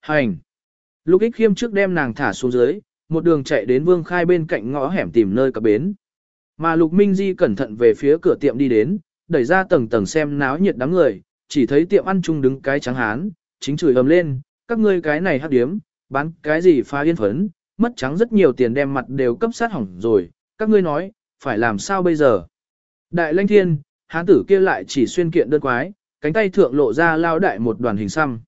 Hành! lục ích khiêm trước đem nàng thả xuống dưới, một đường chạy đến vương khai bên cạnh ngõ hẻm tìm nơi cập bến. Mà Lục Minh Di cẩn thận về phía cửa tiệm đi đến, đẩy ra tầng tầng xem náo nhiệt đám người, chỉ thấy tiệm ăn chung đứng cái trắng hán, chính chửi ầm lên, các ngươi cái này hắc điếm, bán cái gì phá yên phấn, mất trắng rất nhiều tiền đem mặt đều cấp sát hỏng rồi, các ngươi nói, phải làm sao bây giờ? Đại lãnh thiên, hán tử kia lại chỉ xuyên kiện đơn quái, cánh tay thượng lộ ra lao đại một đoàn hình xăm.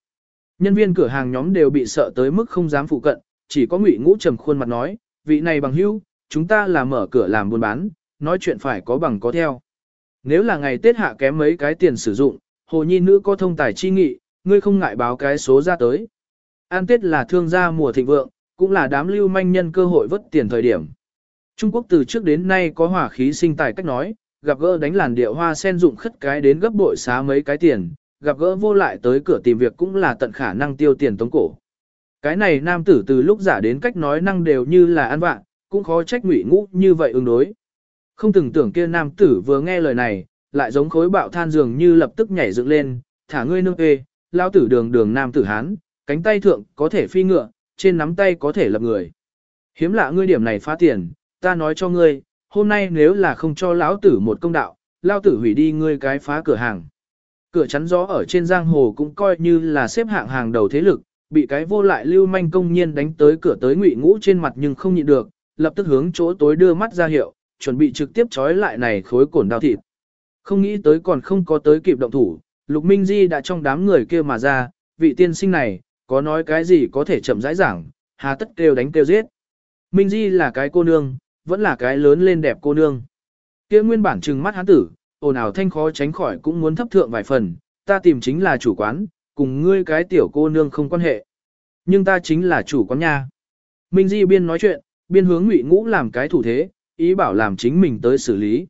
Nhân viên cửa hàng nhóm đều bị sợ tới mức không dám phụ cận, chỉ có ngụy ngũ trầm khuôn mặt nói, vị này bằng hữu, chúng ta là mở cửa làm buôn bán, nói chuyện phải có bằng có theo. Nếu là ngày Tết hạ kém mấy cái tiền sử dụng, hồ nhi nữ có thông tài chi nghị, ngươi không ngại báo cái số ra tới. An Tết là thương gia mùa thịnh vượng, cũng là đám lưu manh nhân cơ hội vất tiền thời điểm. Trung Quốc từ trước đến nay có hỏa khí sinh tài cách nói, gặp gỡ đánh làn điệu hoa sen dụng khất cái đến gấp bội xá mấy cái tiền, gặp gỡ vô lại tới cửa tìm việc cũng là tận khả năng tiêu tiền tống cổ. Cái này nam tử từ lúc giả đến cách nói năng đều như là ăn vạ, cũng khó trách ngụy ngũ như vậy ứng đối. Không từng tưởng kia nam tử vừa nghe lời này, lại giống khối bạo than dường như lập tức nhảy dựng lên, thả ngươi nương ê, lao tử đường đường nam tử hán, cánh tay thượng có thể phi ngựa, trên nắm tay có thể lập người. Hiếm lạ ngươi điểm này phá tiền, ta nói cho ngươi, hôm nay nếu là không cho lão tử một công đạo, lao tử hủy đi ngươi cái phá cửa hàng. Cửa chắn gió ở trên giang hồ cũng coi như là xếp hạng hàng đầu thế lực, bị cái vô lại lưu manh công nhiên đánh tới cửa tới ngụy ngũ trên mặt nhưng không nhịn được, lập tức hướng chỗ tối đưa mắt ra hiệu, chuẩn bị trực tiếp trói lại này khối cổn đao thịt. Không nghĩ tới còn không có tới kịp động thủ, Lục Minh Di đã trong đám người kia mà ra, vị tiên sinh này, có nói cái gì có thể chậm rãi giảng, hà tất kêu đánh kêu giết. Minh Di là cái cô nương, vẫn là cái lớn lên đẹp cô nương. Kia nguyên bản trừng mắt hắn tử, ồn ào thanh khó tránh khỏi cũng muốn thấp thượng vài phần, ta tìm chính là chủ quán, cùng ngươi cái tiểu cô nương không quan hệ. Nhưng ta chính là chủ quán nha. Minh Di biên nói chuyện, biên hướng Ngụy Ngũ làm cái thủ thế, ý bảo làm chính mình tới xử lý.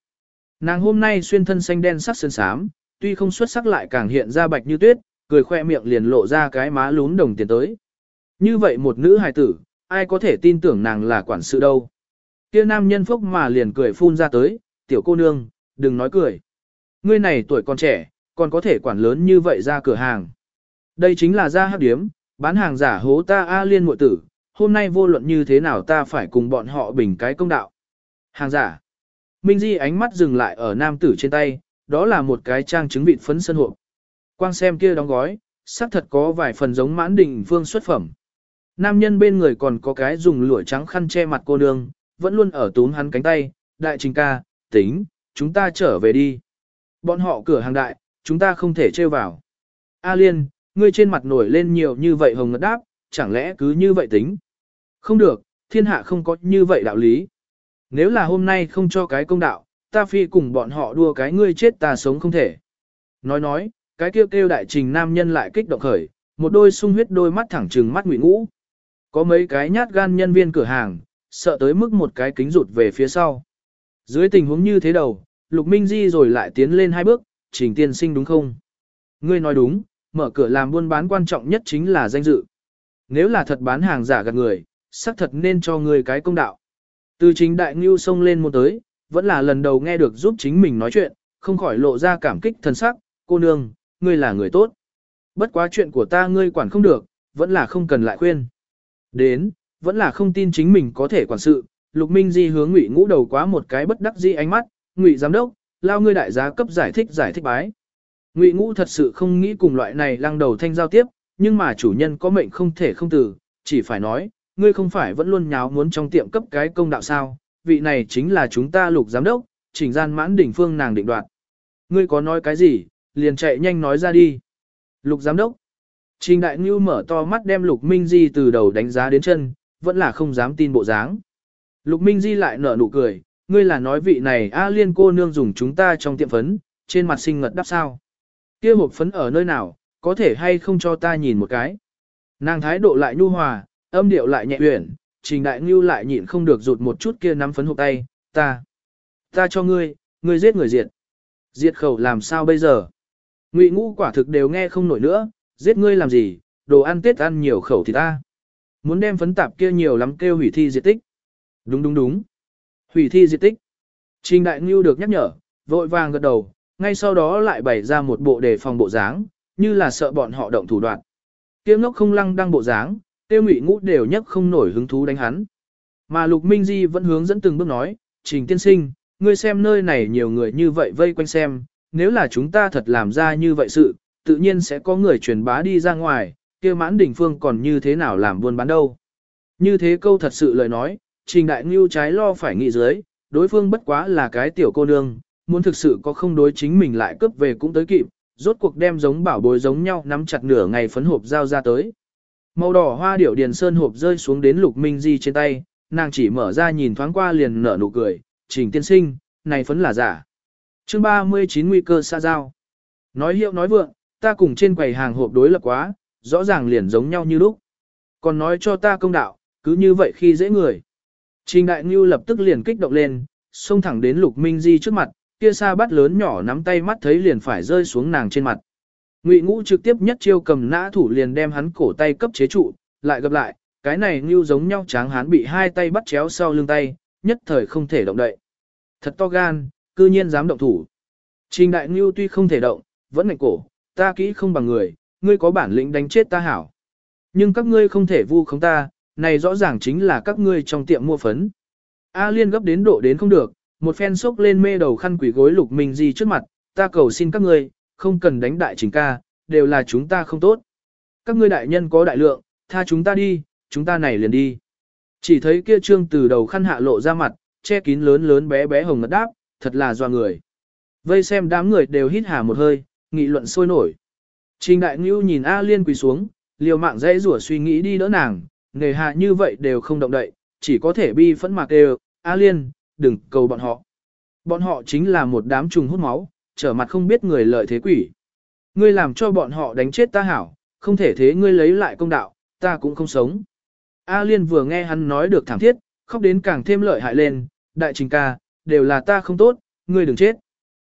Nàng hôm nay xuyên thân xanh đen sắc sơn sám, tuy không xuất sắc lại càng hiện ra bạch như tuyết, cười khoe miệng liền lộ ra cái má lún đồng tiền tới. Như vậy một nữ hài tử, ai có thể tin tưởng nàng là quản sự đâu. Kia nam nhân phúc mà liền cười phun ra tới, tiểu cô nương, đừng nói cười. Ngươi này tuổi còn trẻ, còn có thể quản lớn như vậy ra cửa hàng. Đây chính là ra hấp điếm, bán hàng giả hố ta A liên muội tử, hôm nay vô luận như thế nào ta phải cùng bọn họ bình cái công đạo. Hàng giả. Minh Di ánh mắt dừng lại ở nam tử trên tay, đó là một cái trang chứng vịt phấn sân hộp. Quang xem kia đóng gói, xác thật có vài phần giống mãn đình phương xuất phẩm. Nam nhân bên người còn có cái dùng lụa trắng khăn che mặt cô nương, vẫn luôn ở túm hắn cánh tay, đại trình ca, tính, chúng ta trở về đi. Bọn họ cửa hàng đại, chúng ta không thể trêu vào. A Liên, ngươi trên mặt nổi lên nhiều như vậy hồng ngất đáp, chẳng lẽ cứ như vậy tính? Không được, thiên hạ không có như vậy đạo lý. Nếu là hôm nay không cho cái công đạo, ta phi cùng bọn họ đua cái ngươi chết ta sống không thể. Nói nói, cái kêu kêu đại trình nam nhân lại kích động khởi, một đôi sung huyết đôi mắt thẳng trừng mắt ngụy ngũ. Có mấy cái nhát gan nhân viên cửa hàng, sợ tới mức một cái kính rụt về phía sau. Dưới tình huống như thế đầu, Lục Minh Di rồi lại tiến lên hai bước, trình tiên sinh đúng không? Ngươi nói đúng, mở cửa làm buôn bán quan trọng nhất chính là danh dự. Nếu là thật bán hàng giả gạt người, xác thật nên cho ngươi cái công đạo. Từ chính đại ngưu xông lên một tới, vẫn là lần đầu nghe được giúp chính mình nói chuyện, không khỏi lộ ra cảm kích thần sắc, cô nương, ngươi là người tốt. Bất quá chuyện của ta ngươi quản không được, vẫn là không cần lại khuyên. Đến, vẫn là không tin chính mình có thể quản sự, Lục Minh Di hướng Ngụy Ngũ đầu quá một cái bất đắc dĩ ánh mắt, "Ngụy giám đốc, lao ngươi đại giá cấp giải thích giải thích bái." Ngụy Ngũ thật sự không nghĩ cùng loại này lăng đầu thanh giao tiếp, nhưng mà chủ nhân có mệnh không thể không từ, chỉ phải nói, ngươi không phải vẫn luôn nháo muốn trong tiệm cấp cái công đạo sao, vị này chính là chúng ta lục giám đốc, chỉnh gian mãn đỉnh phương nàng định đoạt. Ngươi có nói cái gì, liền chạy nhanh nói ra đi. Lục giám đốc. Trình đại ngưu mở to mắt đem lục minh di từ đầu đánh giá đến chân, vẫn là không dám tin bộ dáng. Lục minh di lại nở nụ cười, ngươi là nói vị này A liên cô nương dùng chúng ta trong tiệm phấn, trên mặt sinh ngật đắp sao. kia hộp phấn ở nơi nào, có thể hay không cho ta nhìn một cái. Nàng thái độ lại nhu hòa, âm điệu lại nhẹ uyển, trình đại ngưu lại nhịn không được rụt một chút kia nắm phấn hộp tay, ta, ta cho ngươi, ngươi giết người diệt. Diệt khẩu làm sao bây giờ? Ngụy ngũ quả thực đều nghe không nổi nữa, giết ngươi làm gì, đồ ăn tết ăn nhiều khẩu thì ta. Muốn đem phấn tạp kia nhiều lắm kêu hủy thi diệt tích. Đúng đúng đúng. Hủy thi diệt tích. Trình đại ngưu được nhắc nhở, vội vàng gật đầu, ngay sau đó lại bày ra một bộ đề phòng bộ dáng, như là sợ bọn họ động thủ đoạn. Tiêu ngốc không lăng đang bộ dáng, tiêu ngụy ngũ đều nhất không nổi hứng thú đánh hắn. Mà Lục Minh Di vẫn hướng dẫn từng bước nói, trình tiên sinh, ngươi xem nơi này nhiều người như vậy vây quanh xem, nếu là chúng ta thật làm ra như vậy sự, tự nhiên sẽ có người truyền bá đi ra ngoài, kia mãn đỉnh phương còn như thế nào làm buôn bán đâu. Như thế câu thật sự lời nói, trình đại ngưu trái lo phải nghĩ dưới, đối phương bất quá là cái tiểu cô nương, muốn thực sự có không đối chính mình lại cướp về cũng tới kịp, rốt cuộc đem giống bảo bối giống nhau nắm chặt nửa ngày phấn hộp giao ra tới. Màu đỏ hoa điểu điền sơn hộp rơi xuống đến lục minh di trên tay, nàng chỉ mở ra nhìn thoáng qua liền nở nụ cười, trình tiên sinh, này phấn là giả. chương 39 nguy cơ xa giao. Nói hiệu nói vượng, ta cùng trên quầy hàng hộp đối lập quá, rõ ràng liền giống nhau như lúc. Còn nói cho ta công đạo, cứ như vậy khi dễ người. Trình Đại Ngưu lập tức liền kích động lên, xông thẳng đến Lục Minh Di trước mặt, kia sa bắt lớn nhỏ nắm tay mắt thấy liền phải rơi xuống nàng trên mặt. Ngụy Ngũ trực tiếp nhất chiêu cầm nã thủ liền đem hắn cổ tay cấp chế trụ, lại gặp lại, cái này Ngưu giống nhau tráng hắn bị hai tay bắt chéo sau lưng tay, nhất thời không thể động đậy. Thật to gan, cư nhiên dám động thủ. Trình Đại Ngưu tuy không thể động, vẫn ngạnh cổ, ta kỹ không bằng người, ngươi có bản lĩnh đánh chết ta hảo. Nhưng các ngươi không thể vu khống ta, này rõ ràng chính là các ngươi trong tiệm mua phấn. A Liên gấp đến độ đến không được, một phen sốc lên mê đầu khăn quỷ gối lục minh di trước mặt, ta cầu xin các ngươi, không cần đánh đại trình ca, đều là chúng ta không tốt. Các ngươi đại nhân có đại lượng, tha chúng ta đi, chúng ta này liền đi. Chỉ thấy kia trương từ đầu khăn hạ lộ ra mặt, che kín lớn lớn bé bé hồng ngất đáp, thật là doa người. Vây xem đám người đều hít hà một hơi, nghị luận sôi nổi. Trình đại ngưu nhìn A Liên quỳ xuống, liều mạng dễ rủa suy nghĩ đi đỡ nàng, nề hạ như vậy đều không động đậy, chỉ có thể bi phẫn mạc đều, A Liên, đừng cầu bọn họ. Bọn họ chính là một đám trùng hút máu, trở mặt không biết người lợi thế quỷ. Ngươi làm cho bọn họ đánh chết ta hảo, không thể thế ngươi lấy lại công đạo, ta cũng không sống. A Liên vừa nghe hắn nói được thảm thiết, khóc đến càng thêm lợi hại lên, đại trình ca, đều là ta không tốt, ngươi đừng chết.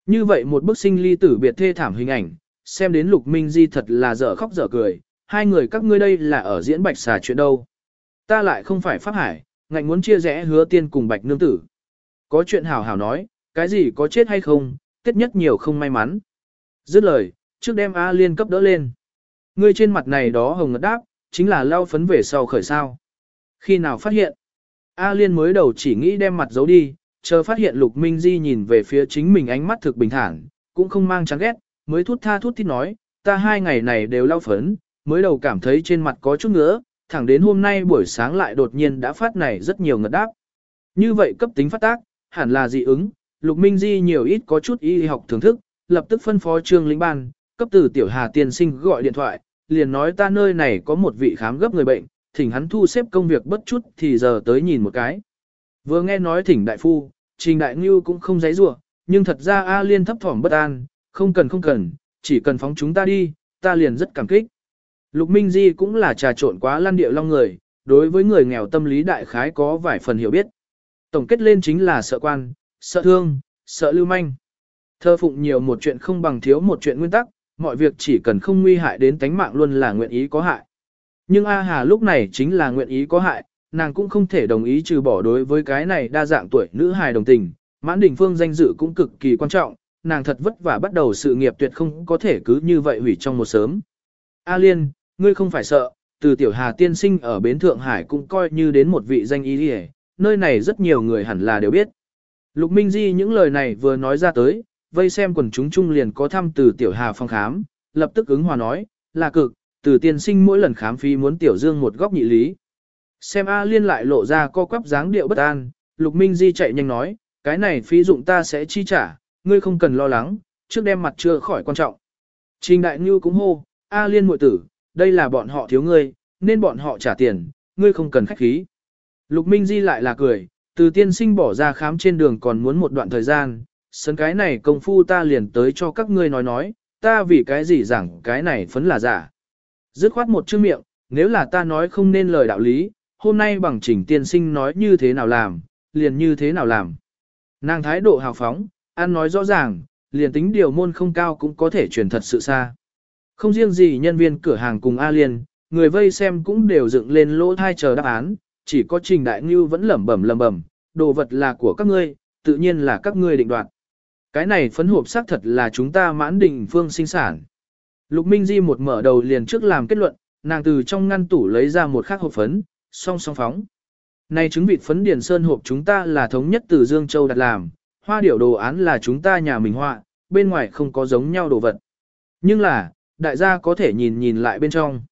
Như vậy một bức sinh ly tử biệt thê thảm hình ảnh, xem đến lục minh di thật là dở khóc dở cười, hai người các ngươi đây là ở diễn bạch xà chuyện đâu. Ta lại không phải pháp hải, ngạnh muốn chia rẽ hứa tiên cùng bạch nương tử. Có chuyện hảo hảo nói, cái gì có chết hay không, tiết nhất nhiều không may mắn. Dứt lời, trước đem A liên cấp đỡ lên. Ngươi trên mặt này đó hồng ngất đáp, chính là lao phấn về sau khởi sao. Khi nào phát hiện, A liên mới đầu chỉ nghĩ đem mặt giấu đi, chờ phát hiện lục minh di nhìn về phía chính mình ánh mắt thực bình thản, cũng không mang chán ghét, mới thút tha thút thít nói, ta hai ngày này đều lao phấn, mới đầu cảm thấy trên mặt có chút ngứa, thẳng đến hôm nay buổi sáng lại đột nhiên đã phát này rất nhiều ngật đáp. Như vậy cấp tính phát tác, hẳn là dị ứng, Lục Minh Di nhiều ít có chút y học thưởng thức, lập tức phân phó trương lĩnh ban, cấp từ tiểu hà tiên sinh gọi điện thoại, liền nói ta nơi này có một vị khám gấp người bệnh, thỉnh hắn thu xếp công việc bất chút thì giờ tới nhìn một cái. Vừa nghe nói thỉnh đại phu, trình đại ngưu cũng không giấy rủa nhưng thật ra A liên thấp thỏm bất an, không cần không cần, chỉ cần phóng chúng ta đi, ta liền rất cảm kích. Lục Minh Di cũng là trà trộn quá lăn địa long người, đối với người nghèo tâm lý đại khái có vài phần hiểu biết. Tổng kết lên chính là sợ quan, sợ thương, sợ lưu manh. Thơ phụng nhiều một chuyện không bằng thiếu một chuyện nguyên tắc, mọi việc chỉ cần không nguy hại đến tánh mạng luôn là nguyện ý có hại. Nhưng A Hà lúc này chính là nguyện ý có hại, nàng cũng không thể đồng ý trừ bỏ đối với cái này đa dạng tuổi nữ hài đồng tình, mãn đình phương danh dự cũng cực kỳ quan trọng, nàng thật vất vả bắt đầu sự nghiệp tuyệt không có thể cứ như vậy hủy trong một sớm. A Liên, ngươi không phải sợ, từ tiểu hà tiên sinh ở bến Thượng Hải cũng coi như đến một vị danh y đi nơi này rất nhiều người hẳn là đều biết. Lục Minh Di những lời này vừa nói ra tới, vây xem quần chúng chung liền có thăm từ tiểu hà phòng khám, lập tức ứng hòa nói, là cực, từ tiên sinh mỗi lần khám phí muốn tiểu dương một góc nhị lý. Xem A Liên lại lộ ra co quắp dáng điệu bất an, Lục Minh Di chạy nhanh nói, cái này phí dụng ta sẽ chi trả, ngươi không cần lo lắng, trước đem mặt chưa khỏi quan trọng. Trình Đại Ngưu cũng hô, A Liên muội tử, đây là bọn họ thiếu ngươi, nên bọn họ trả tiền, ngươi không cần khách khí. Lục Minh Di lại là cười, từ tiên sinh bỏ ra khám trên đường còn muốn một đoạn thời gian, sân cái này công phu ta liền tới cho các ngươi nói nói, ta vì cái gì rằng cái này phấn là giả. Dứt khoát một chữ miệng, nếu là ta nói không nên lời đạo lý, hôm nay bằng trình tiên sinh nói như thế nào làm, liền như thế nào làm. Nàng thái độ hào phóng, ăn nói rõ ràng, liền tính điều môn không cao cũng có thể truyền thật sự xa. Không riêng gì nhân viên cửa hàng cùng A Liên, người vây xem cũng đều dựng lên lỗ thai chờ đáp án, chỉ có Trình Đại Ngưu vẫn lẩm bẩm lẩm bẩm, đồ vật là của các ngươi, tự nhiên là các ngươi định đoạt. Cái này phấn hộp xác thật là chúng ta mãn đỉnh phương sinh sản. Lục Minh Di một mở đầu liền trước làm kết luận, nàng từ trong ngăn tủ lấy ra một khác hộp phấn, song song phóng. Này trứng vịt phấn điển sơn hộp chúng ta là thống nhất từ Dương Châu đặt làm, hoa điểu đồ án là chúng ta nhà mình họa, bên ngoài không có giống nhau đồ vật. Nhưng là, đại gia có thể nhìn nhìn lại bên trong.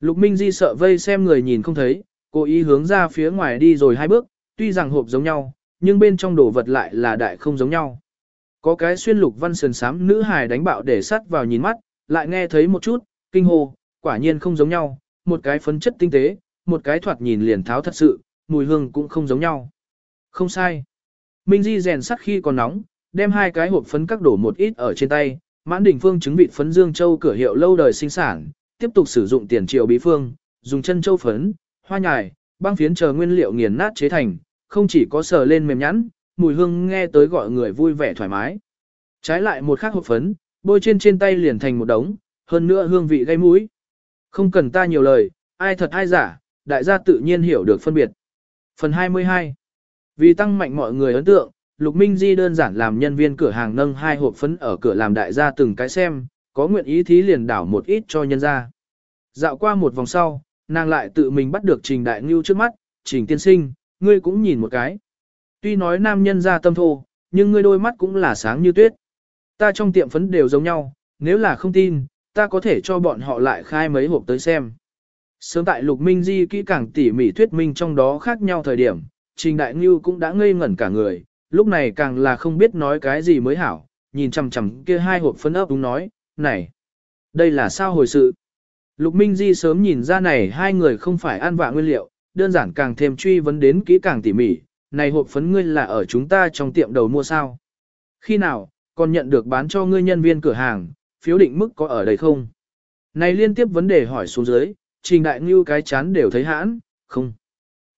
Lục Minh Di sợ vây xem người nhìn không thấy, cố ý hướng ra phía ngoài đi rồi hai bước, tuy rằng hộp giống nhau, nhưng bên trong đồ vật lại là đại không giống nhau. Có cái xuyên lục văn sườn sám nữ hài đánh bạo để sắt vào nhìn mắt, lại nghe thấy một chút, kinh hồ, quả nhiên không giống nhau, một cái phấn chất tinh tế, một cái thoạt nhìn liền tháo thật sự, mùi hương cũng không giống nhau. Không sai. Minh Di rèn sắt khi còn nóng, đem hai cái hộp phấn các đổ một ít ở trên tay, mãn đỉnh phương chứng vịt phấn Dương Châu cửa hiệu lâu đời sinh sản, tiếp tục sử dụng tiền triệu bí phương, dùng chân châu phấn, hoa nhài, băng phiến chờ nguyên liệu nghiền nát chế thành, không chỉ có sờ lên mềm nhẵn, mùi hương nghe tới gọi người vui vẻ thoải mái. Trái lại một khác hộp phấn, bôi trên trên tay liền thành một đống, hơn nữa hương vị gây mũi. Không cần ta nhiều lời, ai thật ai giả, đại gia tự nhiên hiểu được phân biệt. Phần 22 Vì tăng mạnh mọi người ấn tượng, Lục Minh Di đơn giản làm nhân viên cửa hàng nâng hai hộp phấn ở cửa làm đại gia từng cái xem, có nguyện ý thí liền đảo một ít cho nhân gia. Dạo qua một vòng sau, nàng lại tự mình bắt được Trình Đại Ngưu trước mắt, Trình Tiên Sinh, ngươi cũng nhìn một cái. Tuy nói nam nhân ra tâm thô, nhưng ngươi đôi mắt cũng là sáng như tuyết. Ta trong tiệm phấn đều giống nhau, nếu là không tin, ta có thể cho bọn họ lại khai mấy hộp tới xem. Sớm tại Lục Minh Di kỹ càng tỉ mỉ thuyết minh trong đó khác nhau thời điểm, Trình Đại Ngưu cũng đã ngây ngẩn cả người, lúc này càng là không biết nói cái gì mới hảo, nhìn chằm chằm kia hai hộp phấn ấp đúng nói, này, đây là sao hồi sự. Lục Minh Di sớm nhìn ra này hai người không phải ăn vạ nguyên liệu, đơn giản càng thêm truy vấn đến kỹ càng tỉ mỉ, này hộp phấn ngươi là ở chúng ta trong tiệm đầu mua sao? Khi nào, còn nhận được bán cho ngươi nhân viên cửa hàng, phiếu định mức có ở đây không? Này liên tiếp vấn đề hỏi xuống dưới, trình đại ngưu cái chán đều thấy hãn, không.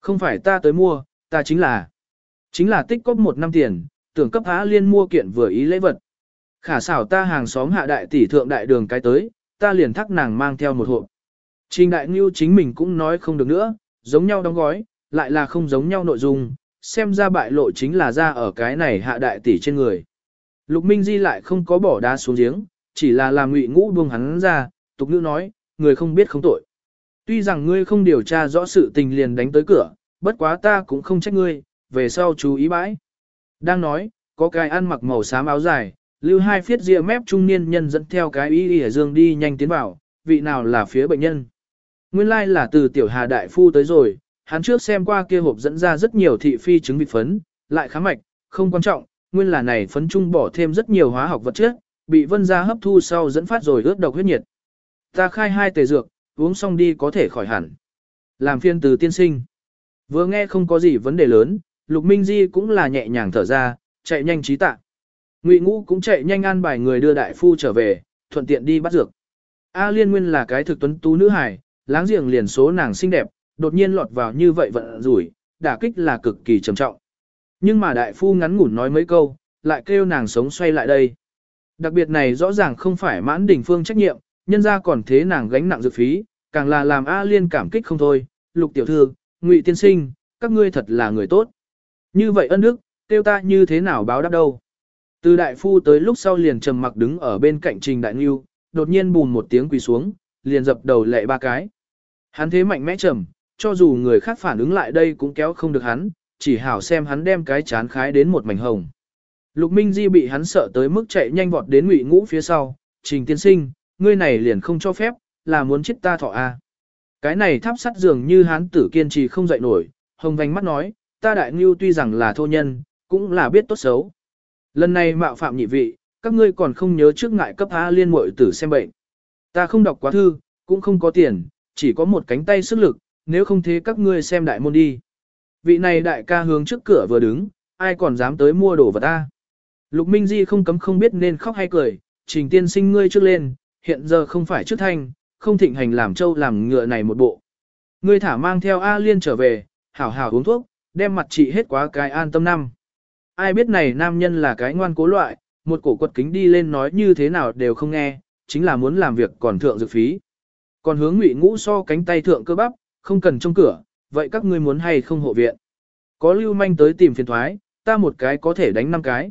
Không phải ta tới mua, ta chính là. Chính là tích cóp một năm tiền, tưởng cấp á liên mua kiện vừa ý lễ vật. Khả xảo ta hàng xóm hạ đại tỷ thượng đại đường cái tới, ta liền thắc nàng mang theo một hộp. Trình đại ngưu chính mình cũng nói không được nữa, giống nhau đóng gói, lại là không giống nhau nội dung, xem ra bại lộ chính là ra ở cái này hạ đại tỷ trên người. Lục Minh Di lại không có bỏ đá xuống giếng, chỉ là làm ngụy ngũ buông hắn ra, tục nữ nói, người không biết không tội. Tuy rằng ngươi không điều tra rõ sự tình liền đánh tới cửa, bất quá ta cũng không trách ngươi, về sau chú ý bãi. Đang nói, có cái ăn mặc màu xám áo dài, lưu hai phiết ria mép trung niên nhân dẫn theo cái y y dương đi nhanh tiến vào, vị nào là phía bệnh nhân. Nguyên lai like là từ tiểu hà đại phu tới rồi, hắn trước xem qua kia hộp dẫn ra rất nhiều thị phi trứng vị phấn, lại khá mạch, không quan trọng, nguyên là này phấn trung bỏ thêm rất nhiều hóa học vật chất, bị vân ra hấp thu sau dẫn phát rồi ướt độc huyết nhiệt. Ta khai hai tề dược, uống xong đi có thể khỏi hẳn. Làm phiên từ tiên sinh. Vừa nghe không có gì vấn đề lớn, Lục Minh Di cũng là nhẹ nhàng thở ra, chạy nhanh trí tạ. Ngụy Ngũ cũng chạy nhanh an bài người đưa đại phu trở về, thuận tiện đi bắt dược. A Liên Nguyên là cái thực tuấn tú nữ hài, láng giềng liền số nàng xinh đẹp, đột nhiên lọt vào như vậy vận rủi, đả kích là cực kỳ trầm trọng. Nhưng mà đại phu ngắn ngủn nói mấy câu, lại kêu nàng sống xoay lại đây. Đặc biệt này rõ ràng không phải mãn đỉnh phương trách nhiệm, nhân ra còn thế nàng gánh nặng dược phí, càng là làm A Liên cảm kích không thôi, lục tiểu thư, ngụy tiên sinh, các ngươi thật là người tốt. Như vậy ân đức, tiêu ta như thế nào báo đáp đâu. Từ đại phu tới lúc sau liền trầm mặc đứng ở bên cạnh trình đại nghiêu, đột nhiên bùn một tiếng quỳ xuống, liền dập đầu lệ ba cái. Hắn thế mạnh mẽ trầm, cho dù người khác phản ứng lại đây cũng kéo không được hắn, chỉ hảo xem hắn đem cái chán khái đến một mảnh hồng. Lục Minh Di bị hắn sợ tới mức chạy nhanh vọt đến ngụy ngũ phía sau, trình tiên sinh, ngươi này liền không cho phép, là muốn chết ta thọ a. Cái này tháp sắt dường như hắn tử kiên trì không dậy nổi, hồng vành mắt nói, ta đại ngưu tuy rằng là thô nhân, cũng là biết tốt xấu. Lần này mạo phạm nhị vị, các ngươi còn không nhớ trước ngại cấp A liên muội tử xem bệnh. Ta không đọc quá thư, cũng không có tiền, chỉ có một cánh tay sức lực, nếu không thế các ngươi xem đại môn đi. Vị này đại ca hướng trước cửa vừa đứng, ai còn dám tới mua đồ vật ta. Lục Minh Di không cấm không biết nên khóc hay cười, trình tiên sinh ngươi trước lên, hiện giờ không phải trước thanh, không thịnh hành làm châu làm ngựa này một bộ. Ngươi thả mang theo A Liên trở về, hảo hảo uống thuốc, đem mặt chị hết quá cái an tâm năm. Ai biết này nam nhân là cái ngoan cố loại, một cổ quật kính đi lên nói như thế nào đều không nghe, chính là muốn làm việc còn thượng dược phí. Còn hướng ngụy ngũ so cánh tay thượng cơ bắp, không cần trông cửa, vậy các ngươi muốn hay không hộ viện. Có lưu manh tới tìm phiền thoái, ta một cái có thể đánh năm cái.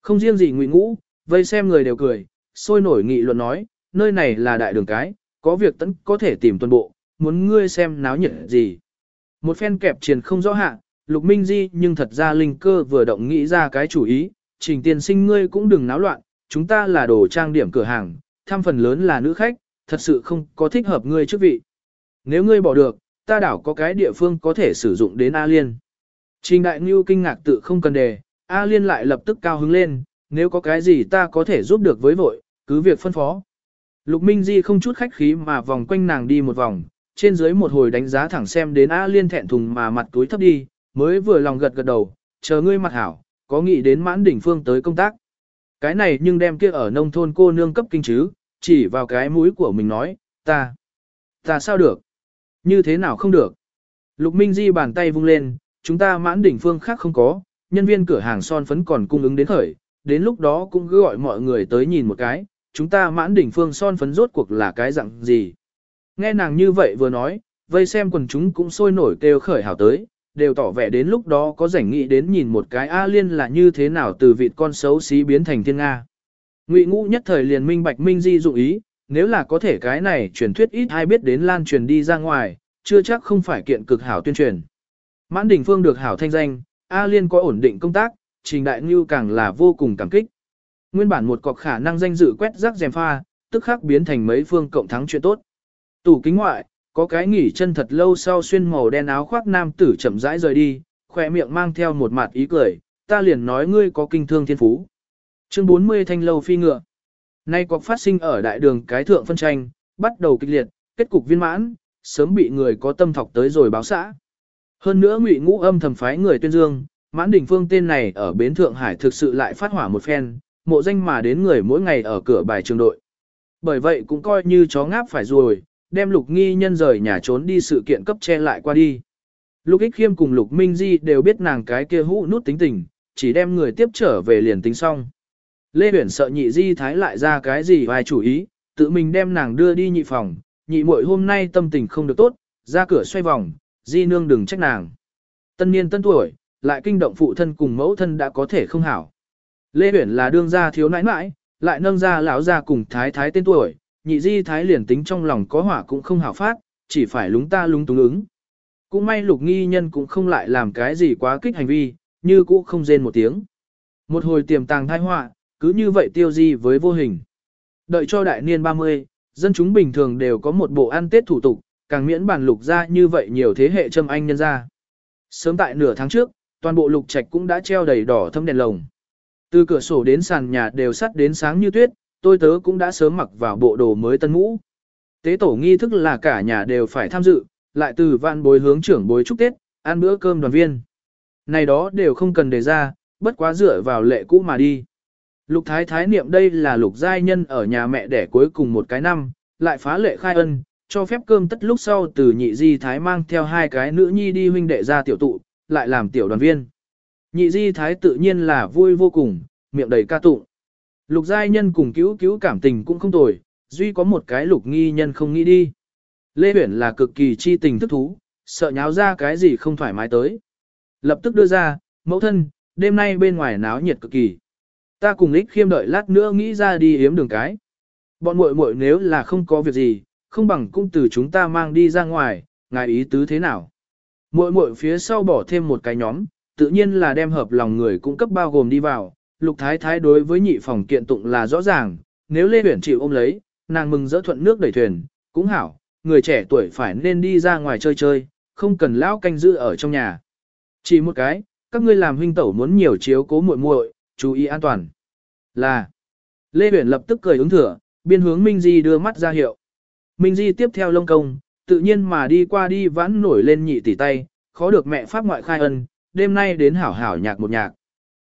Không riêng gì ngụy ngũ, vây xem người đều cười, sôi nổi nghị luận nói, nơi này là đại đường cái, có việc tẫn có thể tìm tuần bộ, muốn ngươi xem náo nhiệt gì. Một phen kẹp triền không rõ hạ, Lục Minh Di nhưng thật ra linh cơ vừa động nghĩ ra cái chủ ý, trình tiên sinh ngươi cũng đừng náo loạn, chúng ta là đồ trang điểm cửa hàng, tham phần lớn là nữ khách, thật sự không có thích hợp ngươi chức vị. Nếu ngươi bỏ được, ta đảo có cái địa phương có thể sử dụng đến A Liên. Trình Đại Ngưu kinh ngạc tự không cần đề, A Liên lại lập tức cao hứng lên, nếu có cái gì ta có thể giúp được với vội, cứ việc phân phó. Lục Minh Di không chút khách khí mà vòng quanh nàng đi một vòng, trên dưới một hồi đánh giá thẳng xem đến A Liên thẹn thùng mà mặt túi thấp đi, mới vừa lòng gật gật đầu, chờ ngươi mặt hảo, có nghĩ đến mãn đỉnh phương tới công tác. Cái này nhưng đem kia ở nông thôn cô nương cấp kinh chứ, chỉ vào cái mũi của mình nói, ta, ta sao được, như thế nào không được. Lục Minh Di bàn tay vung lên, chúng ta mãn đỉnh phương khác không có, nhân viên cửa hàng son phấn còn cung ứng đến khởi, đến lúc đó cũng cứ gọi mọi người tới nhìn một cái, chúng ta mãn đỉnh phương son phấn rốt cuộc là cái dạng gì. Nghe nàng như vậy vừa nói, vây xem quần chúng cũng sôi nổi kêu khởi hào tới, đều tỏ vẻ đến lúc đó có rảnh nghĩ đến nhìn một cái A liên là như thế nào từ vịt con xấu xí biến thành thiên Nga. Ngụy ngũ nhất thời liền minh bạch minh di dụ ý, nếu là có thể cái này truyền thuyết ít ai biết đến lan truyền đi ra ngoài, chưa chắc không phải kiện cực hảo tuyên truyền. Mãn Đình Phương được hảo thanh danh, A Liên có ổn định công tác, Trình Đại Ngưu càng là vô cùng cảm kích. Nguyên bản một cọc khả năng danh dự quét rác dèm pha, tức khắc biến thành mấy phương cộng thắng chuyện tốt. Tủ kính ngoại, có cái nghỉ chân thật lâu sau xuyên màu đen áo khoác nam tử chậm rãi rời đi, khỏe miệng mang theo một mặt ý cười, ta liền nói ngươi có kinh thương thiên phú. Chương 40 thanh lâu phi ngựa. Nay cuộc phát sinh ở đại đường cái thượng phân tranh, bắt đầu kịch liệt, kết cục viên mãn, sớm bị người có tâm thọc tới rồi báo xã. Hơn nữa Ngụy Ngũ âm thầm phái người tuyên dương, Mãn đỉnh Phương tên này ở bến Thượng Hải thực sự lại phát hỏa một phen, mộ danh mà đến người mỗi ngày ở cửa bài trường đội. Bởi vậy cũng coi như chó ngáp phải rồi, đem Lục Nghi nhân rời nhà trốn đi sự kiện cấp che lại qua đi. Lục Ích Khiêm cùng Lục Minh Di đều biết nàng cái kia hũ nút tính tình, chỉ đem người tiếp trở về liền tính xong. Lê Huyển sợ nhị Di thái lại ra cái gì vài chủ ý, tự mình đem nàng đưa đi nhị phòng, nhị muội hôm nay tâm tình không được tốt, ra cửa xoay vòng, Di nương đừng trách nàng. Tân niên tân tuổi, lại kinh động phụ thân cùng mẫu thân đã có thể không hảo. Lê Huyển là đương gia thiếu nãi nãi, lại nâng ra lão gia cùng thái thái tên tuổi, nhị di thái liền tính trong lòng có hỏa cũng không hảo phát, chỉ phải lúng ta lúng túng ứng. Cũng may lục nghi nhân cũng không lại làm cái gì quá kích hành vi, như cũ không rên một tiếng. Một hồi tiềm tàng thai họa, cứ như vậy tiêu di với vô hình. Đợi cho đại niên 30, dân chúng bình thường đều có một bộ ăn tết thủ tục, càng miễn bản lục ra như vậy nhiều thế hệ châm anh nhân ra. Sớm tại nửa tháng trước, toàn bộ lục trạch cũng đã treo đầy đỏ thâm đèn lồng. Từ cửa sổ đến sàn nhà đều sắt đến sáng như tuyết, tôi tớ cũng đã sớm mặc vào bộ đồ mới tân ngũ. Tế tổ nghi thức là cả nhà đều phải tham dự, lại từ vạn bối hướng trưởng bối chúc Tết, ăn bữa cơm đoàn viên. Này đó đều không cần đề ra, bất quá dựa vào lệ cũ mà đi. Lục thái thái niệm đây là lục giai nhân ở nhà mẹ đẻ cuối cùng một cái năm, lại phá lệ khai ân, cho phép cơm tất lúc sau từ nhị di thái mang theo hai cái nữ nhi đi huynh đệ ra tiểu tụ, lại làm tiểu đoàn viên. Nhị di thái tự nhiên là vui vô cùng, miệng đầy ca tụng. Lục giai nhân cùng cứu cứu cảm tình cũng không tồi, duy có một cái lục nghi nhân không nghĩ đi. Lê Huyển là cực kỳ chi tình thức thú, sợ nháo ra cái gì không thoải mái tới. Lập tức đưa ra, mẫu thân, đêm nay bên ngoài náo nhiệt cực kỳ. Ta cùng lích khiêm đợi lát nữa nghĩ ra đi yếm đường cái. Bọn muội muội nếu là không có việc gì, không bằng cung từ chúng ta mang đi ra ngoài, ngài ý tứ thế nào. Muội muội phía sau bỏ thêm một cái nhóm, tự nhiên là đem hợp lòng người cung cấp bao gồm đi vào, lục thái thái đối với nhị phòng kiện tụng là rõ ràng, nếu Lê Huyển chịu ôm lấy, nàng mừng dỡ thuận nước đẩy thuyền, cũng hảo, người trẻ tuổi phải nên đi ra ngoài chơi chơi, không cần lão canh giữ ở trong nhà. Chỉ một cái, các ngươi làm huynh tẩu muốn nhiều chiếu cố muội muội, chú ý an toàn. Là, Lê Huyển lập tức cười ứng thừa, biên hướng Minh Di đưa mắt ra hiệu. Minh Di tiếp theo lông công, tự nhiên mà đi qua đi vãn nổi lên nhị tỷ tay, khó được mẹ pháp ngoại khai ân, đêm nay đến hảo hảo nhạc một nhạc.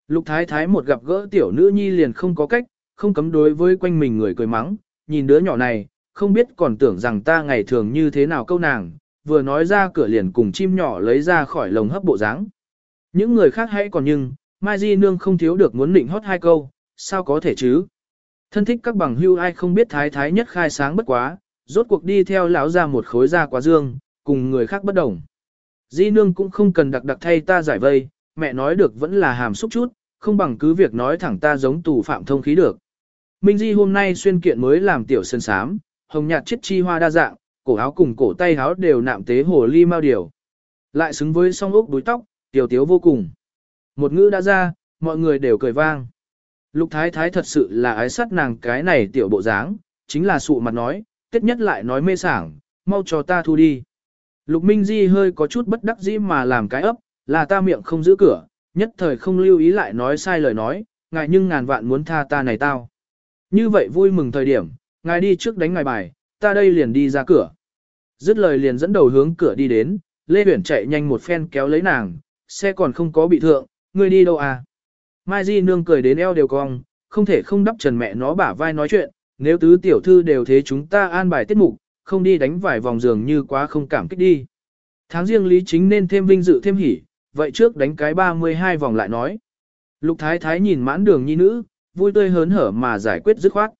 Lục thái thái một gặp gỡ tiểu nữ nhi liền không có cách, không cấm đối với quanh mình người cười mắng, nhìn đứa nhỏ này, không biết còn tưởng rằng ta ngày thường như thế nào câu nàng, vừa nói ra cửa liền cùng chim nhỏ lấy ra khỏi lồng hấp bộ dáng. Những người khác hãy còn nhưng, Mai Di Nương không thiếu được muốn định hót hai câu, sao có thể chứ? Thân thích các bằng hưu ai không biết thái thái nhất khai sáng bất quá, rốt cuộc đi theo lão ra một khối ra quá dương, cùng người khác bất đồng. Di Nương cũng không cần đặc đặc thay ta giải vây, mẹ nói được vẫn là hàm xúc chút, không bằng cứ việc nói thẳng ta giống tù phạm thông khí được. Minh Di hôm nay xuyên kiện mới làm tiểu sơn sám, hồng nhạt chiếc chi hoa đa dạng, cổ áo cùng cổ tay áo đều nạm tế hồ ly mao điều. Lại xứng với song ốc đuôi tóc, tiểu tiếu vô cùng. Một ngữ đã ra, mọi người đều cười vang. Lục thái thái thật sự là ái sát nàng cái này tiểu bộ dáng, chính là sụ mặt nói, tiết nhất lại nói mê sảng, mau cho ta thu đi. Lục Minh Di hơi có chút bất đắc dĩ mà làm cái ấp, là ta miệng không giữ cửa, nhất thời không lưu ý lại nói sai lời nói, ngài nhưng ngàn vạn muốn tha ta này tao. Như vậy vui mừng thời điểm, ngài đi trước đánh ngài bài, ta đây liền đi ra cửa. Dứt lời liền dẫn đầu hướng cửa đi đến, Lê Huyển chạy nhanh một phen kéo lấy nàng, xe còn không có bị thượng, ngươi đi đâu à? Mai Di nương cười đến eo đều cong, không thể không đắp trần mẹ nó bả vai nói chuyện, nếu tứ tiểu thư đều thế chúng ta an bài tiết mục, không đi đánh vài vòng giường như quá không cảm kích đi. Tháng riêng lý chính nên thêm vinh dự thêm hỉ, vậy trước đánh cái 32 vòng lại nói. Lục thái thái nhìn mãn đường nhi nữ, vui tươi hớn hở mà giải quyết dứt khoát.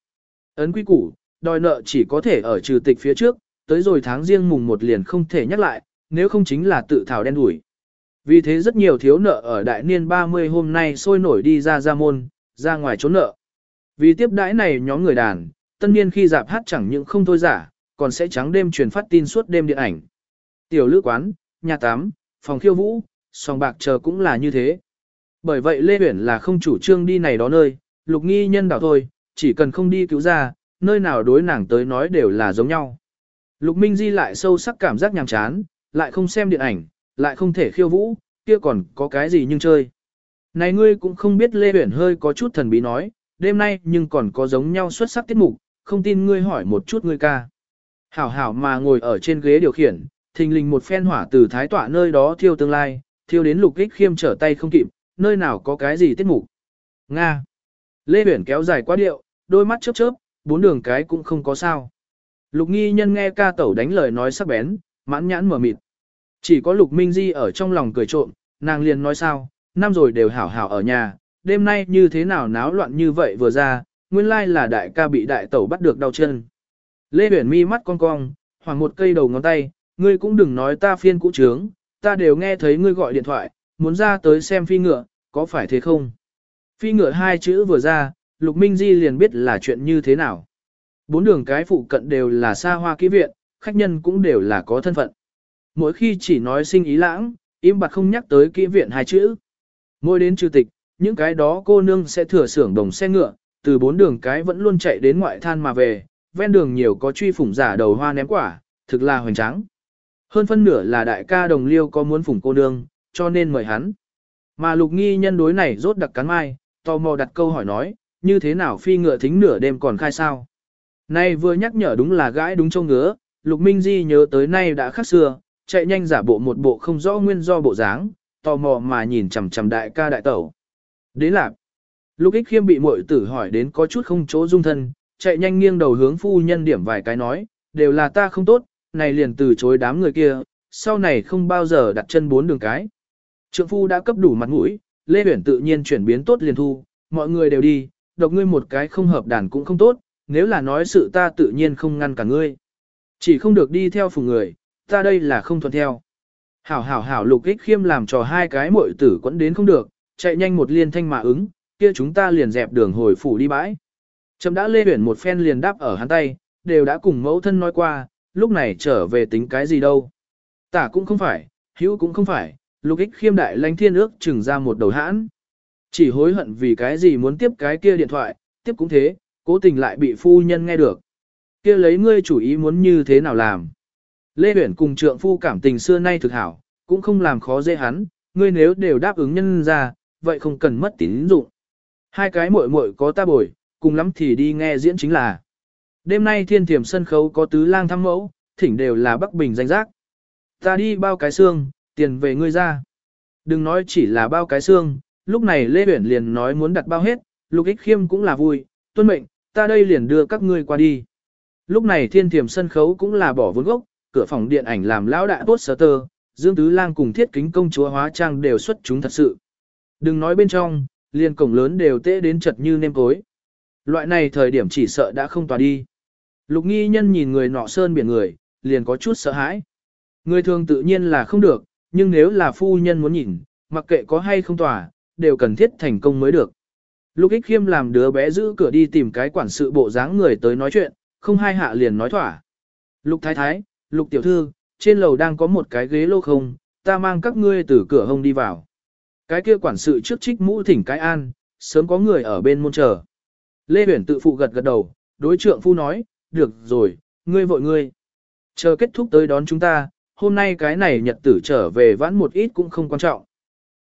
Ấn quy củ, đòi nợ chỉ có thể ở trừ tịch phía trước, tới rồi tháng riêng mùng một liền không thể nhắc lại, nếu không chính là tự thảo đen đủi. Vì thế rất nhiều thiếu nợ ở đại niên 30 hôm nay sôi nổi đi ra ra môn, ra ngoài trốn nợ. Vì tiếp đãi này nhóm người đàn, tân niên khi dạp hát chẳng những không thôi giả, còn sẽ trắng đêm truyền phát tin suốt đêm điện ảnh. Tiểu lữ quán, nhà tắm, phòng khiêu vũ, song bạc chờ cũng là như thế. Bởi vậy Lê Huyển là không chủ trương đi này đó nơi, lục nghi nhân đảo thôi, chỉ cần không đi cứu ra, nơi nào đối nàng tới nói đều là giống nhau. Lục Minh Di lại sâu sắc cảm giác nhàm chán, lại không xem điện ảnh, lại không thể khiêu vũ, kia còn có cái gì nhưng chơi. Này ngươi cũng không biết Lê Huyển hơi có chút thần bí nói, đêm nay nhưng còn có giống nhau xuất sắc tiết mục, không tin ngươi hỏi một chút ngươi ca. Hảo hảo mà ngồi ở trên ghế điều khiển, thình lình một phen hỏa từ thái tọa nơi đó thiêu tương lai, thiêu đến lục ích khiêm trở tay không kịp, nơi nào có cái gì tiết mục. Nga. Lê Huyển kéo dài quá điệu, đôi mắt chớp chớp, bốn đường cái cũng không có sao. Lục nghi nhân nghe ca tẩu đánh lời nói sắc bén, mãn nhãn mở mịt. Chỉ có lục minh di ở trong lòng cười trộm, nàng liền nói sao, năm rồi đều hảo hảo ở nhà, đêm nay như thế nào náo loạn như vậy vừa ra, nguyên lai là đại ca bị đại tẩu bắt được đau chân. Lê Huyển mi mắt cong cong, hoàng một cây đầu ngón tay, ngươi cũng đừng nói ta phiên cũ trướng, ta đều nghe thấy ngươi gọi điện thoại, muốn ra tới xem phi ngựa, có phải thế không? Phi ngựa hai chữ vừa ra, Lục Minh Di liền biết là chuyện như thế nào. Bốn đường cái phụ cận đều là xa hoa kỹ viện, khách nhân cũng đều là có thân phận. Mỗi khi chỉ nói sinh ý lãng, im bặt không nhắc tới kỹ viện hai chữ. Mỗi đến trừ tịch, những cái đó cô nương sẽ thừa xưởng đồng xe ngựa, từ bốn đường cái vẫn luôn chạy đến ngoại than mà về, ven đường nhiều có truy phủng giả đầu hoa ném quả, thực là hoành tráng. Hơn phân nửa là đại ca đồng liêu có muốn phủng cô nương, cho nên mời hắn. Mà lục nghi nhân đối này rốt đặc cắn mai, tò mò đặt câu hỏi nói, như thế nào phi ngựa thính nửa đêm còn khai sao? Nay vừa nhắc nhở đúng là gãi đúng châu ngứa, lục minh di nhớ tới nay đã khác xưa, chạy nhanh giả bộ một bộ không rõ nguyên do bộ dáng, tò mò mà nhìn chằm chằm đại ca đại tẩu. Đến lạc, lục ích khiêm bị muội tử hỏi đến có chút không chỗ dung thân, chạy nhanh nghiêng đầu hướng phu nhân điểm vài cái nói, đều là ta không tốt, này liền từ chối đám người kia, sau này không bao giờ đặt chân bốn đường cái. Trượng phu đã cấp đủ mặt mũi, Lê Huyển tự nhiên chuyển biến tốt liền thu, mọi người đều đi, độc ngươi một cái không hợp đàn cũng không tốt, nếu là nói sự ta tự nhiên không ngăn cả ngươi. Chỉ không được đi theo phùng người, ta đây là không thuận theo. Hảo hảo hảo lục ích khiêm làm trò hai cái muội tử quẫn đến không được, chạy nhanh một liên thanh mà ứng, kia chúng ta liền dẹp đường hồi phủ đi bãi. Trầm đã lê huyển một phen liền đáp ở hắn tay, đều đã cùng mẫu thân nói qua, lúc này trở về tính cái gì đâu. Tả cũng không phải, hữu cũng không phải, lục ích khiêm đại lãnh thiên ước chừng ra một đầu hãn. Chỉ hối hận vì cái gì muốn tiếp cái kia điện thoại, tiếp cũng thế, cố tình lại bị phu nhân nghe được. kia lấy ngươi chủ ý muốn như thế nào làm. Lê Huyển cùng trượng phu cảm tình xưa nay thực hảo, cũng không làm khó dễ hắn, ngươi nếu đều đáp ứng nhân ra, vậy không cần mất tín dụng. Hai cái muội muội có ta bồi, cùng lắm thì đi nghe diễn chính là. Đêm nay thiên thiểm sân khấu có tứ lang thăm mẫu, thỉnh đều là Bắc Bình danh giác. Ta đi bao cái xương, tiền về ngươi ra. Đừng nói chỉ là bao cái xương, lúc này Lê uyển liền nói muốn đặt bao hết, lục ích khiêm cũng là vui, tuân mệnh, ta đây liền đưa các ngươi qua đi. Lúc này thiên thiểm sân khấu cũng là bỏ vốn gốc, cửa phòng điện ảnh làm lão đại tốt sở tơ, Dương Tứ Lang cùng thiết kính công chúa hóa trang đều xuất chúng thật sự. Đừng nói bên trong, liền cổng lớn đều tê đến chật như nêm cối. Loại này thời điểm chỉ sợ đã không tòa đi. Lục nghi nhân nhìn người nọ sơn biển người, liền có chút sợ hãi. Người thường tự nhiên là không được, nhưng nếu là phu nhân muốn nhìn, mặc kệ có hay không tòa, đều cần thiết thành công mới được. Lục ích khiêm làm đứa bé giữ cửa đi tìm cái quản sự bộ dáng người tới nói chuyện, không hai hạ liền nói thỏa. Lục thái thái, lục tiểu thư, trên lầu đang có một cái ghế lô không, ta mang các ngươi từ cửa hông đi vào. Cái kia quản sự trước trích mũ thỉnh cái an, sớm có người ở bên môn chờ. Lê Huyển tự phụ gật gật đầu, đối trượng phu nói, được rồi, ngươi vội ngươi. Chờ kết thúc tới đón chúng ta, hôm nay cái này nhật tử trở về vãn một ít cũng không quan trọng.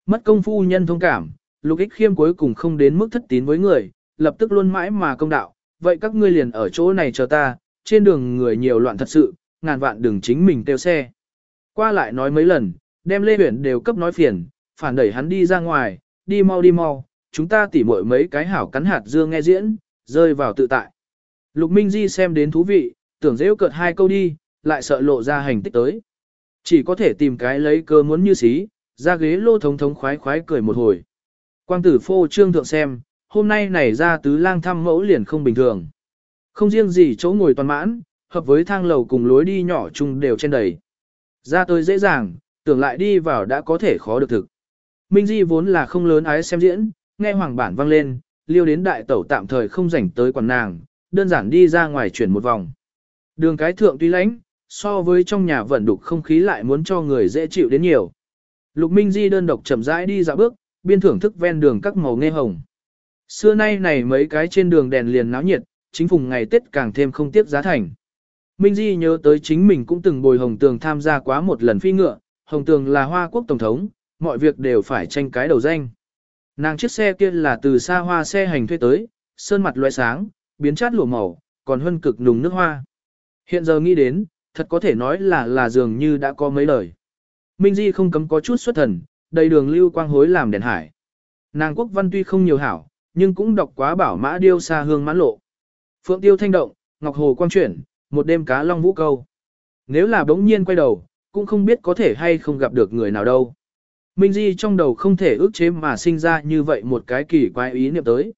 Mất công phu nhân thông cảm, lục ích khiêm cuối cùng không đến mức thất tín với người, lập tức luôn mãi mà công đạo, vậy các ngươi liền ở chỗ này chờ ta, trên đường người nhiều loạn thật sự, ngàn vạn đừng chính mình tiêu xe. Qua lại nói mấy lần, đem Lê Huyển đều cấp nói phiền, phản đẩy hắn đi ra ngoài, đi mau đi mau, chúng ta tỉ muội mấy cái hảo cắn hạt dưa nghe diễn, rơi vào tự tại. Lục Minh Di xem đến thú vị, tưởng dễ cợt hai câu đi, lại sợ lộ ra hành tích tới. Chỉ có thể tìm cái lấy cơ muốn như xí, ra ghế lô thống thống khoái khoái cười một hồi. Quang tử phô trương thượng xem, hôm nay này ra tứ lang thăm mẫu liền không bình thường. Không riêng gì chỗ ngồi toàn mãn, hợp với thang lầu cùng lối đi nhỏ chung đều trên đầy. Ra tôi dễ dàng, tưởng lại đi vào đã có thể khó được thực. Minh Di vốn là không lớn ái xem diễn, nghe hoàng bản vang lên, liêu đến đại tẩu tạm thời không rảnh tới quản nàng, đơn giản đi ra ngoài chuyển một vòng. Đường cái thượng tuy lánh, so với trong nhà vận đục không khí lại muốn cho người dễ chịu đến nhiều. Lục Minh Di đơn độc chậm rãi đi dạo bước, biên thưởng thức ven đường các màu nghe hồng. Xưa nay này mấy cái trên đường đèn liền náo nhiệt, chính phùng ngày Tết càng thêm không tiếc giá thành. Minh Di nhớ tới chính mình cũng từng bồi Hồng Tường tham gia quá một lần phi ngựa, Hồng Tường là Hoa Quốc Tổng thống, mọi việc đều phải tranh cái đầu danh. Nàng chiếc xe kia là từ xa hoa xe hành thuê tới, sơn mặt loại sáng, biến chát lụa màu, còn hơn cực nùng nước hoa. Hiện giờ nghĩ đến, thật có thể nói là là dường như đã có mấy lời. Minh Di không cấm có chút xuất thần, đầy đường lưu quang hối làm đèn hải. Nàng quốc văn tuy không nhiều hảo, nhưng cũng đọc quá bảo mã điêu xa hương mãn lộ. Phượng tiêu thanh động, ngọc hồ quang chuyển, một đêm cá long vũ câu. Nếu là bỗng nhiên quay đầu, cũng không biết có thể hay không gặp được người nào đâu. Minh Di trong đầu không thể ước chế mà sinh ra như vậy một cái kỳ quái ý niệm tới.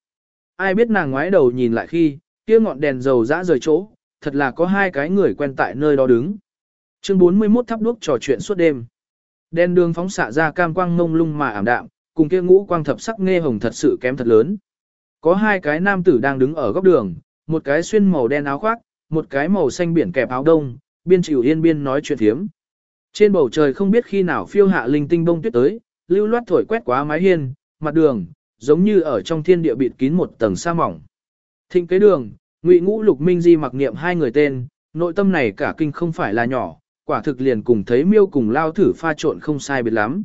Ai biết nàng ngoái đầu nhìn lại khi, kia ngọn đèn dầu dã rời chỗ, thật là có hai cái người quen tại nơi đó đứng. Chương 41 thắp đuốc trò chuyện suốt đêm. Đèn đường phóng xạ ra cam quang ngông lung mà ảm đạm, cùng kia ngũ quang thập sắc nghe hồng thật sự kém thật lớn. Có hai cái nam tử đang đứng ở góc đường, một cái xuyên màu đen áo khoác, một cái màu xanh biển kẹp áo đông, biên chịu yên biên nói chuyện thiếm. Trên bầu trời không biết khi nào phiêu hạ linh tinh bông tuyết tới, lưu loát thổi quét quá mái hiên, mặt đường, giống như ở trong thiên địa bịt kín một tầng sa mỏng. Thịnh kế đường, ngụy ngũ lục minh di mặc niệm hai người tên, nội tâm này cả kinh không phải là nhỏ, quả thực liền cùng thấy miêu cùng lao thử pha trộn không sai biệt lắm.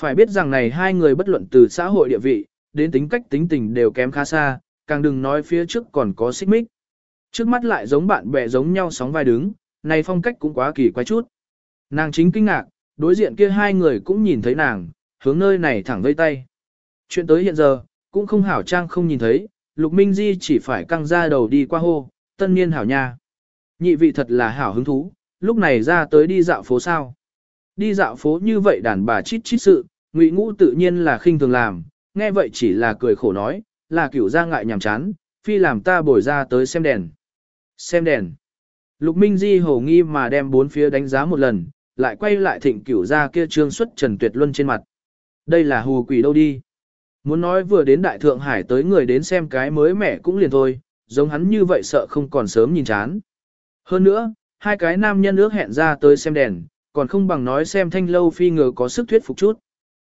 Phải biết rằng này hai người bất luận từ xã hội địa vị, đến tính cách tính tình đều kém khá xa, càng đừng nói phía trước còn có xích mích. Trước mắt lại giống bạn bè giống nhau sóng vai đứng, này phong cách cũng quá kỳ quái chút. Nàng chính kinh ngạc, đối diện kia hai người cũng nhìn thấy nàng, hướng nơi này thẳng vây tay. Chuyện tới hiện giờ, cũng không hảo trang không nhìn thấy, Lục Minh Di chỉ phải căng ra đầu đi qua hô, tân niên hảo nha. Nhị vị thật là hảo hứng thú, lúc này ra tới đi dạo phố sao. Đi dạo phố như vậy đàn bà chít chít sự, ngụy ngũ tự nhiên là khinh thường làm, nghe vậy chỉ là cười khổ nói, là kiểu ra ngại nhàm chán, phi làm ta bồi ra tới xem đèn. Xem đèn. Lục Minh Di hồ nghi mà đem bốn phía đánh giá một lần, lại quay lại thịnh cửu ra kia trương xuất trần tuyệt luân trên mặt. Đây là hù quỷ đâu đi. Muốn nói vừa đến Đại Thượng Hải tới người đến xem cái mới mẻ cũng liền thôi, giống hắn như vậy sợ không còn sớm nhìn chán. Hơn nữa, hai cái nam nhân ước hẹn ra tới xem đèn, còn không bằng nói xem thanh lâu phi ngờ có sức thuyết phục chút.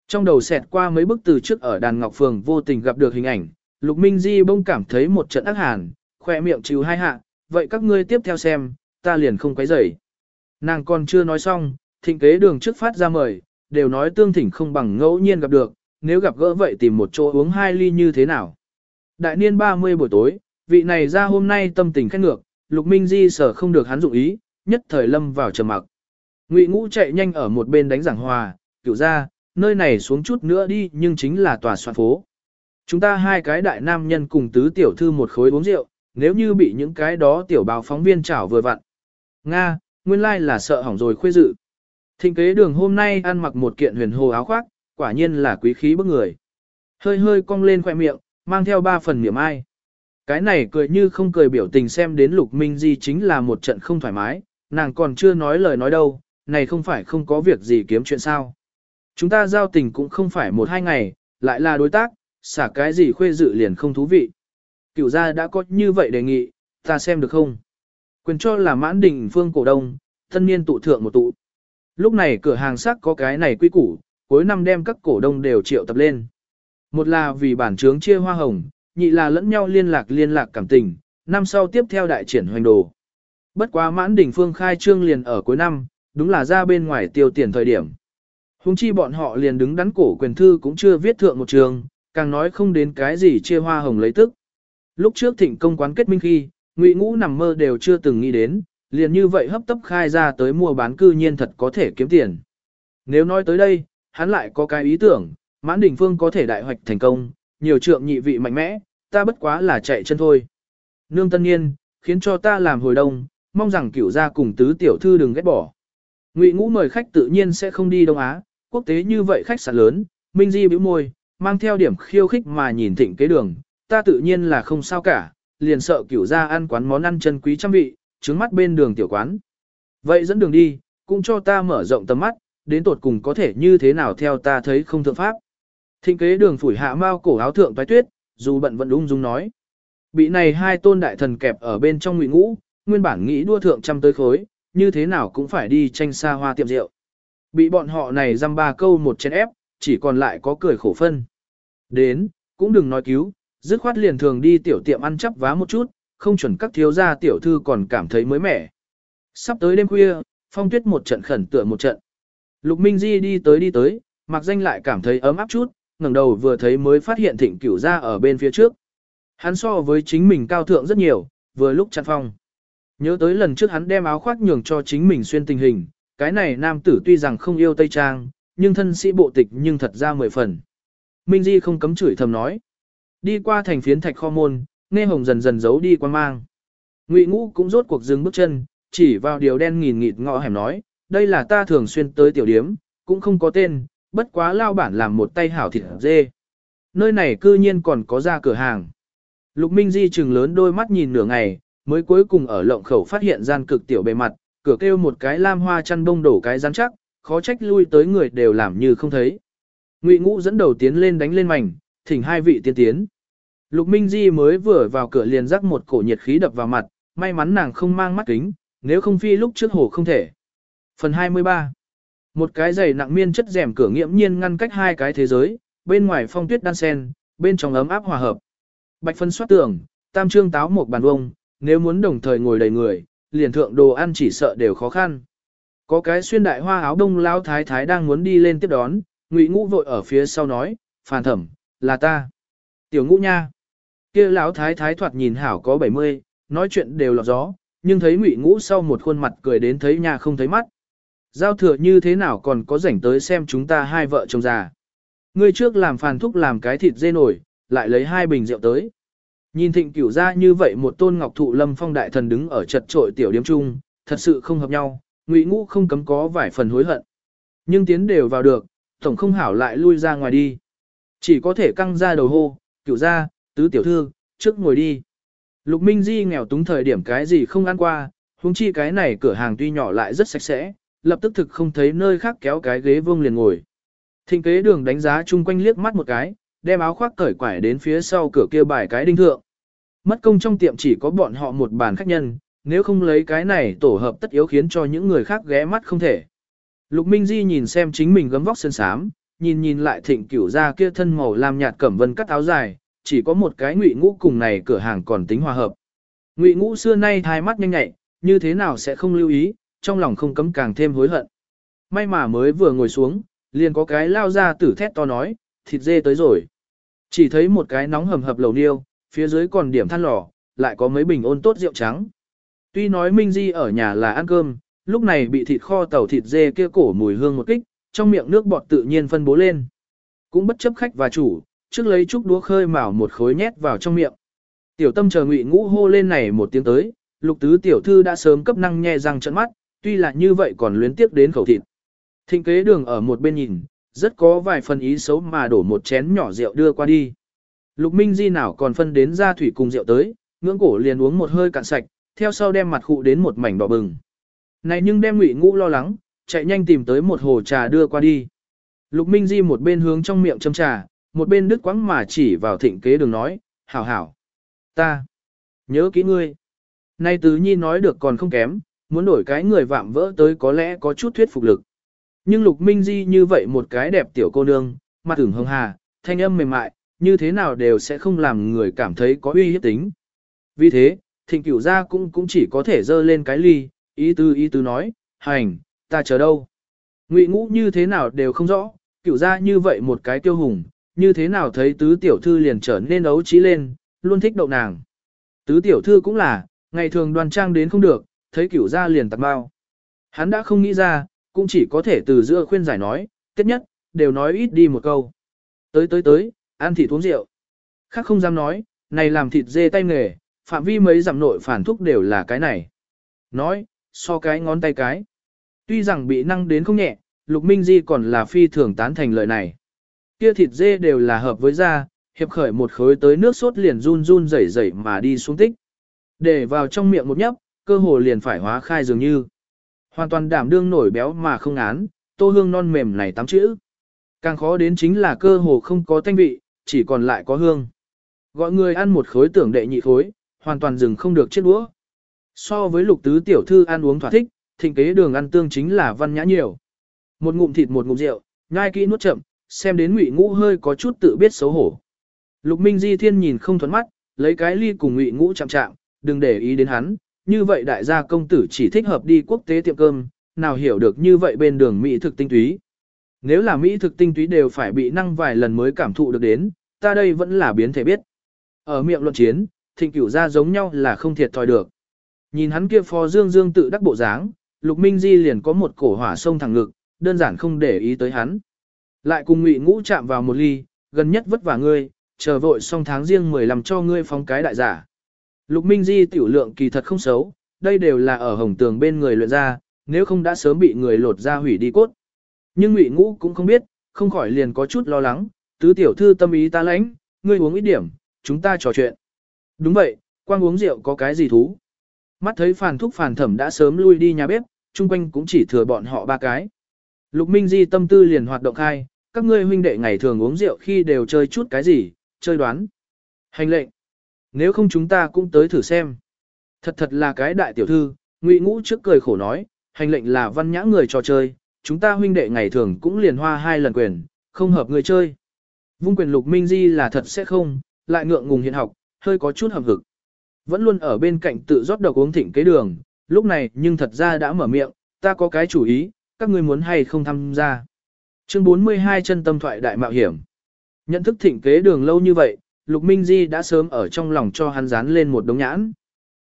Trong đầu xẹt qua mấy bức từ trước ở đàn Ngọc Phường vô tình gặp được hình ảnh, Lục Minh Di bông cảm thấy một trận ác hàn, khỏe miệng chịu hai hạ, vậy các ngươi tiếp theo xem, ta liền không quấy rầy. Nàng còn chưa nói xong, thịnh kế đường trước phát ra mời, đều nói tương thỉnh không bằng ngẫu nhiên gặp được, nếu gặp gỡ vậy tìm một chỗ uống hai ly như thế nào. Đại niên 30 buổi tối, vị này ra hôm nay tâm tình khét ngược, Lục Minh Di sở không được hắn dụng ý, nhất thời lâm vào trầm mặc. Ngụy Ngũ chạy nhanh ở một bên đánh giảng hòa, cửu ra, nơi này xuống chút nữa đi nhưng chính là tòa soạn phố. Chúng ta hai cái đại nam nhân cùng tứ tiểu thư một khối uống rượu, nếu như bị những cái đó tiểu báo phóng viên chảo vừa vặn. Nga, nguyên lai là sợ hỏng rồi khuê dự. Thịnh kế đường hôm nay ăn mặc một kiện huyền hồ áo khoác, quả nhiên là quý khí bức người. Hơi hơi cong lên khoẻ miệng, mang theo ba phần niệm ai. Cái này cười như không cười biểu tình xem đến lục minh di chính là một trận không thoải mái, nàng còn chưa nói lời nói đâu, này không phải không có việc gì kiếm chuyện sao. Chúng ta giao tình cũng không phải một hai ngày, lại là đối tác, xả cái gì khuê dự liền không thú vị. Cựu gia đã có như vậy đề nghị, ta xem được không? Quyền cho là mãn đình phương cổ đông, thân niên tụ thượng một tụ. Lúc này cửa hàng sắc có cái này quy củ, cuối năm đem các cổ đông đều triệu tập lên. Một là vì bản chướng chia hoa hồng, nhị là lẫn nhau liên lạc liên lạc cảm tình, năm sau tiếp theo đại triển hoành đồ. Bất quá mãn đỉnh phương khai trương liền ở cuối năm, đúng là ra bên ngoài tiêu tiền thời điểm. Hùng chi bọn họ liền đứng đắn cổ quyền thư cũng chưa viết thượng một trường, càng nói không đến cái gì chia hoa hồng lấy tức. Lúc trước thịnh công quán kết minh khi, ngụy ngũ nằm mơ đều chưa từng nghĩ đến, liền như vậy hấp tấp khai ra tới mua bán cư nhiên thật có thể kiếm tiền. Nếu nói tới đây, hắn lại có cái ý tưởng, mãn đỉnh phương có thể đại hoạch thành công, nhiều trượng nhị vị mạnh mẽ, ta bất quá là chạy chân thôi. Nương tân nhiên, khiến cho ta làm hồi đông, mong rằng cửu gia cùng tứ tiểu thư đừng ghét bỏ. Ngụy ngũ mời khách tự nhiên sẽ không đi Đông Á, quốc tế như vậy khách sạn lớn, Minh Di bĩu môi, mang theo điểm khiêu khích mà nhìn thịnh kế đường, ta tự nhiên là không sao cả, liền sợ cửu gia ăn quán món ăn chân quý trăm vị, trứng mắt bên đường tiểu quán. Vậy dẫn đường đi, cũng cho ta mở rộng tầm mắt, đến tột cùng có thể như thế nào theo ta thấy không thượng pháp. Thịnh kế đường phủi hạ mau cổ áo thượng toái tuyết, dù bận vẫn ung dung nói. Bị này hai tôn đại thần kẹp ở bên trong ngụy ngũ, nguyên bản nghĩ đua thượng trăm tới khối, như thế nào cũng phải đi tranh xa hoa tiệm rượu. Bị bọn họ này dăm ba câu một chén ép, chỉ còn lại có cười khổ phân. Đến, cũng đừng nói cứu, dứt khoát liền thường đi tiểu tiệm ăn chắp vá một chút, không chuẩn các thiếu gia tiểu thư còn cảm thấy mới mẻ. Sắp tới đêm khuya, phong tuyết một trận khẩn tựa một trận. Lục Minh Di đi tới đi tới, mặc danh lại cảm thấy ấm áp chút, ngẩng đầu vừa thấy mới phát hiện thịnh cửu ra ở bên phía trước. Hắn so với chính mình cao thượng rất nhiều, vừa lúc chặn phong. Nhớ tới lần trước hắn đem áo khoác nhường cho chính mình xuyên tình hình, cái này nam tử tuy rằng không yêu Tây Trang, nhưng thân sĩ bộ tịch nhưng thật ra mười phần. Minh Di không cấm chửi thầm nói. Đi qua thành phiến thạch kho môn, nghe hồng dần dần giấu đi quan mang. Ngụy ngũ cũng rốt cuộc dừng bước chân, chỉ vào điều đen nghìn nghịt ngõ hẻm nói, đây là ta thường xuyên tới tiểu điếm, cũng không có tên, bất quá lao bản làm một tay hảo thịt dê. Nơi này cư nhiên còn có ra cửa hàng. Lục Minh Di chừng lớn đôi mắt nhìn nửa ngày, mới cuối cùng ở lộng khẩu phát hiện gian cực tiểu bề mặt, cửa kêu một cái lam hoa chăn bông đổ cái rắn chắc, khó trách lui tới người đều làm như không thấy. Ngụy Ngũ dẫn đầu tiến lên đánh lên mảnh, thỉnh hai vị tiên tiến. Lục Minh Di mới vừa vào cửa liền rắc một cổ nhiệt khí đập vào mặt, may mắn nàng không mang mắt kính, nếu không phi lúc trước hồ không thể. Phần 23 Một cái giày nặng miên chất rèm cửa nghiễm nhiên ngăn cách hai cái thế giới, bên ngoài phong tuyết đan sen, bên trong ấm áp hòa hợp. Bạch phân soát tường, tam trương táo một bàn vông, nếu muốn đồng thời ngồi đầy người, liền thượng đồ ăn chỉ sợ đều khó khăn. Có cái xuyên đại hoa áo đông lao thái thái đang muốn đi lên tiếp đón, ngụy ngũ vội ở phía sau nói, phàn thẩm, là ta. Tiểu ngũ nha. kia lão thái thái thoạt nhìn hảo có 70, nói chuyện đều lọt gió, nhưng thấy ngụy ngũ sau một khuôn mặt cười đến thấy nhà không thấy mắt. Giao thừa như thế nào còn có rảnh tới xem chúng ta hai vợ chồng già. Ngươi trước làm phàn thúc làm cái thịt dê nổi, lại lấy hai bình rượu tới. Nhìn thịnh cửu ra như vậy một tôn ngọc thụ lâm phong đại thần đứng ở chật trội tiểu điếm trung, thật sự không hợp nhau, ngụy ngũ không cấm có vài phần hối hận. Nhưng tiến đều vào được, tổng không hảo lại lui ra ngoài đi. Chỉ có thể căng ra đầu hô, cửu ra, tứ tiểu thư, trước ngồi đi. Lục Minh Di nghèo túng thời điểm cái gì không ăn qua, huống chi cái này cửa hàng tuy nhỏ lại rất sạch sẽ, lập tức thực không thấy nơi khác kéo cái ghế vương liền ngồi. Thịnh kế đường đánh giá chung quanh liếc mắt một cái, đem áo khoác cởi quải đến phía sau cửa kia bài cái đinh thượng. Mất công trong tiệm chỉ có bọn họ một bàn khách nhân, nếu không lấy cái này tổ hợp tất yếu khiến cho những người khác ghé mắt không thể. Lục Minh Di nhìn xem chính mình gấm vóc sơn sám, nhìn nhìn lại thịnh cửu ra kia thân màu lam nhạt cẩm vân cắt áo dài, chỉ có một cái ngụy ngũ cùng này cửa hàng còn tính hòa hợp. Ngụy ngũ xưa nay thai mắt nhanh nhạy, như thế nào sẽ không lưu ý, trong lòng không cấm càng thêm hối hận. May mà mới vừa ngồi xuống, liền có cái lao ra tử thét to nói, thịt dê tới rồi. Chỉ thấy một cái nóng hầm hập lầu niêu, phía dưới còn điểm than lò, lại có mấy bình ôn tốt rượu trắng. Tuy nói Minh Di ở nhà là ăn cơm, lúc này bị thịt kho tàu thịt dê kia cổ mùi hương một kích, trong miệng nước bọt tự nhiên phân bố lên. Cũng bất chấp khách và chủ, trước lấy chút đũa khơi mào một khối nhét vào trong miệng. Tiểu tâm chờ ngụy ngũ hô lên này một tiếng tới, lục tứ tiểu thư đã sớm cấp năng nhẹ răng trận mắt, tuy là như vậy còn luyến tiếc đến khẩu thịt. Thịnh kế đường ở một bên nhìn, rất có vài phần ý xấu mà đổ một chén nhỏ rượu đưa qua đi. Lục Minh Di nào còn phân đến ra thủy cùng rượu tới, ngưỡng cổ liền uống một hơi cạn sạch, theo sau đem mặt khụ đến một mảnh đỏ bừng. Này nhưng đem ngụy ngũ lo lắng, chạy nhanh tìm tới một hồ trà đưa qua đi. Lục Minh Di một bên hướng trong miệng châm trà, một bên đứt quãng mà chỉ vào thịnh kế đường nói, hảo hảo. Ta, nhớ kỹ ngươi. Nay tứ nhi nói được còn không kém, muốn đổi cái người vạm vỡ tới có lẽ có chút thuyết phục lực. Nhưng Lục Minh Di như vậy một cái đẹp tiểu cô nương, mặt tưởng hồng hà, thanh âm mềm mại, như thế nào đều sẽ không làm người cảm thấy có uy hiếp tính. Vì thế, thịnh cửu gia cũng cũng chỉ có thể dơ lên cái ly, ý tư ý tư nói, hành, ta chờ đâu. Ngụy ngũ như thế nào đều không rõ, cửu gia như vậy một cái tiêu hùng, như thế nào thấy tứ tiểu thư liền trở nên ấu trí lên, luôn thích đậu nàng. Tứ tiểu thư cũng là, ngày thường đoan trang đến không được, thấy cửu gia liền tặc bao. Hắn đã không nghĩ ra, cũng chỉ có thể từ giữa khuyên giải nói, tiết nhất, đều nói ít đi một câu. Tới tới tới, ăn thịt uống rượu. Khác không dám nói, này làm thịt dê tay nghề, phạm vi mấy giảm nội phản thúc đều là cái này. Nói, so cái ngón tay cái. Tuy rằng bị năng đến không nhẹ, Lục Minh Di còn là phi thường tán thành lời này. Kia thịt dê đều là hợp với da, hiệp khởi một khối tới nước sốt liền run run rẩy rẩy mà đi xuống tích. Để vào trong miệng một nhấp, cơ hồ liền phải hóa khai dường như. Hoàn toàn đảm đương nổi béo mà không án, tô hương non mềm này tám chữ. Càng khó đến chính là cơ hồ không có thanh vị, chỉ còn lại có hương. Gọi người ăn một khối tưởng đệ nhị khối, hoàn toàn dừng không được chết đũa. So với lục tứ tiểu thư ăn uống thỏa thích, thịnh kế đường ăn tương chính là văn nhã nhiều. Một ngụm thịt một ngụm rượu, nhai kỹ nuốt chậm, xem đến ngụy ngũ hơi có chút tự biết xấu hổ. Lục Minh Di Thiên nhìn không thuẫn mắt, lấy cái ly cùng ngụy ngũ chạm chạm, đừng để ý đến hắn, như vậy đại gia công tử chỉ thích hợp đi quốc tế tiệm cơm, nào hiểu được như vậy bên đường mỹ thực tinh túy. Nếu là mỹ thực tinh túy đều phải bị năng vài lần mới cảm thụ được đến, ta đây vẫn là biến thể biết. Ở miệng luận chiến, thịnh cửu ra giống nhau là không thiệt thòi được. Nhìn hắn kia phó dương dương tự đắc bộ dáng, Lục Minh Di liền có một cổ hỏa sông thẳng ngực, đơn giản không để ý tới hắn. Lại cùng Ngụy Ngũ chạm vào một ly, gần nhất vất vả ngươi, chờ vội xong tháng riêng 15 cho ngươi phóng cái đại giả. Lục Minh Di tiểu lượng kỳ thật không xấu, đây đều là ở hồng tường bên người luyện ra, nếu không đã sớm bị người lột ra hủy đi cốt. Nhưng Ngụy Ngũ cũng không biết, không khỏi liền có chút lo lắng, tứ tiểu thư tâm ý ta lãnh, ngươi uống ít điểm, chúng ta trò chuyện. Đúng vậy, quang uống rượu có cái gì thú. Mắt thấy phàn thúc phàn thẩm đã sớm lui đi nhà bếp, chung quanh cũng chỉ thừa bọn họ ba cái. Lục Minh Di tâm tư liền hoạt động khai, các ngươi huynh đệ ngày thường uống rượu khi đều chơi chút cái gì, chơi đoán. Hành lệnh. Nếu không chúng ta cũng tới thử xem. Thật thật là cái đại tiểu thư, Ngụy Ngũ trước cười khổ nói, hành lệnh là văn nhã người trò chơi, chúng ta huynh đệ ngày thường cũng liền hoa hai lần quyền, không hợp người chơi. Vung quyền Lục Minh Di là thật sẽ không, lại ngượng ngùng hiện học, hơi có chút hợp vực. Vẫn luôn ở bên cạnh tự rót độc uống thịnh kế đường, lúc này nhưng thật ra đã mở miệng, ta có cái chủ ý, các ngươi muốn hay không tham gia. Chương 42 chân tâm thoại đại mạo hiểm. Nhận thức thịnh kế đường lâu như vậy, Lục Minh Di đã sớm ở trong lòng cho hắn dán lên một đống nhãn.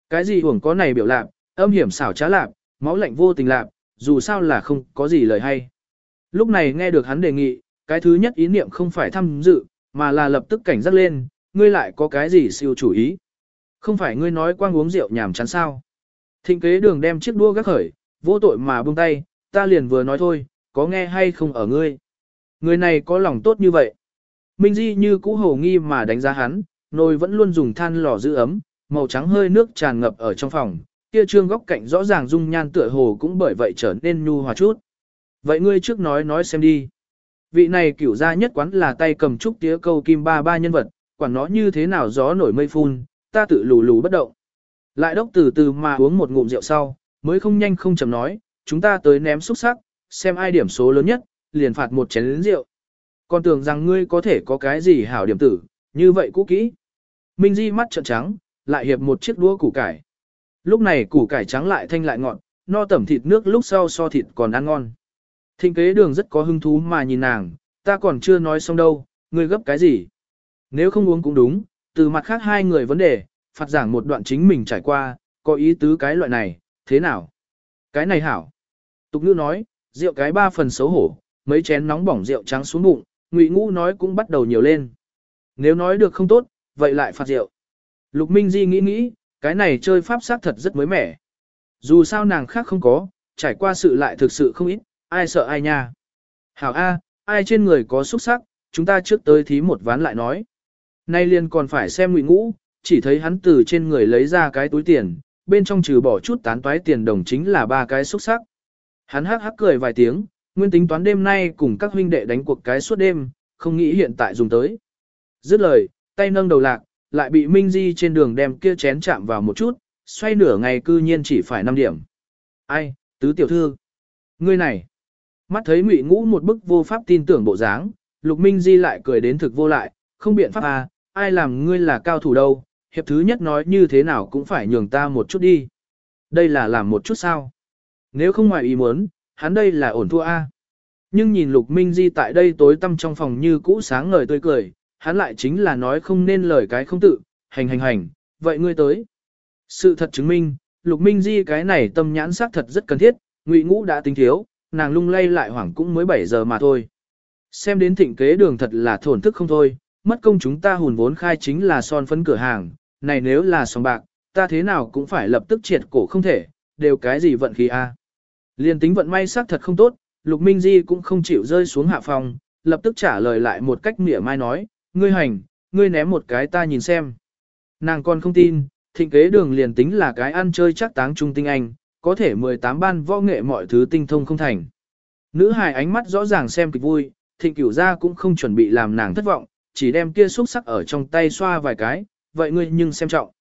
Cái gì hưởng có này biểu lạc, âm hiểm xảo trá lạc, máu lạnh vô tình lạc, dù sao là không có gì lời hay. Lúc này nghe được hắn đề nghị, cái thứ nhất ý niệm không phải tham dự, mà là lập tức cảnh giác lên, ngươi lại có cái gì siêu chủ ý. Không phải ngươi nói quang uống rượu nhảm chán sao. Thịnh kế đường đem chiếc đua gác khởi, vô tội mà buông tay, ta liền vừa nói thôi, có nghe hay không ở ngươi. Người này có lòng tốt như vậy. Minh Di như cũ hồ nghi mà đánh giá hắn, nồi vẫn luôn dùng than lò giữ ấm, màu trắng hơi nước tràn ngập ở trong phòng, kia trương góc cạnh rõ ràng dung nhan tựa hồ cũng bởi vậy trở nên nhu hòa chút. Vậy ngươi trước nói nói xem đi. Vị này cửu gia nhất quán là tay cầm trúc tía câu kim ba ba nhân vật, quản nó như thế nào gió nổi mây phun, ta tự lù lù bất động. Lại đốc từ từ mà uống một ngụm rượu sau, mới không nhanh không chậm nói, chúng ta tới ném xúc sắc, xem ai điểm số lớn nhất, liền phạt một chén rượu. Còn tưởng rằng ngươi có thể có cái gì hảo điểm tử, như vậy cũ kỹ. Minh Di mắt trợn trắng, lại hiệp một chiếc đũa củ cải. Lúc này củ cải trắng lại thanh lại ngọt, no tẩm thịt nước lúc sau so thịt còn ăn ngon. Thịnh kế đường rất có hứng thú mà nhìn nàng, ta còn chưa nói xong đâu, ngươi gấp cái gì. Nếu không uống cũng đúng, từ mặt khác hai người vấn đề, phạt giảng một đoạn chính mình trải qua, có ý tứ cái loại này, thế nào? Cái này hảo. Tục ngữ nói, rượu cái ba phần xấu hổ, mấy chén nóng bỏng rượu trắng xuống bụng, ngụy ngũ nói cũng bắt đầu nhiều lên. Nếu nói được không tốt, vậy lại phạt rượu. Lục Minh Di nghĩ nghĩ, cái này chơi pháp sát thật rất mới mẻ. Dù sao nàng khác không có, trải qua sự lại thực sự không ít, ai sợ ai nha. Hảo A, ai trên người có xúc sắc, chúng ta trước tới thí một ván lại nói. Nay liền còn phải xem ngụy ngũ, chỉ thấy hắn từ trên người lấy ra cái túi tiền, bên trong trừ bỏ chút tán toái tiền đồng chính là ba cái xúc sắc. Hắn hắc hắc cười vài tiếng, nguyên tính toán đêm nay cùng các huynh đệ đánh cuộc cái suốt đêm, không nghĩ hiện tại dùng tới. Dứt lời, tay nâng đầu lạc, lại bị Minh Di trên đường đem kia chén chạm vào một chút, xoay nửa ngày cư nhiên chỉ phải 5 điểm. Ai, tứ tiểu thư. Ngươi này. Mắt thấy ngụy ngũ một bức vô pháp tin tưởng bộ dáng, lục minh di lại cười đến thực vô lại, không biện pháp à, ai làm ngươi là cao thủ đâu, hiệp thứ nhất nói như thế nào cũng phải nhường ta một chút đi. Đây là làm một chút sao. Nếu không ngoài ý muốn, hắn đây là ổn thua a. Nhưng nhìn Lục Minh Di tại đây tối tăm trong phòng như cũ sáng ngời tươi cười, hắn lại chính là nói không nên lời cái không tự, hành hành hành, vậy ngươi tới. Sự thật chứng minh, Lục Minh Di cái này tâm nhãn sắc thật rất cần thiết, Ngụy Ngũ đã tính thiếu, nàng lung lay lại hoảng cũng mới 7 giờ mà thôi. Xem đến thịnh kế đường thật là thổn thức không thôi, mất công chúng ta hùn vốn khai chính là son phấn cửa hàng, này nếu là sòng bạc, ta thế nào cũng phải lập tức triệt cổ không thể, đều cái gì vận khí a. Liên tính vận may sắc thật không tốt, Lục Minh Di cũng không chịu rơi xuống hạ phòng, lập tức trả lời lại một cách mỉa mai nói, ngươi hành, ngươi ném một cái ta nhìn xem. Nàng còn không tin, thịnh kế đường liền tính là cái ăn chơi chắc táng trung tinh anh, có thể 18 ban võ nghệ mọi thứ tinh thông không thành. Nữ hài ánh mắt rõ ràng xem kịch vui, thịnh cửu gia cũng không chuẩn bị làm nàng thất vọng, chỉ đem kia xúc sắc ở trong tay xoa vài cái, vậy ngươi nhưng xem trọng.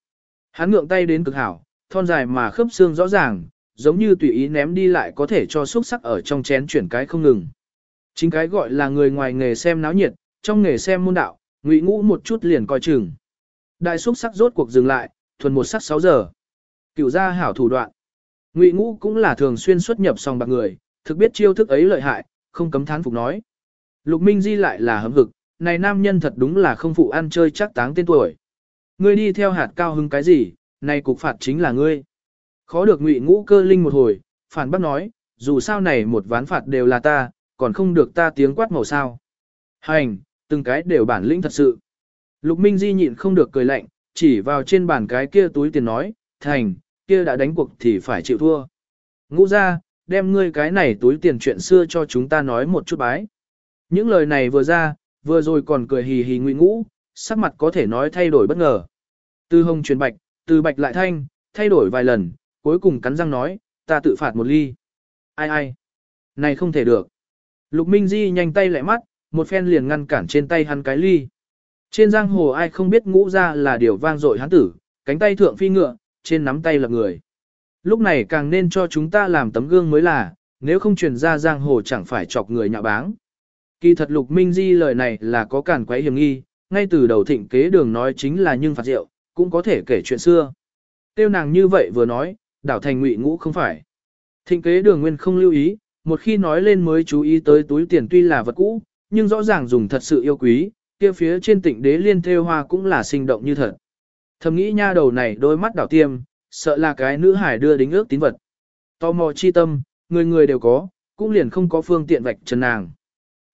Hắn ngượng tay đến cực hảo, thon dài mà khớp xương rõ ràng, giống như tùy ý ném đi lại có thể cho xúc sắc ở trong chén chuyển cái không ngừng. Chính cái gọi là người ngoài nghề xem náo nhiệt, trong nghề xem môn đạo, ngụy ngũ một chút liền coi chừng. Đại xúc sắc rốt cuộc dừng lại, thuần một sắc 6 giờ. Cửu gia hảo thủ đoạn. Ngụy ngũ cũng là thường xuyên xuất nhập song bạc người, thực biết chiêu thức ấy lợi hại, không cấm thán phục nói. Lục Minh Di lại là hấm hực, này nam nhân thật đúng là không phụ ăn chơi chắc táng tên tuổi. Ngươi đi theo hạt cao hứng cái gì, này cục phạt chính là ngươi. Khó được ngụy ngũ cơ linh một hồi, phản bác nói, dù sao này một ván phạt đều là ta, còn không được ta tiếng quát màu sao. Hành, từng cái đều bản lĩnh thật sự. Lục Minh Di nhịn không được cười lạnh, chỉ vào trên bàn cái kia túi tiền nói, thành, kia đã đánh cuộc thì phải chịu thua. Ngũ ra, đem ngươi cái này túi tiền chuyện xưa cho chúng ta nói một chút bái. Những lời này vừa ra, vừa rồi còn cười hì hì ngụy ngũ, sắc mặt có thể nói thay đổi bất ngờ. Từ hồng truyền bạch, từ bạch lại thanh, thay đổi vài lần, cuối cùng cắn răng nói, ta tự phạt một ly. Ai ai? Này không thể được. Lục Minh Di nhanh tay lại mắt, một phen liền ngăn cản trên tay hắn cái ly. Trên giang hồ ai không biết ngũ ra là điều vang dội hắn tử, cánh tay thượng phi ngựa, trên nắm tay là người. Lúc này càng nên cho chúng ta làm tấm gương mới là, nếu không truyền ra giang hồ chẳng phải chọc người nhạ báng. Kỳ thật Lục Minh Di lời này là có cản quấy hiểm nghi, ngay từ đầu thịnh kế đường nói chính là nhưng phạt rượu, cũng có thể kể chuyện xưa. Tiêu nàng như vậy vừa nói, đảo thành ngụy ngũ không phải. Thịnh kế đường nguyên không lưu ý, một khi nói lên mới chú ý tới túi tiền tuy là vật cũ, nhưng rõ ràng dùng thật sự yêu quý, kia phía trên tịnh đế liên thêu hoa cũng là sinh động như thật. Thầm nghĩ nha đầu này đôi mắt đảo tiêm, sợ là cái nữ hải đưa đính ước tín vật. Tò mò chi tâm, người người đều có, cũng liền không có phương tiện vạch trần nàng.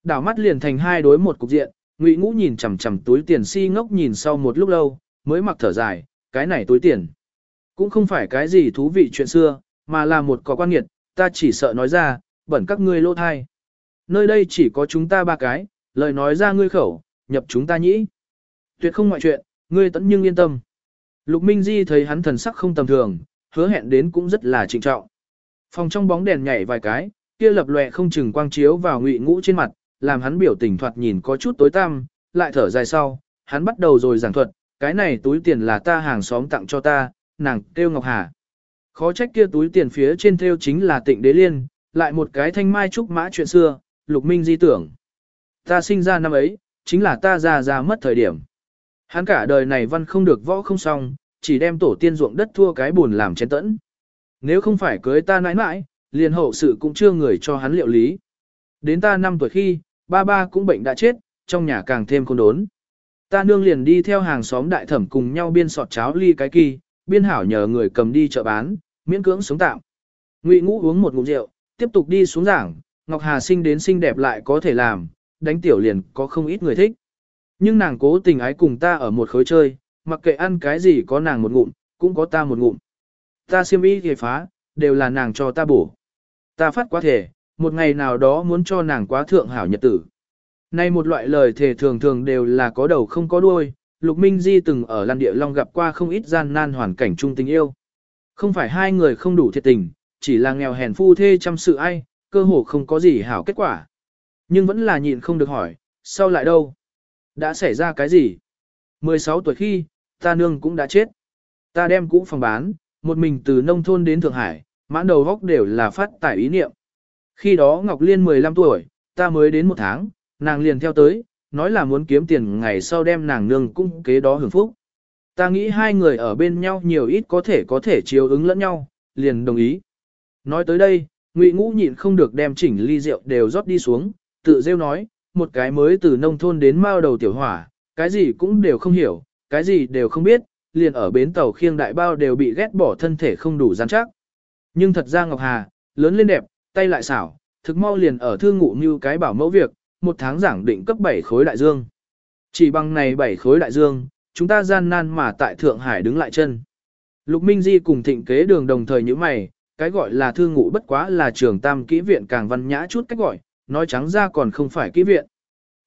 Đảo mắt liền thành hai đối một cục diện, Ngụy Ngũ nhìn chằm chằm túi tiền si ngốc nhìn sau một lúc lâu, mới mặc thở dài, cái này túi tiền. Cũng không phải cái gì thú vị chuyện xưa, mà là một có quan nghiệt, ta chỉ sợ nói ra, bẩn các ngươi lỗ thai. Nơi đây chỉ có chúng ta ba cái, lời nói ra ngươi khẩu, nhập chúng ta nhĩ. Tuyệt không ngoại chuyện, ngươi tẫn nhưng yên tâm. Lục Minh Di thấy hắn thần sắc không tầm thường, hứa hẹn đến cũng rất là trịnh trọng. Phòng trong bóng đèn nhảy vài cái, kia lập lòe không chừng quang chiếu vào ngụy ngũ trên mặt, làm hắn biểu tình thoạt nhìn có chút tối tăm, lại thở dài sau, hắn bắt đầu rồi giảng thuật, cái này túi tiền là ta hàng xóm tặng cho ta, nàng kêu Ngọc Hà. Khó trách kia túi tiền phía trên theo chính là tịnh đế liên, lại một cái thanh mai trúc mã chuyện xưa, lục minh di tưởng. Ta sinh ra năm ấy, chính là ta già già mất thời điểm. Hắn cả đời này văn không được võ không xong, chỉ đem tổ tiên ruộng đất thua cái buồn làm chén tẫn. Nếu không phải cưới ta nãi nãi, liền hậu sự cũng chưa người cho hắn liệu lý. Đến ta năm tuổi khi, ba ba cũng bệnh đã chết, trong nhà càng thêm khôn đốn. Ta nương liền đi theo hàng xóm đại thẩm cùng nhau biên sọt cháo ly cái kỳ, biên hảo nhờ người cầm đi chợ bán, miễn cưỡng sống tạm. Ngụy Ngũ uống một ngụm rượu, tiếp tục đi xuống giảng, Ngọc Hà sinh đến xinh đẹp lại có thể làm, đánh tiểu liền có không ít người thích. Nhưng nàng cố tình ái cùng ta ở một khối chơi, mặc kệ ăn cái gì có nàng một ngụm, cũng có ta một ngụm. Ta siêm ý thì phá, đều là nàng cho ta bổ. Ta phát quá thể, một ngày nào đó muốn cho nàng quá thượng hảo nhật tử. Nay một loại lời thề thường thường đều là có đầu không có đuôi, Lục Minh Di từng ở Lan Địa Long gặp qua không ít gian nan hoàn cảnh chung tình yêu. Không phải hai người không đủ thiệt tình, chỉ là nghèo hèn phu thê chăm sự ai, cơ hồ không có gì hảo kết quả. Nhưng vẫn là nhịn không được hỏi, sao lại đâu? Đã xảy ra cái gì? 16 tuổi khi, ta nương cũng đã chết. Ta đem cũ phòng bán, một mình từ nông thôn đến Thượng Hải, mãn đầu góc đều là phát tải ý niệm. Khi đó Ngọc Liên 15 tuổi, ta mới đến một tháng, nàng liền theo tới, nói là muốn kiếm tiền ngày sau đem nàng nương cung kế đó hưởng phúc. Ta nghĩ hai người ở bên nhau nhiều ít có thể có thể chiếu ứng lẫn nhau, liền đồng ý. Nói tới đây, Ngụy Ngũ nhịn không được đem chỉnh ly rượu đều rót đi xuống, tự rêu nói, một cái mới từ nông thôn đến mao đầu tiểu hỏa, cái gì cũng đều không hiểu, cái gì đều không biết, liền ở bến tàu khiêng đại bao đều bị ghét bỏ thân thể không đủ rắn chắc. Nhưng thật ra Ngọc Hà, lớn lên đẹp, tay lại xảo, thực mau liền ở thương ngụ như cái bảo mẫu việc, một tháng giảng định cấp 7 khối đại dương. Chỉ bằng này 7 khối đại dương, chúng ta gian nan mà tại Thượng Hải đứng lại chân. Lục Minh Di cùng thịnh kế đường đồng thời như mày, cái gọi là thương ngụ bất quá là trường tam kỹ viện càng văn nhã chút cách gọi, nói trắng ra còn không phải kỹ viện.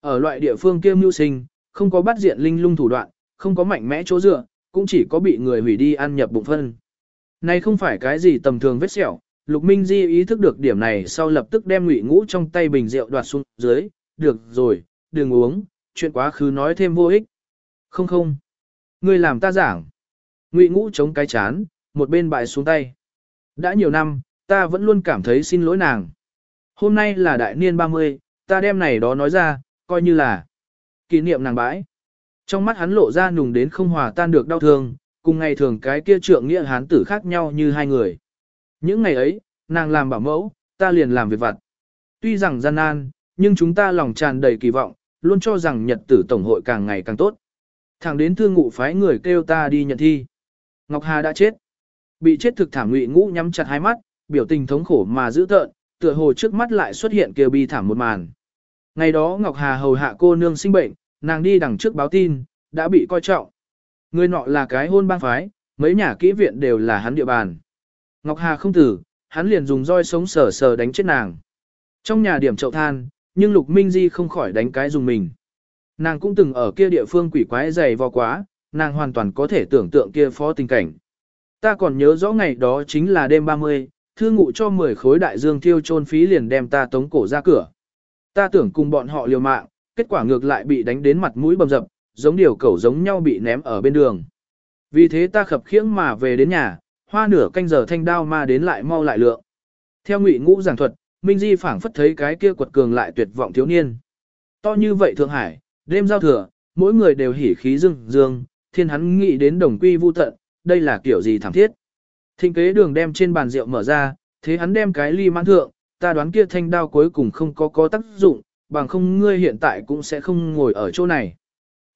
Ở loại địa phương kia mưu sinh, không có bắt diện linh lung thủ đoạn, không có mạnh mẽ chỗ dựa, cũng chỉ có bị người hủy đi ăn nhập bụng phân. Này không phải cái gì tầm thường vết sẹo, Lục Minh Di ý thức được điểm này sau lập tức đem ngụy ngũ trong tay bình rượu đoạt xuống dưới, được rồi, đừng uống, chuyện quá khứ nói thêm vô ích. Không không, ngươi làm ta giảng. Ngụy ngũ chống cái chán, một bên bại xuống tay. Đã nhiều năm, ta vẫn luôn cảm thấy xin lỗi nàng. Hôm nay là đại niên 30, ta đem này đó nói ra, coi như là kỷ niệm nàng bãi. Trong mắt hắn lộ ra nùng đến không hòa tan được đau thương, cùng ngày thường cái kia trượng nghĩa hán tử khác nhau như hai người. Những ngày ấy, nàng làm bảo mẫu, ta liền làm việc vặt. Tuy rằng gian nan, nhưng chúng ta lòng tràn đầy kỳ vọng, luôn cho rằng nhật tử tổng hội càng ngày càng tốt. Thẳng đến thương ngụ phái người kêu ta đi nhận thi. Ngọc Hà đã chết. Bị chết thực thảm ngụy ngũ nhắm chặt hai mắt, biểu tình thống khổ mà dữ tợn, tựa hồ trước mắt lại xuất hiện kêu bi thảm một màn. Ngày đó Ngọc Hà hầu hạ cô nương sinh bệnh, nàng đi đằng trước báo tin, đã bị coi trọng. Người nọ là cái hôn bang phái, mấy nhà kỹ viện đều là hắn địa bàn. Ngọc Hà không tử, hắn liền dùng roi sống sờ sờ đánh chết nàng. Trong nhà điểm chậu than, nhưng Lục Minh Di không khỏi đánh cái dùng mình. Nàng cũng từng ở kia địa phương quỷ quái dày vò quá, nàng hoàn toàn có thể tưởng tượng kia phó tình cảnh. Ta còn nhớ rõ ngày đó chính là đêm 30, thư ngụ cho 10 khối đại dương thiêu trôn phí liền đem ta tống cổ ra cửa. Ta tưởng cùng bọn họ liều mạng, kết quả ngược lại bị đánh đến mặt mũi bầm dập, giống điều cẩu giống nhau bị ném ở bên đường. Vì thế ta khập khiễng mà về đến nhà, hoa nửa canh giờ thanh đao ma đến lại mau lại lượng. Theo ngụy ngũ giảng thuật, Minh Di phảng phất thấy cái kia quật cường lại tuyệt vọng thiếu niên. To như vậy Thượng Hải, đêm giao thừa, mỗi người đều hỉ khí dương dương, thiên hắn nghĩ đến đồng quy vu tận, đây là kiểu gì thảm thiết. Thịnh kế đường đem trên bàn rượu mở ra, thế hắn đem cái ly mãn thượng, ta đoán kia thanh đao cuối cùng không có có tác dụng, bằng không ngươi hiện tại cũng sẽ không ngồi ở chỗ này.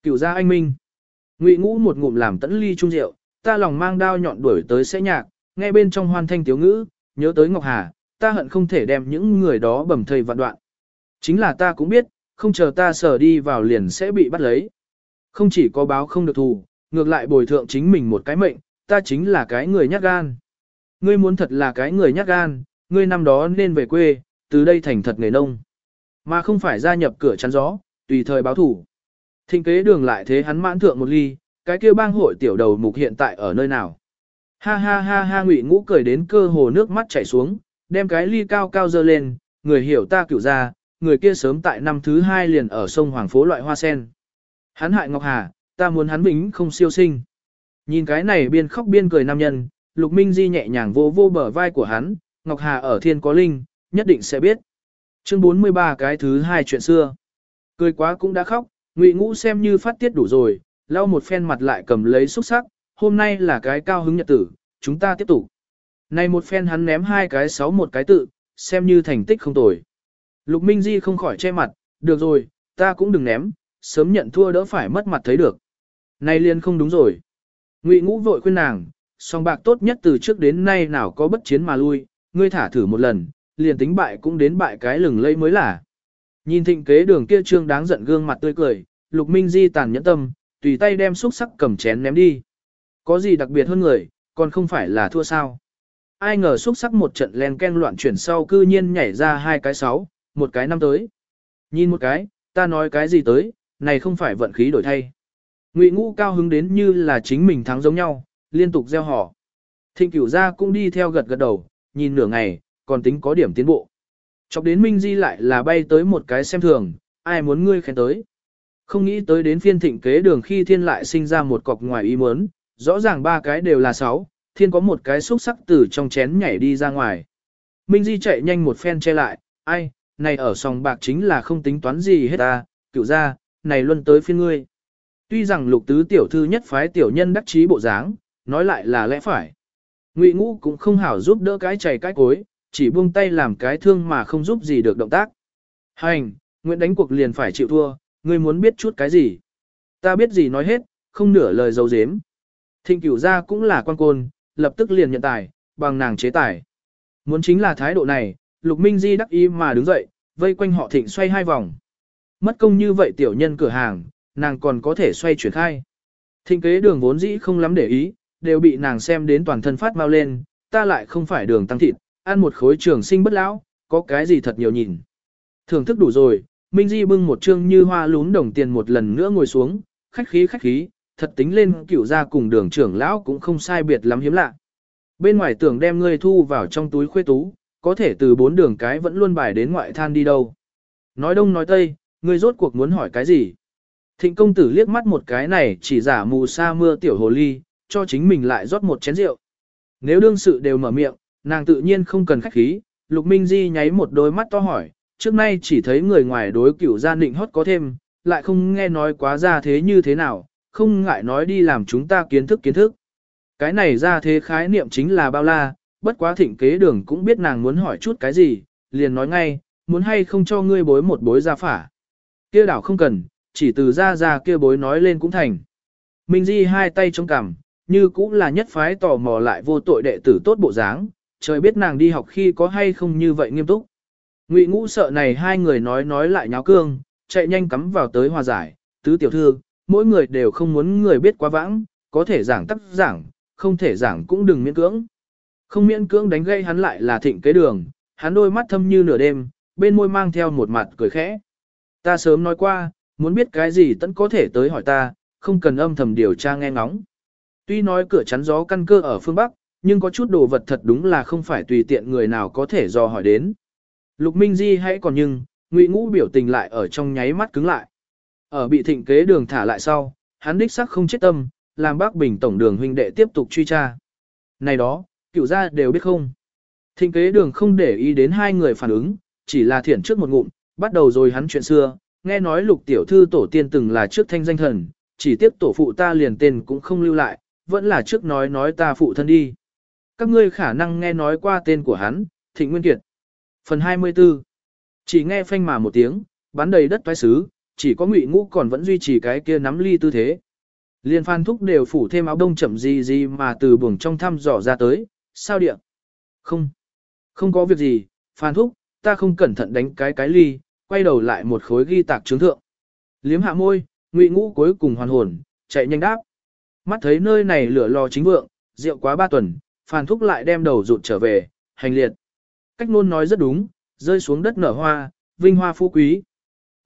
Cửu gia anh minh. Ngụy ngũ một ngụm làm tẫn ly chung rượu, ta lòng mang đao nhọn đuổi tới sẽ nhạc, nghe bên trong hoan thanh tiếu ngữ, nhớ tới Ngọc Hà, ta hận không thể đem những người đó bầm thầy vạn đoạn. Chính là ta cũng biết, không chờ ta sở đi vào liền sẽ bị bắt lấy. Không chỉ có báo không được thù, ngược lại bồi thượng chính mình một cái mệnh, ta chính là cái người nhát gan. Ngươi muốn thật là cái người nhát gan, ngươi năm đó nên về quê, từ đây thành thật nghề nông. Mà không phải gia nhập cửa chắn gió, tùy thời báo thủ. Thịnh kế đường lại thế hắn mãn thượng một ly, cái kia bang hội tiểu đầu mục hiện tại ở nơi nào. Ha ha ha ha ngụy ngũ cười đến cơ hồ nước mắt chảy xuống, đem cái ly cao cao dơ lên, người hiểu ta cựu ra, người kia sớm tại năm thứ hai liền ở sông Hoàng phố loại hoa sen. Hắn hại Ngọc Hà, ta muốn hắn bính không siêu sinh. Nhìn cái này biên khóc biên cười nam nhân, Lục Minh Di nhẹ nhàng vô vô bờ vai của hắn, Ngọc Hà ở thiên có linh, nhất định sẽ biết. Chương 43 cái thứ hai chuyện xưa. Cười quá cũng đã khóc, Ngụy Ngũ xem như phát tiết đủ rồi, lau một phen mặt lại cầm lấy xúc sắc, hôm nay là cái cao hứng nhật tử, chúng ta tiếp tục. Này một phen hắn ném hai cái sáu một cái tự, xem như thành tích không tồi. Lục Minh Di không khỏi che mặt, được rồi, ta cũng đừng ném, sớm nhận thua đỡ phải mất mặt thấy được. Này liền không đúng rồi. Ngụy Ngũ vội khuyên nàng, song bạc tốt nhất từ trước đến nay nào có bất chiến mà lui, ngươi thả thử một lần, liền tính bại cũng đến bại cái lừng lây mới là. Nhìn thịnh kế đường kia trương đáng giận gương mặt tươi cười, Lục Minh Di tàn nhẫn tâm, tùy tay đem xúc sắc cầm chén ném đi. Có gì đặc biệt hơn người, còn không phải là thua sao. Ai ngờ xúc sắc một trận len ken loạn chuyển sau cư nhiên nhảy ra hai cái sáu, một cái năm tới. Nhìn một cái, ta nói cái gì tới, này không phải vận khí đổi thay. Ngụy ngũ cao hứng đến như là chính mình thắng giống nhau, liên tục gieo họ. Thịnh cửu gia cũng đi theo gật gật đầu, nhìn nửa ngày, còn tính có điểm tiến bộ. Chọc đến Minh Di lại là bay tới một cái xem thường, ai muốn ngươi khen tới. Không nghĩ tới đến phiên thịnh kế đường khi thiên lại sinh ra một cọc ngoài ý muốn, rõ ràng ba cái đều là sáu, thiên có một cái xúc sắc từ trong chén nhảy đi ra ngoài. Minh Di chạy nhanh một phen che lại, ai, này ở sòng bạc chính là không tính toán gì hết ta, cựu ra, này luôn tới phiên ngươi. Tuy rằng lục tứ tiểu thư nhất phái tiểu nhân đắc trí bộ dáng, nói lại là lẽ phải. Ngụy ngũ cũng không hảo giúp đỡ cái chày cái cối, chỉ buông tay làm cái thương mà không giúp gì được động tác. Hành, Nguyễn đánh cuộc liền phải chịu thua, ngươi muốn biết chút cái gì. Ta biết gì nói hết, không nửa lời dấu dếm. Thịnh cửu ra cũng là quan côn, lập tức liền nhận tài, bằng nàng chế tài. Muốn chính là thái độ này, Lục Minh Di đắc ý mà đứng dậy, vây quanh họ thịnh xoay hai vòng. Mất công như vậy tiểu nhân cửa hàng, nàng còn có thể xoay chuyển khai. Thịnh kế đường vốn dĩ không lắm để ý, đều bị nàng xem đến toàn thân phát mau lên, ta lại không phải đường tăng thịt, ăn một khối trường sinh bất lão, có cái gì thật nhiều nhìn. Thưởng thức đủ rồi, Minh Di bưng một trương như hoa lún đồng tiền một lần nữa ngồi xuống, khách khí khách khí, thật tính lên cửu gia cùng đường trưởng lão cũng không sai biệt lắm hiếm lạ. Bên ngoài tưởng đem ngươi thu vào trong túi khuê tú, có thể từ bốn đường cái vẫn luôn bài đến ngoại than đi đâu. Nói đông nói tây, ngươi rốt cuộc muốn hỏi cái gì? Thịnh công tử liếc mắt một cái này chỉ giả mù sa mưa tiểu hồ ly, cho chính mình lại rót một chén rượu. Nếu đương sự đều mở miệng, nàng tự nhiên không cần khách khí, Lục Minh Di nháy một đôi mắt to hỏi, trước nay chỉ thấy người ngoài đối cửu gia định hót có thêm, lại không nghe nói quá ra thế như thế nào, không ngại nói đi làm chúng ta kiến thức kiến thức. Cái này ra thế khái niệm chính là bao la, bất quá thịnh kế đường cũng biết nàng muốn hỏi chút cái gì, liền nói ngay, muốn hay không cho ngươi bối một bối ra phả. kia đảo không cần, chỉ từ ra ra kia bối nói lên cũng thành. Minh Di hai tay trong cằm, như cũng là nhất phái tò mò lại vô tội đệ tử tốt bộ dáng, trời biết nàng đi học khi có hay không như vậy nghiêm túc. Ngụy ngũ sợ này hai người nói nói lại nháo cương, chạy nhanh cắm vào tới hòa giải, tứ tiểu thư, mỗi người đều không muốn người biết quá vãng, có thể giảng tắt giảng, không thể giảng cũng đừng miễn cưỡng. Không miễn cưỡng đánh gây hắn lại là thịnh kế đường, hắn đôi mắt thâm như nửa đêm, bên môi mang theo một mặt cười khẽ. Ta sớm nói qua, muốn biết cái gì tẫn có thể tới hỏi ta, không cần âm thầm điều tra nghe ngóng. Tuy nói cửa chắn gió căn cơ ở phương Bắc, nhưng có chút đồ vật thật đúng là không phải tùy tiện người nào có thể dò hỏi đến. Lục Minh Di hãy còn nhưng, Ngụy Ngũ biểu tình lại ở trong nháy mắt cứng lại. Ở bị thịnh kế đường thả lại sau, hắn đích sắc không chết tâm, làm bác bình tổng đường huynh đệ tiếp tục truy tra. Này đó, cựu gia đều biết không. Thịnh kế đường không để ý đến hai người phản ứng, chỉ là thiển trước một ngụm, bắt đầu rồi hắn chuyện xưa, nghe nói lục tiểu thư tổ tiên từng là trước thanh danh thần, chỉ tiếc tổ phụ ta liền tên cũng không lưu lại, vẫn là trước nói nói ta phụ thân đi. Các ngươi khả năng nghe nói qua tên của hắn, Thịnh Nguyên Kiệt. Phần 24 Chỉ nghe phanh mà một tiếng, bắn đầy đất toái xứ, chỉ có ngụy ngũ còn vẫn duy trì cái kia nắm ly tư thế. Liên phan thúc đều phủ thêm áo đông chậm gì gì mà từ buồng trong thăm dò ra tới, sao điện? Không, không có việc gì, phan thúc, ta không cẩn thận đánh cái cái ly, quay đầu lại một khối ghi tạc trướng thượng. Liếm hạ môi, ngụy ngũ cuối cùng hoàn hồn, chạy nhanh đáp. Mắt thấy nơi này lửa lò chính vượng, rượu quá ba tuần, Phan Thúc lại đem đầu rụt trở về, hành liệt. Cách nôn nói rất đúng, rơi xuống đất nở hoa, vinh hoa phú quý.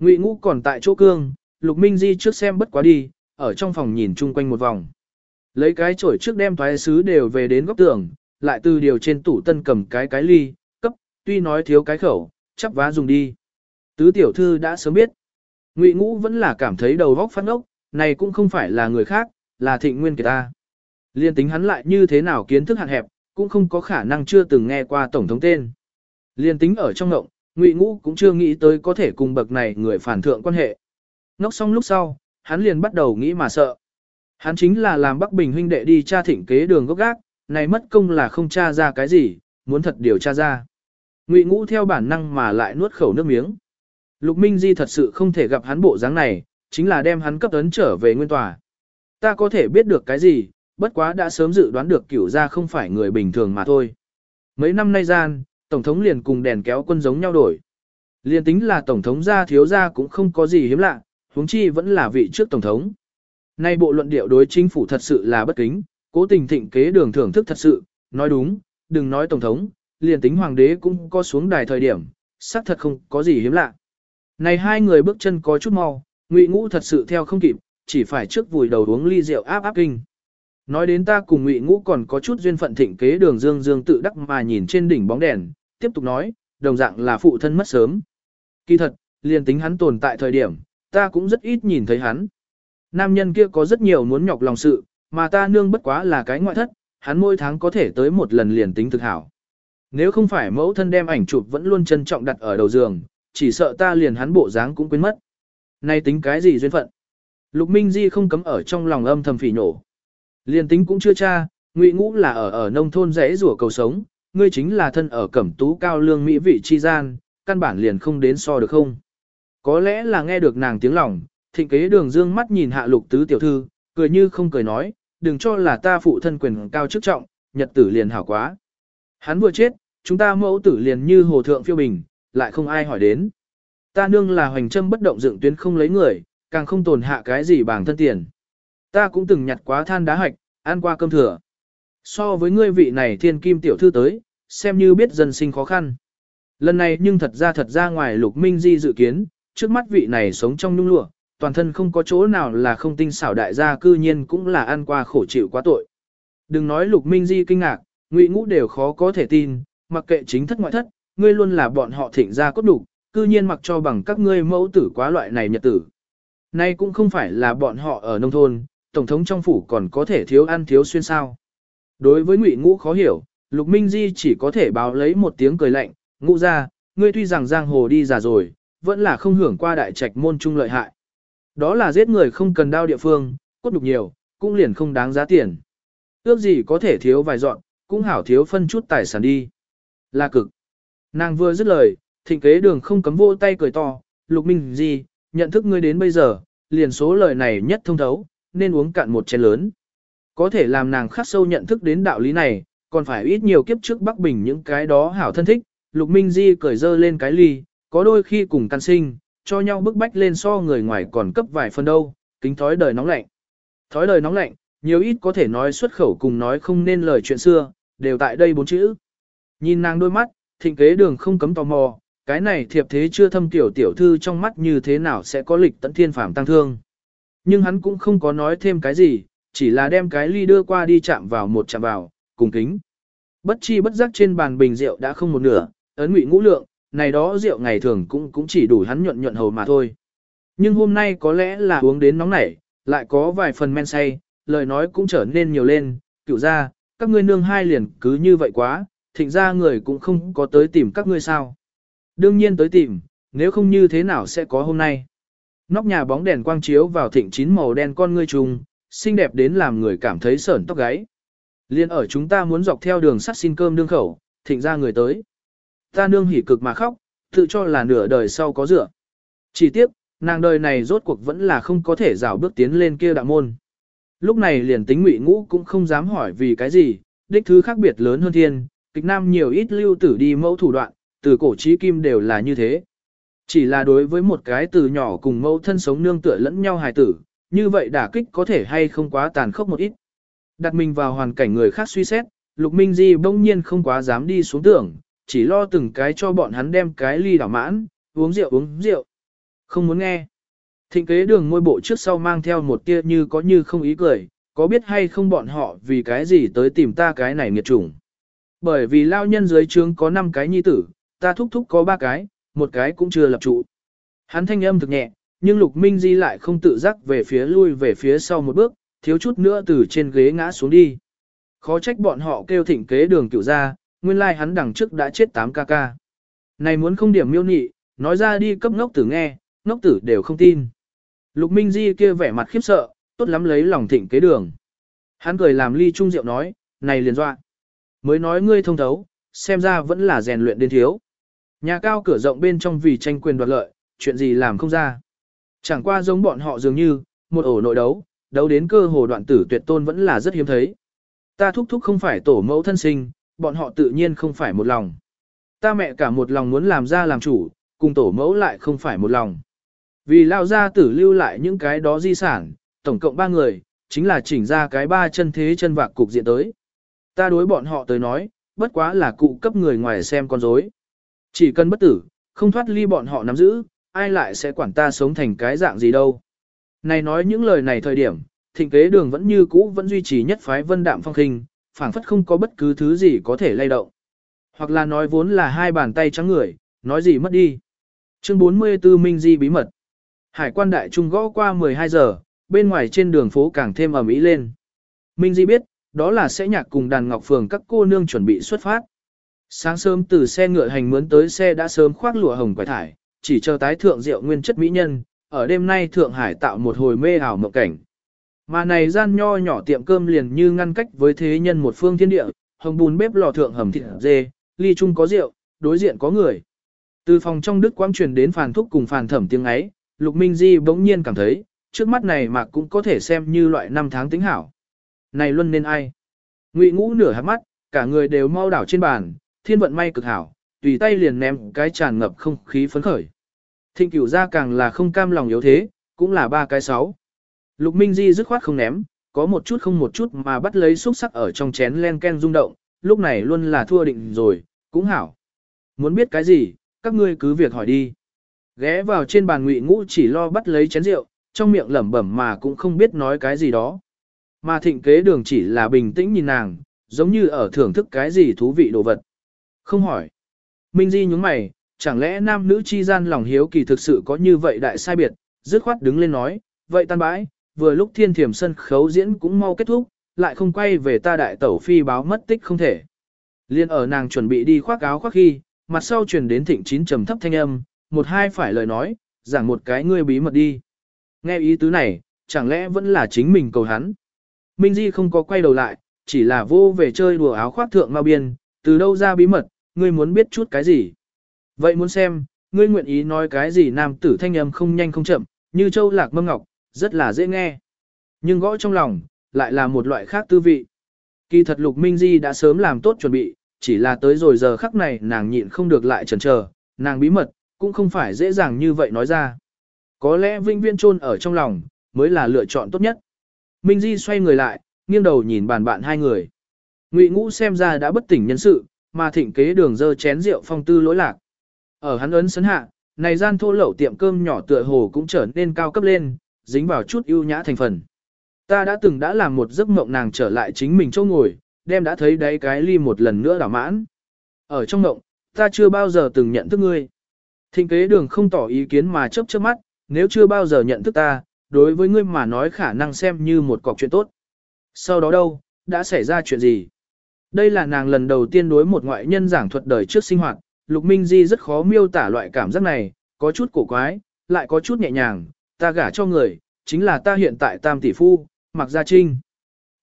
Ngụy Ngũ còn tại chỗ cương, Lục Minh Di trước xem bất quá đi, ở trong phòng nhìn chung quanh một vòng. Lấy cái chổi trước đem thoái sứ đều về đến góc tường, lại từ điều trên tủ tân cầm cái cái ly, cấp, tuy nói thiếu cái khẩu, chắp vá dùng đi. Tứ tiểu thư đã sớm biết. Ngụy Ngũ vẫn là cảm thấy đầu góc phát ốc, này cũng không phải là người khác, là thịnh nguyên kiệt ta. Liên tính hắn lại như thế nào kiến thức hạn hẹp, cũng không có khả năng chưa từng nghe qua tổng thống tên. Liên tính ở trong ngộng, Ngụy Ngũ cũng chưa nghĩ tới có thể cùng bậc này người phản thượng quan hệ. Ngốc xong lúc sau, hắn liền bắt đầu nghĩ mà sợ. Hắn chính là làm Bắc Bình huynh đệ đi tra thỉnh kế đường gốc gác, này mất công là không tra ra cái gì, muốn thật điều tra ra. Ngụy Ngũ theo bản năng mà lại nuốt khẩu nước miếng. Lục Minh Di thật sự không thể gặp hắn bộ dáng này, chính là đem hắn cấp ấn trở về nguyên tòa. Ta có thể biết được cái gì, bất quá đã sớm dự đoán được cửu gia không phải người bình thường mà thôi. Mấy năm nay gian, Tổng thống liền cùng đèn kéo quân giống nhau đổi. Liền tính là Tổng thống gia thiếu gia cũng không có gì hiếm lạ, huống chi vẫn là vị trước Tổng thống. Nay bộ luận điệu đối chính phủ thật sự là bất kính, cố tình thịnh kế đường thưởng thức thật sự, nói đúng, đừng nói Tổng thống, liền tính Hoàng đế cũng có xuống đài thời điểm, xác thật không có gì hiếm lạ. Này hai người bước chân có chút mau, ngụy ngũ thật sự theo không kịp, chỉ phải trước vùi đầu uống ly rượu áp áp kinh. Nói đến ta cùng Ngụy Ngũ còn có chút duyên phận thịnh kế đường dương dương tự đắc mà nhìn trên đỉnh bóng đèn, tiếp tục nói, đồng dạng là phụ thân mất sớm. Kỳ thật, liền tính hắn tồn tại thời điểm, ta cũng rất ít nhìn thấy hắn. Nam nhân kia có rất nhiều muốn nhọc lòng sự, mà ta nương bất quá là cái ngoại thất, hắn mỗi tháng có thể tới một lần liền tính thực hảo. Nếu không phải mẫu thân đem ảnh chụp vẫn luôn trân trọng đặt ở đầu giường, chỉ sợ ta liền hắn bộ dáng cũng quên mất. Nay tính cái gì duyên phận? Lục Minh Di không cấm ở trong lòng âm thầm phỉ nổ. Liền tính cũng chưa cha, Ngụy Ngũ là ở ở nông thôn rẽ rủa cầu sống, ngươi chính là thân ở cẩm tú cao lương mỹ vị chi gian, căn bản liền không đến so được không. Có lẽ là nghe được nàng tiếng lòng, thịnh kế đường dương mắt nhìn hạ lục tứ tiểu thư, cười như không cười nói, đừng cho là ta phụ thân quyền cao chức trọng, nhật tử liền hảo quá. Hắn vừa chết, chúng ta mẫu tử liền như hồ thượng phiêu bình, lại không ai hỏi đến. Ta nương là hoành châm bất động dựng tuyến không lấy người, càng không tồn hạ cái gì bằng thân tiền. Ta cũng từng nhặt quá than đá hạch, ăn qua cơm thừa. So với ngươi vị này thiên kim tiểu thư tới, xem như biết dân sinh khó khăn. Lần này nhưng thật ra thật ra ngoài lục minh di dự kiến, trước mắt vị này sống trong nhung lụa, toàn thân không có chỗ nào là không tinh xảo đại gia cư nhiên cũng là ăn qua khổ chịu quá tội. Đừng nói lục minh di kinh ngạc, ngụy ngũ đều khó có thể tin, mặc kệ chính thất ngoại thất, ngươi luôn là bọn họ thịnh ra cốt đủ, cư nhiên mặc cho bằng các ngươi mẫu tử quá loại này nhật tử. Nay cũng không phải là bọn họ ở nông thôn, tổng thống trong phủ còn có thể thiếu ăn thiếu xuyên sao. Đối với ngụy ngũ khó hiểu, lục minh di chỉ có thể báo lấy một tiếng cười lạnh, ngũ ra, ngươi tuy rằng giang hồ đi già rồi, vẫn là không hưởng qua đại trạch môn trung lợi hại. Đó là giết người không cần đao địa phương, cốt đục nhiều, cũng liền không đáng giá tiền. Ước gì có thể thiếu vài dọn, cũng hảo thiếu phân chút tài sản đi. Là cực. Nàng vừa dứt lời, thịnh kế đường không cấm vô tay cười to, lục minh di, nhận thức ngươi đến bây giờ, liền số lời này nhất thông thấu, nên uống cạn một chén lớn. Có thể làm nàng khắc sâu nhận thức đến đạo lý này, còn phải ít nhiều kiếp trước Bắc Bình những cái đó hảo thân thích, lục minh di cởi dơ lên cái ly, có đôi khi cùng căn sinh, cho nhau bức bách lên so người ngoài còn cấp vài phần đâu, kính thói đời nóng lạnh. Thói đời nóng lạnh, nhiều ít có thể nói xuất khẩu cùng nói không nên lời chuyện xưa, đều tại đây bốn chữ. Nhìn nàng đôi mắt, thịnh kế đường không cấm tò mò, cái này thiệp thế chưa thâm tiểu tiểu thư trong mắt như thế nào sẽ có lịch tận thiên phạm tăng thương. Nhưng hắn cũng không có nói thêm cái gì, chỉ là đem cái ly đưa qua đi chạm vào một chạm vào, cùng kính. Bất chi bất giác trên bàn bình rượu đã không một nửa, ấn ngụy ngũ lượng, này đó rượu ngày thường cũng cũng chỉ đủ hắn nhuận nhuận hầu mà thôi. Nhưng hôm nay có lẽ là uống đến nóng nảy, lại có vài phần men say, lời nói cũng trở nên nhiều lên, cựu ra, các ngươi nương hai liền cứ như vậy quá, thịnh ra người cũng không có tới tìm các ngươi sao. Đương nhiên tới tìm, nếu không như thế nào sẽ có hôm nay. Nóc nhà bóng đèn quang chiếu vào thịnh chín màu đen con ngươi trùng, xinh đẹp đến làm người cảm thấy sởn tóc gáy. Liên ở chúng ta muốn dọc theo đường sắt xin cơm đương khẩu, thịnh ra người tới. Ta nương hỉ cực mà khóc, tự cho là nửa đời sau có dựa. Chỉ tiếc, nàng đời này rốt cuộc vẫn là không có thể rào bước tiến lên kia đạo môn. Lúc này liền tính ngụy ngũ cũng không dám hỏi vì cái gì, đích thứ khác biệt lớn hơn thiên, kịch nam nhiều ít lưu tử đi mẫu thủ đoạn, từ cổ trí kim đều là như thế. Chỉ là đối với một cái từ nhỏ cùng mẫu thân sống nương tựa lẫn nhau hài tử, như vậy đả kích có thể hay không quá tàn khốc một ít. Đặt mình vào hoàn cảnh người khác suy xét, Lục Minh Di bỗng nhiên không quá dám đi xuống tưởng, chỉ lo từng cái cho bọn hắn đem cái ly đảo mãn, uống rượu uống rượu. Không muốn nghe. Thịnh kế đường ngôi bộ trước sau mang theo một tia như có như không ý cười, có biết hay không bọn họ vì cái gì tới tìm ta cái này nghiệt chủng. Bởi vì lao nhân dưới trướng có 5 cái nhi tử, ta thúc thúc có 3 cái, một cái cũng chưa lập trụ. Hắn thanh âm thực nhẹ, nhưng Lục Minh Di lại không tự giác về phía lui về phía sau một bước, thiếu chút nữa từ trên ghế ngã xuống đi. Khó trách bọn họ kêu thịnh kế đường cựu ra, nguyên lai like hắn đằng trước đã chết 8 ca ca. Này muốn không điểm miêu nị, nói ra đi cấp ngốc tử nghe, ngốc tử đều không tin. Lục Minh Di kia vẻ mặt khiếp sợ, tốt lắm lấy lòng thịnh kế đường. Hắn cười làm ly trung rượu nói, này liền dọa. Mới nói ngươi thông thấu, xem ra vẫn là rèn luyện đến thiếu. Nhà cao cửa rộng bên trong vì tranh quyền đoạt lợi, chuyện gì làm không ra. Chẳng qua giống bọn họ dường như, một ổ nội đấu, đấu đến cơ hồ đoạn tử tuyệt tôn vẫn là rất hiếm thấy. Ta thúc thúc không phải tổ mẫu thân sinh, bọn họ tự nhiên không phải một lòng. Ta mẹ cả một lòng muốn làm ra làm chủ, cùng tổ mẫu lại không phải một lòng. Vì lao ra tử lưu lại những cái đó di sản, tổng cộng ba người, chính là chỉnh ra cái ba chân thế chân vạc cục diện tới. Ta đối bọn họ tới nói, bất quá là cụ cấp người ngoài xem con rối. Chỉ cần bất tử, không thoát ly bọn họ nắm giữ, ai lại sẽ quản ta sống thành cái dạng gì đâu. Này nói những lời này thời điểm, thịnh kế đường vẫn như cũ vẫn duy trì nhất phái vân đạm phong khinh, phảng phất không có bất cứ thứ gì có thể lay động. Hoặc là nói vốn là hai bàn tay trắng người, nói gì mất đi. Chương 44 Minh Di bí mật. Hải quan đại trung gõ qua 12 giờ, bên ngoài trên đường phố càng thêm ầm ý lên. Minh Di biết, đó là sẽ nhạc cùng đàn ngọc phường các cô nương chuẩn bị xuất phát. Sáng sớm từ xe ngựa hành mướn tới xe đã sớm khoác lụa hồng quải thải, chỉ chờ tái thượng rượu nguyên chất mỹ nhân, ở đêm nay Thượng Hải tạo một hồi mê ảo mộng cảnh. Mà này gian nho nhỏ tiệm cơm liền như ngăn cách với thế nhân một phương thiên địa, hồng bùn bếp lò thượng hầm thịt dê, ly chung có rượu, đối diện có người. Từ phòng trong đức quang truyền đến phàn thúc cùng phàn thẩm tiếng ấy, Lục Minh Di bỗng nhiên cảm thấy, trước mắt này mà cũng có thể xem như loại năm tháng tính hảo. Này luân nên ai? Ngụy ngũ nửa hạt mắt, cả người đều mau đảo trên bàn, thiên vận may cực hảo, tùy tay liền ném cái tràn ngập không khí phấn khởi. Thịnh cửu ra càng là không cam lòng yếu thế, cũng là ba cái sáu. Lục Minh Di dứt khoát không ném, có một chút không một chút mà bắt lấy xúc sắc ở trong chén len ken rung động, lúc này luôn là thua định rồi, cũng hảo. Muốn biết cái gì, các ngươi cứ việc hỏi đi. Ghé vào trên bàn ngụy ngũ chỉ lo bắt lấy chén rượu, trong miệng lẩm bẩm mà cũng không biết nói cái gì đó. Mà thịnh kế đường chỉ là bình tĩnh nhìn nàng, giống như ở thưởng thức cái gì thú vị đồ vật. Không hỏi. Minh Di nhúng mày, chẳng lẽ nam nữ chi gian lòng hiếu kỳ thực sự có như vậy đại sai biệt, dứt khoát đứng lên nói, vậy tan bãi, vừa lúc thiên thiểm sân khấu diễn cũng mau kết thúc, lại không quay về ta đại tẩu phi báo mất tích không thể. Liên ở nàng chuẩn bị đi khoác áo khoác khi, mặt sau truyền đến thịnh chín trầm thấp thanh âm, một hai phải lời nói, giảng một cái ngươi bí mật đi. Nghe ý tứ này, chẳng lẽ vẫn là chính mình cầu hắn. Minh Di không có quay đầu lại, chỉ là vô về chơi đùa áo khoác thượng mau biên, từ đâu ra bí mật, ngươi muốn biết chút cái gì. Vậy muốn xem, ngươi nguyện ý nói cái gì nam tử thanh âm không nhanh không chậm, như châu lạc mâm ngọc, rất là dễ nghe. Nhưng gõ trong lòng, lại là một loại khác tư vị. Kỳ thật Lục Minh Di đã sớm làm tốt chuẩn bị, chỉ là tới rồi giờ khắc này nàng nhịn không được lại chần chờ, nàng bí mật, cũng không phải dễ dàng như vậy nói ra. Có lẽ vinh viên chôn ở trong lòng, mới là lựa chọn tốt nhất. Minh Di xoay người lại, nghiêng đầu nhìn bàn bạn hai người. Ngụy Ngũ xem ra đã bất tỉnh nhân sự, mà thịnh kế đường dơ chén rượu phong tư lỗi lạc. Ở hắn ấn sấn hạ, này gian thô lẩu tiệm cơm nhỏ tựa hồ cũng trở nên cao cấp lên, dính vào chút ưu nhã thành phần. Ta đã từng đã làm một giấc mộng nàng trở lại chính mình chỗ ngồi, đem đã thấy đấy cái ly một lần nữa đảo mãn. Ở trong mộng, ta chưa bao giờ từng nhận thức ngươi. Thịnh kế đường không tỏ ý kiến mà chớp chớp mắt, nếu chưa bao giờ nhận thức ta, đối với ngươi mà nói khả năng xem như một cọc chuyện tốt. Sau đó đâu, đã xảy ra chuyện gì? Đây là nàng lần đầu tiên đối một ngoại nhân giảng thuật đời trước sinh hoạt, Lục Minh Di rất khó miêu tả loại cảm giác này, có chút cổ quái, lại có chút nhẹ nhàng, ta gả cho người, chính là ta hiện tại tam tỷ phu, Mạc Gia Trinh.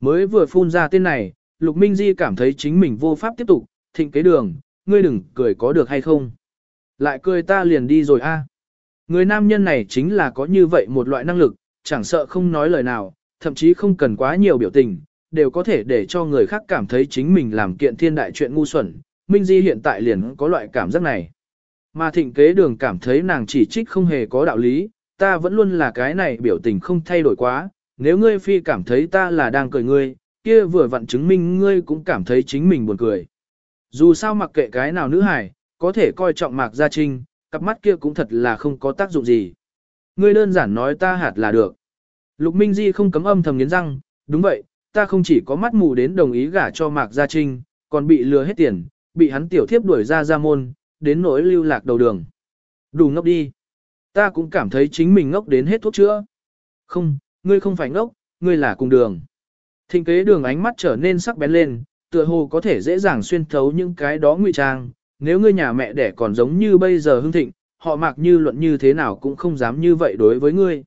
Mới vừa phun ra tên này, Lục Minh Di cảm thấy chính mình vô pháp tiếp tục, thịnh kế đường, ngươi đừng cười có được hay không. Lại cười ta liền đi rồi a. Người nam nhân này chính là có như vậy một loại năng lực, chẳng sợ không nói lời nào, thậm chí không cần quá nhiều biểu tình, đều có thể để cho người khác cảm thấy chính mình làm kiện thiên đại chuyện ngu xuẩn. Minh Di hiện tại liền có loại cảm giác này. Mà thịnh kế đường cảm thấy nàng chỉ trích không hề có đạo lý, ta vẫn luôn là cái này biểu tình không thay đổi quá, nếu ngươi phi cảm thấy ta là đang cười ngươi, kia vừa vặn chứng minh ngươi cũng cảm thấy chính mình buồn cười. Dù sao mặc kệ cái nào nữ hải, có thể coi trọng mạc gia trinh, cặp mắt kia cũng thật là không có tác dụng gì. Ngươi đơn giản nói ta hạt là được. Lục Minh Di không cấm âm thầm nghiến răng, đúng vậy, ta không chỉ có mắt mù đến đồng ý gả cho mạc gia trinh, còn bị lừa hết tiền, bị hắn tiểu thiếp đuổi ra ra môn, đến nỗi lưu lạc đầu đường. Đủ ngốc đi. Ta cũng cảm thấy chính mình ngốc đến hết thuốc chữa. Không, ngươi không phải ngốc, ngươi là cùng đường. Thịnh kế đường ánh mắt trở nên sắc bén lên, tựa hồ có thể dễ dàng xuyên thấu những cái đó ngụy trang. Nếu ngươi nhà mẹ đẻ còn giống như bây giờ hưng thịnh, họ mặc như luận như thế nào cũng không dám như vậy đối với ngươi.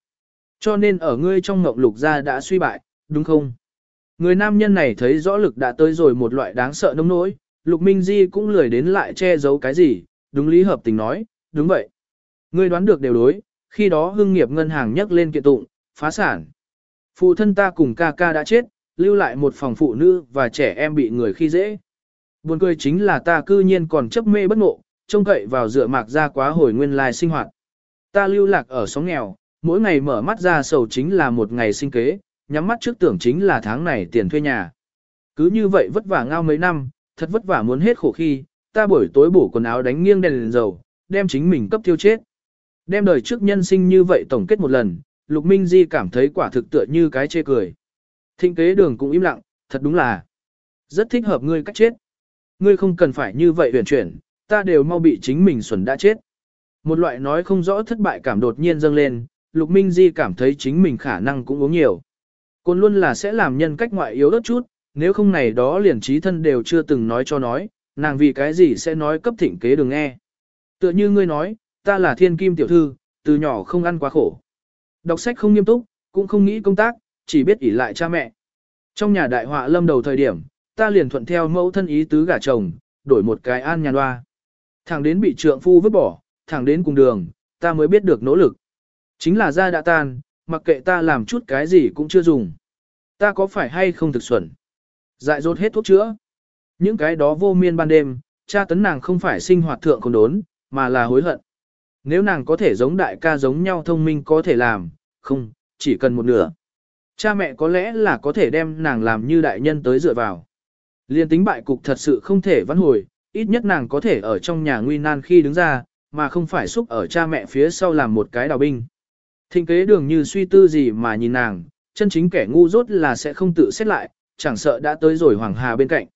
Cho nên ở ngươi trong ngộng lục gia đã suy bại, đúng không? Người nam nhân này thấy rõ lực đã tới rồi một loại đáng sợ nông nỗi, lục minh di cũng lười đến lại che giấu cái gì, đúng lý hợp tình nói, đúng vậy. Ngươi đoán được đều đối, khi đó hưng nghiệp ngân hàng nhắc lên kiện tụng, phá sản. Phụ thân ta cùng ca ca đã chết, lưu lại một phòng phụ nữ và trẻ em bị người khi dễ. Buồn cười chính là ta cư nhiên còn chấp mê bất ngộ, trông cậy vào dựa mạc ra quá hồi nguyên lai sinh hoạt. Ta lưu lạc ở sóng nghèo, mỗi ngày mở mắt ra sầu chính là một ngày sinh kế, nhắm mắt trước tưởng chính là tháng này tiền thuê nhà. Cứ như vậy vất vả ngao mấy năm, thật vất vả muốn hết khổ khi, ta buổi tối bổ quần áo đánh nghiêng đèn, đèn dầu, đem chính mình cấp tiêu chết. Đem đời trước nhân sinh như vậy tổng kết một lần, Lục Minh Di cảm thấy quả thực tựa như cái chê cười. Thịnh kế đường cũng im lặng, thật đúng là rất thích hợp ngươi cách chết. Ngươi không cần phải như vậy huyền chuyển, ta đều mau bị chính mình xuẩn đã chết. Một loại nói không rõ thất bại cảm đột nhiên dâng lên, Lục Minh Di cảm thấy chính mình khả năng cũng uống nhiều. Côn luôn là sẽ làm nhân cách ngoại yếu ớt chút, nếu không này đó liền trí thân đều chưa từng nói cho nói, nàng vì cái gì sẽ nói cấp thịnh kế đường nghe. Tựa như ngươi nói, ta là thiên kim tiểu thư, từ nhỏ không ăn quá khổ. Đọc sách không nghiêm túc, cũng không nghĩ công tác, chỉ biết ỷ lại cha mẹ. Trong nhà đại họa lâm đầu thời điểm, ta liền thuận theo mẫu thân ý tứ gả chồng, đổi một cái an nhàn loa, Thẳng đến bị trượng phu vứt bỏ, thẳng đến cùng đường, ta mới biết được nỗ lực. Chính là ra đã tan, mặc kệ ta làm chút cái gì cũng chưa dùng. Ta có phải hay không thực xuẩn? Dại dột hết thuốc chữa. Những cái đó vô miên ban đêm, cha tấn nàng không phải sinh hoạt thượng không đốn, mà là hối hận. Nếu nàng có thể giống đại ca giống nhau thông minh có thể làm, không, chỉ cần một nửa. Cha mẹ có lẽ là có thể đem nàng làm như đại nhân tới dựa vào. Liên tính bại cục thật sự không thể vãn hồi, ít nhất nàng có thể ở trong nhà nguy nan khi đứng ra, mà không phải xúc ở cha mẹ phía sau làm một cái đào binh. Thịnh kế đường như suy tư gì mà nhìn nàng, chân chính kẻ ngu dốt là sẽ không tự xét lại, chẳng sợ đã tới rồi Hoàng Hà bên cạnh.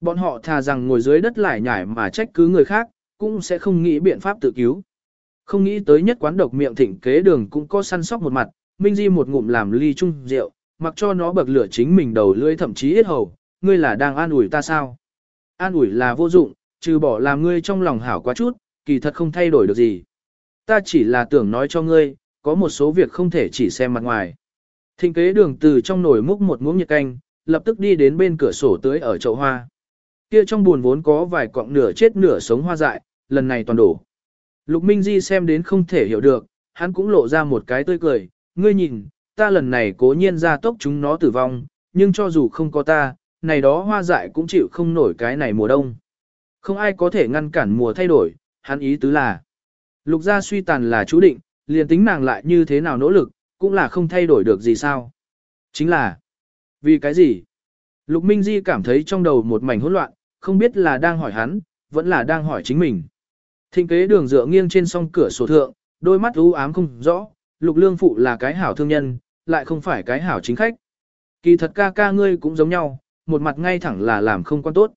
Bọn họ thà rằng ngồi dưới đất lại nhải mà trách cứ người khác, cũng sẽ không nghĩ biện pháp tự cứu. Không nghĩ tới nhất quán độc miệng thịnh kế đường cũng có săn sóc một mặt, Minh Di một ngụm làm ly chung rượu, mặc cho nó bậc lửa chính mình đầu lưỡi thậm chí hết hầu, ngươi là đang an ủi ta sao? An ủi là vô dụng, trừ bỏ làm ngươi trong lòng hảo quá chút, kỳ thật không thay đổi được gì. Ta chỉ là tưởng nói cho ngươi, có một số việc không thể chỉ xem mặt ngoài. Thịnh kế đường từ trong nồi múc một muỗng nhiệt canh, lập tức đi đến bên cửa sổ tưới ở chậu hoa. Kia trong buồn vốn có vài cọng nửa chết nửa sống hoa dại, lần này toàn đổ. Lục Minh Di xem đến không thể hiểu được, hắn cũng lộ ra một cái tươi cười, ngươi nhìn, ta lần này cố nhiên ra tốc chúng nó tử vong, nhưng cho dù không có ta, này đó hoa dại cũng chịu không nổi cái này mùa đông. Không ai có thể ngăn cản mùa thay đổi, hắn ý tứ là. Lục gia suy tàn là chú định, liền tính nàng lại như thế nào nỗ lực, cũng là không thay đổi được gì sao. Chính là, vì cái gì? Lục Minh Di cảm thấy trong đầu một mảnh hỗn loạn, không biết là đang hỏi hắn, vẫn là đang hỏi chính mình. Thịnh kế đường dựa nghiêng trên song cửa sổ thượng, đôi mắt u ám không rõ, lục lương phụ là cái hảo thương nhân, lại không phải cái hảo chính khách. Kỳ thật ca ca ngươi cũng giống nhau, một mặt ngay thẳng là làm không quan tốt.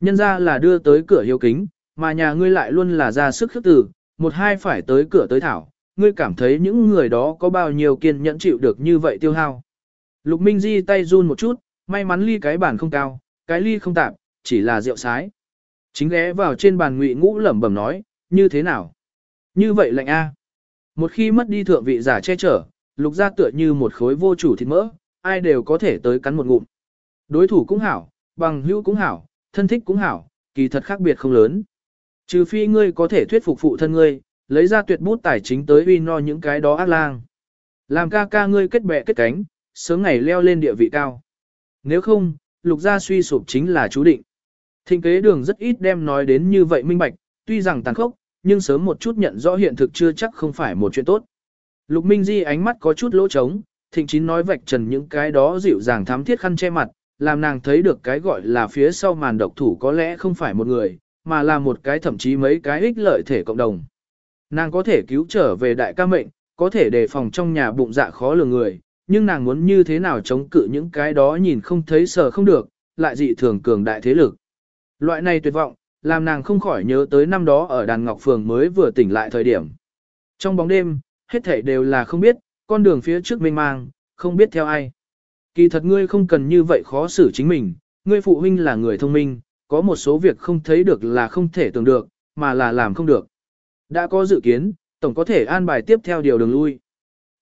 Nhân ra là đưa tới cửa hiếu kính, mà nhà ngươi lại luôn là ra sức khước tử, một hai phải tới cửa tới thảo, ngươi cảm thấy những người đó có bao nhiêu kiên nhẫn chịu được như vậy tiêu hao. Lục Minh Di tay run một chút, may mắn ly cái bàn không cao, cái ly không tạp, chỉ là rượu sái. Chính ghé vào trên bàn ngụy ngũ lẩm bẩm nói, như thế nào? Như vậy lạnh a. Một khi mất đi thượng vị giả che chở, lục ra tựa như một khối vô chủ thịt mỡ, ai đều có thể tới cắn một ngụm. Đối thủ cũng hảo, bằng hữu cũng hảo, thân thích cũng hảo, kỳ thật khác biệt không lớn. Trừ phi ngươi có thể thuyết phục phụ thân ngươi, lấy ra tuyệt bút tài chính tới uy no những cái đó ác lang. Làm ca ca ngươi kết bè kết cánh, sớm ngày leo lên địa vị cao. Nếu không, lục gia suy sụp chính là chú định. Thịnh kế đường rất ít đem nói đến như vậy minh bạch, tuy rằng tàn khốc, nhưng sớm một chút nhận rõ hiện thực chưa chắc không phải một chuyện tốt. Lục Minh Di ánh mắt có chút lỗ trống, thịnh chín nói vạch trần những cái đó dịu dàng thám thiết khăn che mặt, làm nàng thấy được cái gọi là phía sau màn độc thủ có lẽ không phải một người, mà là một cái thậm chí mấy cái ích lợi thể cộng đồng. Nàng có thể cứu trở về đại ca mệnh, có thể đề phòng trong nhà bụng dạ khó lường người, nhưng nàng muốn như thế nào chống cự những cái đó nhìn không thấy sờ không được, lại dị thường cường đại thế lực. Loại này tuyệt vọng, làm nàng không khỏi nhớ tới năm đó ở đàn ngọc phường mới vừa tỉnh lại thời điểm. Trong bóng đêm, hết thảy đều là không biết, con đường phía trước mênh mang, không biết theo ai. Kỳ thật ngươi không cần như vậy khó xử chính mình, ngươi phụ huynh là người thông minh, có một số việc không thấy được là không thể tưởng được, mà là làm không được. Đã có dự kiến, tổng có thể an bài tiếp theo điều đường lui.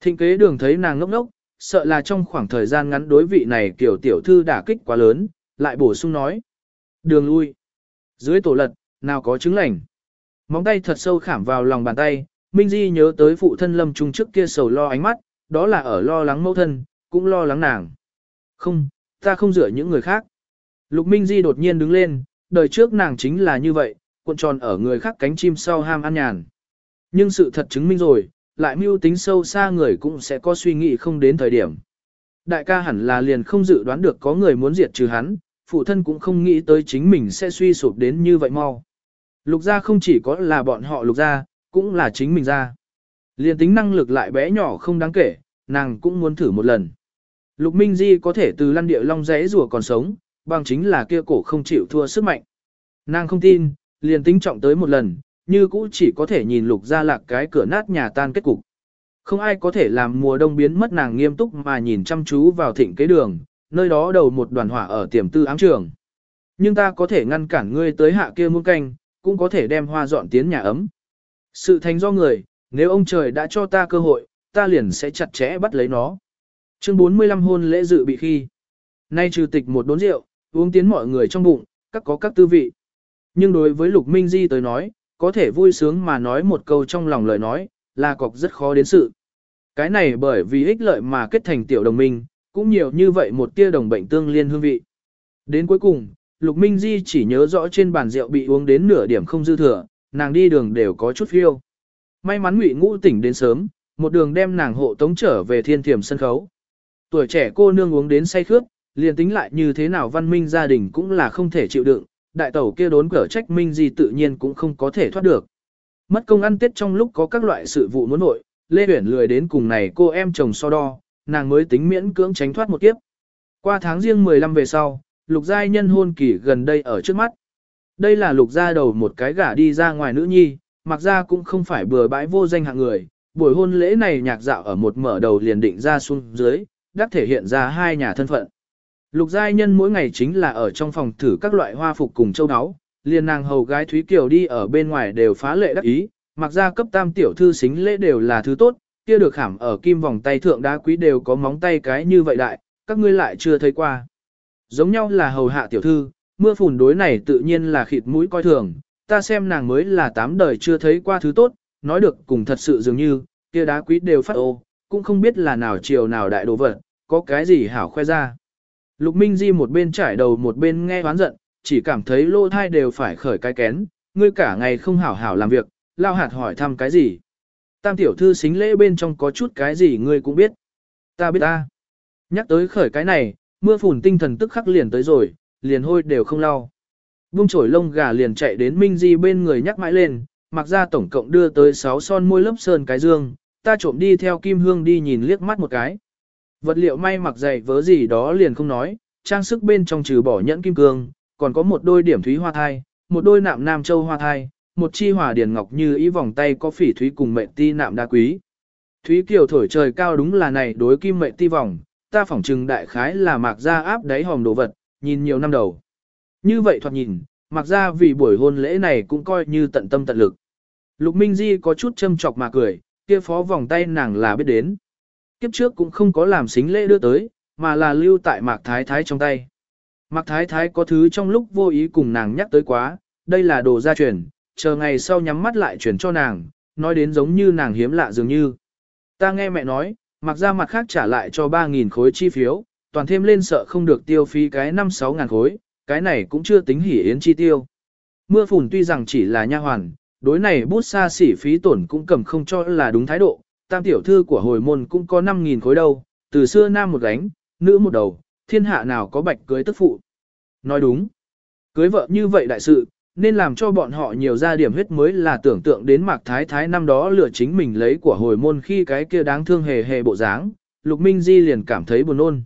Thịnh kế đường thấy nàng ngốc ngốc, sợ là trong khoảng thời gian ngắn đối vị này kiểu tiểu thư đả kích quá lớn, lại bổ sung nói. Đường lui. Dưới tổ lật, nào có chứng lành. Móng tay thật sâu khảm vào lòng bàn tay, Minh Di nhớ tới phụ thân lâm trung trước kia sầu lo ánh mắt, đó là ở lo lắng mẫu thân, cũng lo lắng nàng. Không, ta không rửa những người khác. Lục Minh Di đột nhiên đứng lên, đời trước nàng chính là như vậy, cuộn tròn ở người khác cánh chim sau ham ăn nhàn. Nhưng sự thật chứng minh rồi, lại mưu tính sâu xa người cũng sẽ có suy nghĩ không đến thời điểm. Đại ca hẳn là liền không dự đoán được có người muốn diệt trừ hắn, phụ thân cũng không nghĩ tới chính mình sẽ suy sụp đến như vậy mau. Lục gia không chỉ có là bọn họ lục gia, cũng là chính mình gia. Liền tính năng lực lại bé nhỏ không đáng kể, nàng cũng muốn thử một lần. Lục Minh Di có thể từ lăn địa long rẽ rùa còn sống, bằng chính là kia cổ không chịu thua sức mạnh. Nàng không tin, liền tính trọng tới một lần, như cũ chỉ có thể nhìn lục ra lạc cái cửa nát nhà tan kết cục. Không ai có thể làm mùa đông biến mất nàng nghiêm túc mà nhìn chăm chú vào thịnh kế đường, nơi đó đầu một đoàn hỏa ở tiềm tư ám trường. Nhưng ta có thể ngăn cản ngươi tới hạ kia muôn canh, cũng có thể đem hoa dọn tiến nhà ấm. Sự thành do người, nếu ông trời đã cho ta cơ hội, ta liền sẽ chặt chẽ bắt lấy nó. Chương 45 hôn lễ dự bị khi. Nay trừ tịch một đốn rượu, uống tiến mọi người trong bụng, các có các tư vị. Nhưng đối với Lục Minh Di tới nói, có thể vui sướng mà nói một câu trong lòng lời nói, là cọc rất khó đến sự. Cái này bởi vì ích lợi mà kết thành tiểu đồng minh, cũng nhiều như vậy một tia đồng bệnh tương liên hương vị. Đến cuối cùng, Lục Minh Di chỉ nhớ rõ trên bàn rượu bị uống đến nửa điểm không dư thừa, nàng đi đường đều có chút phiêu. May mắn Ngụy Ngũ tỉnh đến sớm, một đường đem nàng hộ tống trở về thiên thiểm sân khấu. Tuổi trẻ cô nương uống đến say khướt, liền tính lại như thế nào văn minh gia đình cũng là không thể chịu đựng, đại tẩu kia đốn cửa trách minh gì tự nhiên cũng không có thể thoát được. Mất công ăn tết trong lúc có các loại sự vụ muốn nội, Lê Uyển lười đến cùng này cô em chồng so đo, nàng mới tính miễn cưỡng tránh thoát một kiếp. Qua tháng riêng 15 về sau, lục Gia nhân hôn kỳ gần đây ở trước mắt. Đây là lục gia đầu một cái gả đi ra ngoài nữ nhi, mặc ra cũng không phải bừa bãi vô danh hạng người, buổi hôn lễ này nhạc dạo ở một mở đầu liền định ra xuống dưới, đắc thể hiện ra hai nhà thân phận. Lục giai nhân mỗi ngày chính là ở trong phòng thử các loại hoa phục cùng châu áo, liền nàng hầu gái Thúy Kiều đi ở bên ngoài đều phá lệ đắc ý, mặc ra cấp tam tiểu thư xính lễ đều là thứ tốt, kia được khảm ở kim vòng tay thượng đá quý đều có móng tay cái như vậy đại, các ngươi lại chưa thấy qua. Giống nhau là hầu hạ tiểu thư, mưa phùn đối này tự nhiên là khịt mũi coi thường, ta xem nàng mới là tám đời chưa thấy qua thứ tốt, nói được cùng thật sự dường như, kia đá quý đều phát ô, cũng không biết là nào chiều nào đại đồ vật, có cái gì hảo khoe ra. Lục Minh Di một bên trải đầu một bên nghe oán giận, chỉ cảm thấy lô thai đều phải khởi cái kén, ngươi cả ngày không hảo hảo làm việc, lao hạt hỏi thăm cái gì. Tam tiểu thư xính lễ bên trong có chút cái gì ngươi cũng biết. Ta biết ta. Nhắc tới khởi cái này, mưa phùn tinh thần tức khắc liền tới rồi, liền hôi đều không lau. Vung chổi lông gà liền chạy đến Minh Di bên người nhắc mãi lên, mặc ra tổng cộng đưa tới 6 son môi lớp sơn cái dương, ta trộm đi theo kim hương đi nhìn liếc mắt một cái. Vật liệu may mặc dày vớ gì đó liền không nói, trang sức bên trong trừ bỏ nhẫn kim cương, còn có một đôi điểm thúy hoa thai, một đôi nạm nam châu hoa thai, một chi hỏa điển ngọc như ý vòng tay có phỉ thúy cùng mệnh ti nạm đa quý. Thúy kiều thổi trời cao đúng là này đối kim mệnh ti vòng, ta phỏng trừng đại khái là mạc ra áp đáy hòm đồ vật, nhìn nhiều năm đầu. Như vậy thoạt nhìn, mặc ra vì buổi hôn lễ này cũng coi như tận tâm tận lực. Lục Minh Di có chút châm chọc mà cười, kia phó vòng tay nàng là biết đến. Kiếp trước cũng không có làm xính lễ đưa tới, mà là lưu tại Mạc Thái Thái trong tay. Mạc Thái Thái có thứ trong lúc vô ý cùng nàng nhắc tới quá, đây là đồ gia truyền, chờ ngày sau nhắm mắt lại chuyển cho nàng, nói đến giống như nàng hiếm lạ dường như. Ta nghe mẹ nói, mặc ra mặt khác trả lại cho 3.000 khối chi phiếu, toàn thêm lên sợ không được tiêu phí cái 5-6 ngàn khối, cái này cũng chưa tính hỉ yến chi tiêu. Mưa phùn tuy rằng chỉ là nha hoàn, đối này bút xa xỉ phí tổn cũng cầm không cho là đúng thái độ, tam tiểu thư của hồi môn cũng có 5.000 khối đâu, từ xưa nam một gánh, nữ một đầu, thiên hạ nào có bạch cưới tức phụ. Nói đúng, cưới vợ như vậy đại sự, nên làm cho bọn họ nhiều ra điểm huyết mới là tưởng tượng đến mạc thái thái năm đó lựa chính mình lấy của hồi môn khi cái kia đáng thương hề hề bộ dáng, lục minh di liền cảm thấy buồn nôn.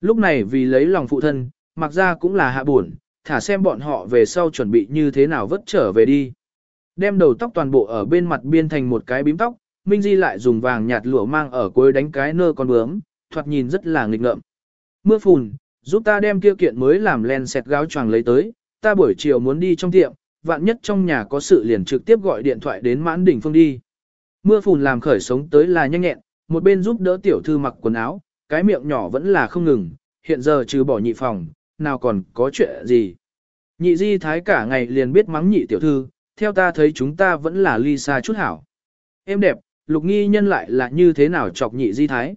Lúc này vì lấy lòng phụ thân, mặc ra cũng là hạ buồn, thả xem bọn họ về sau chuẩn bị như thế nào vất trở về đi. Đem đầu tóc toàn bộ ở bên mặt biên thành một cái bím tóc, Minh Di lại dùng vàng nhạt lụa mang ở cuối đánh cái nơ con bướm, thoạt nhìn rất là nghịch ngợm. Mưa phùn, giúp ta đem kia kiện mới làm len sẹt gáo choàng lấy tới, ta buổi chiều muốn đi trong tiệm, vạn nhất trong nhà có sự liền trực tiếp gọi điện thoại đến mãn đỉnh phương đi. Mưa phùn làm khởi sống tới là nhanh nhẹn, một bên giúp đỡ tiểu thư mặc quần áo, cái miệng nhỏ vẫn là không ngừng, hiện giờ trừ bỏ nhị phòng, nào còn có chuyện gì. Nhị di thái cả ngày liền biết mắng nhị tiểu thư, theo ta thấy chúng ta vẫn là ly xa chút hảo. Em đẹp, lục nghi nhân lại là như thế nào chọc nhị di thái.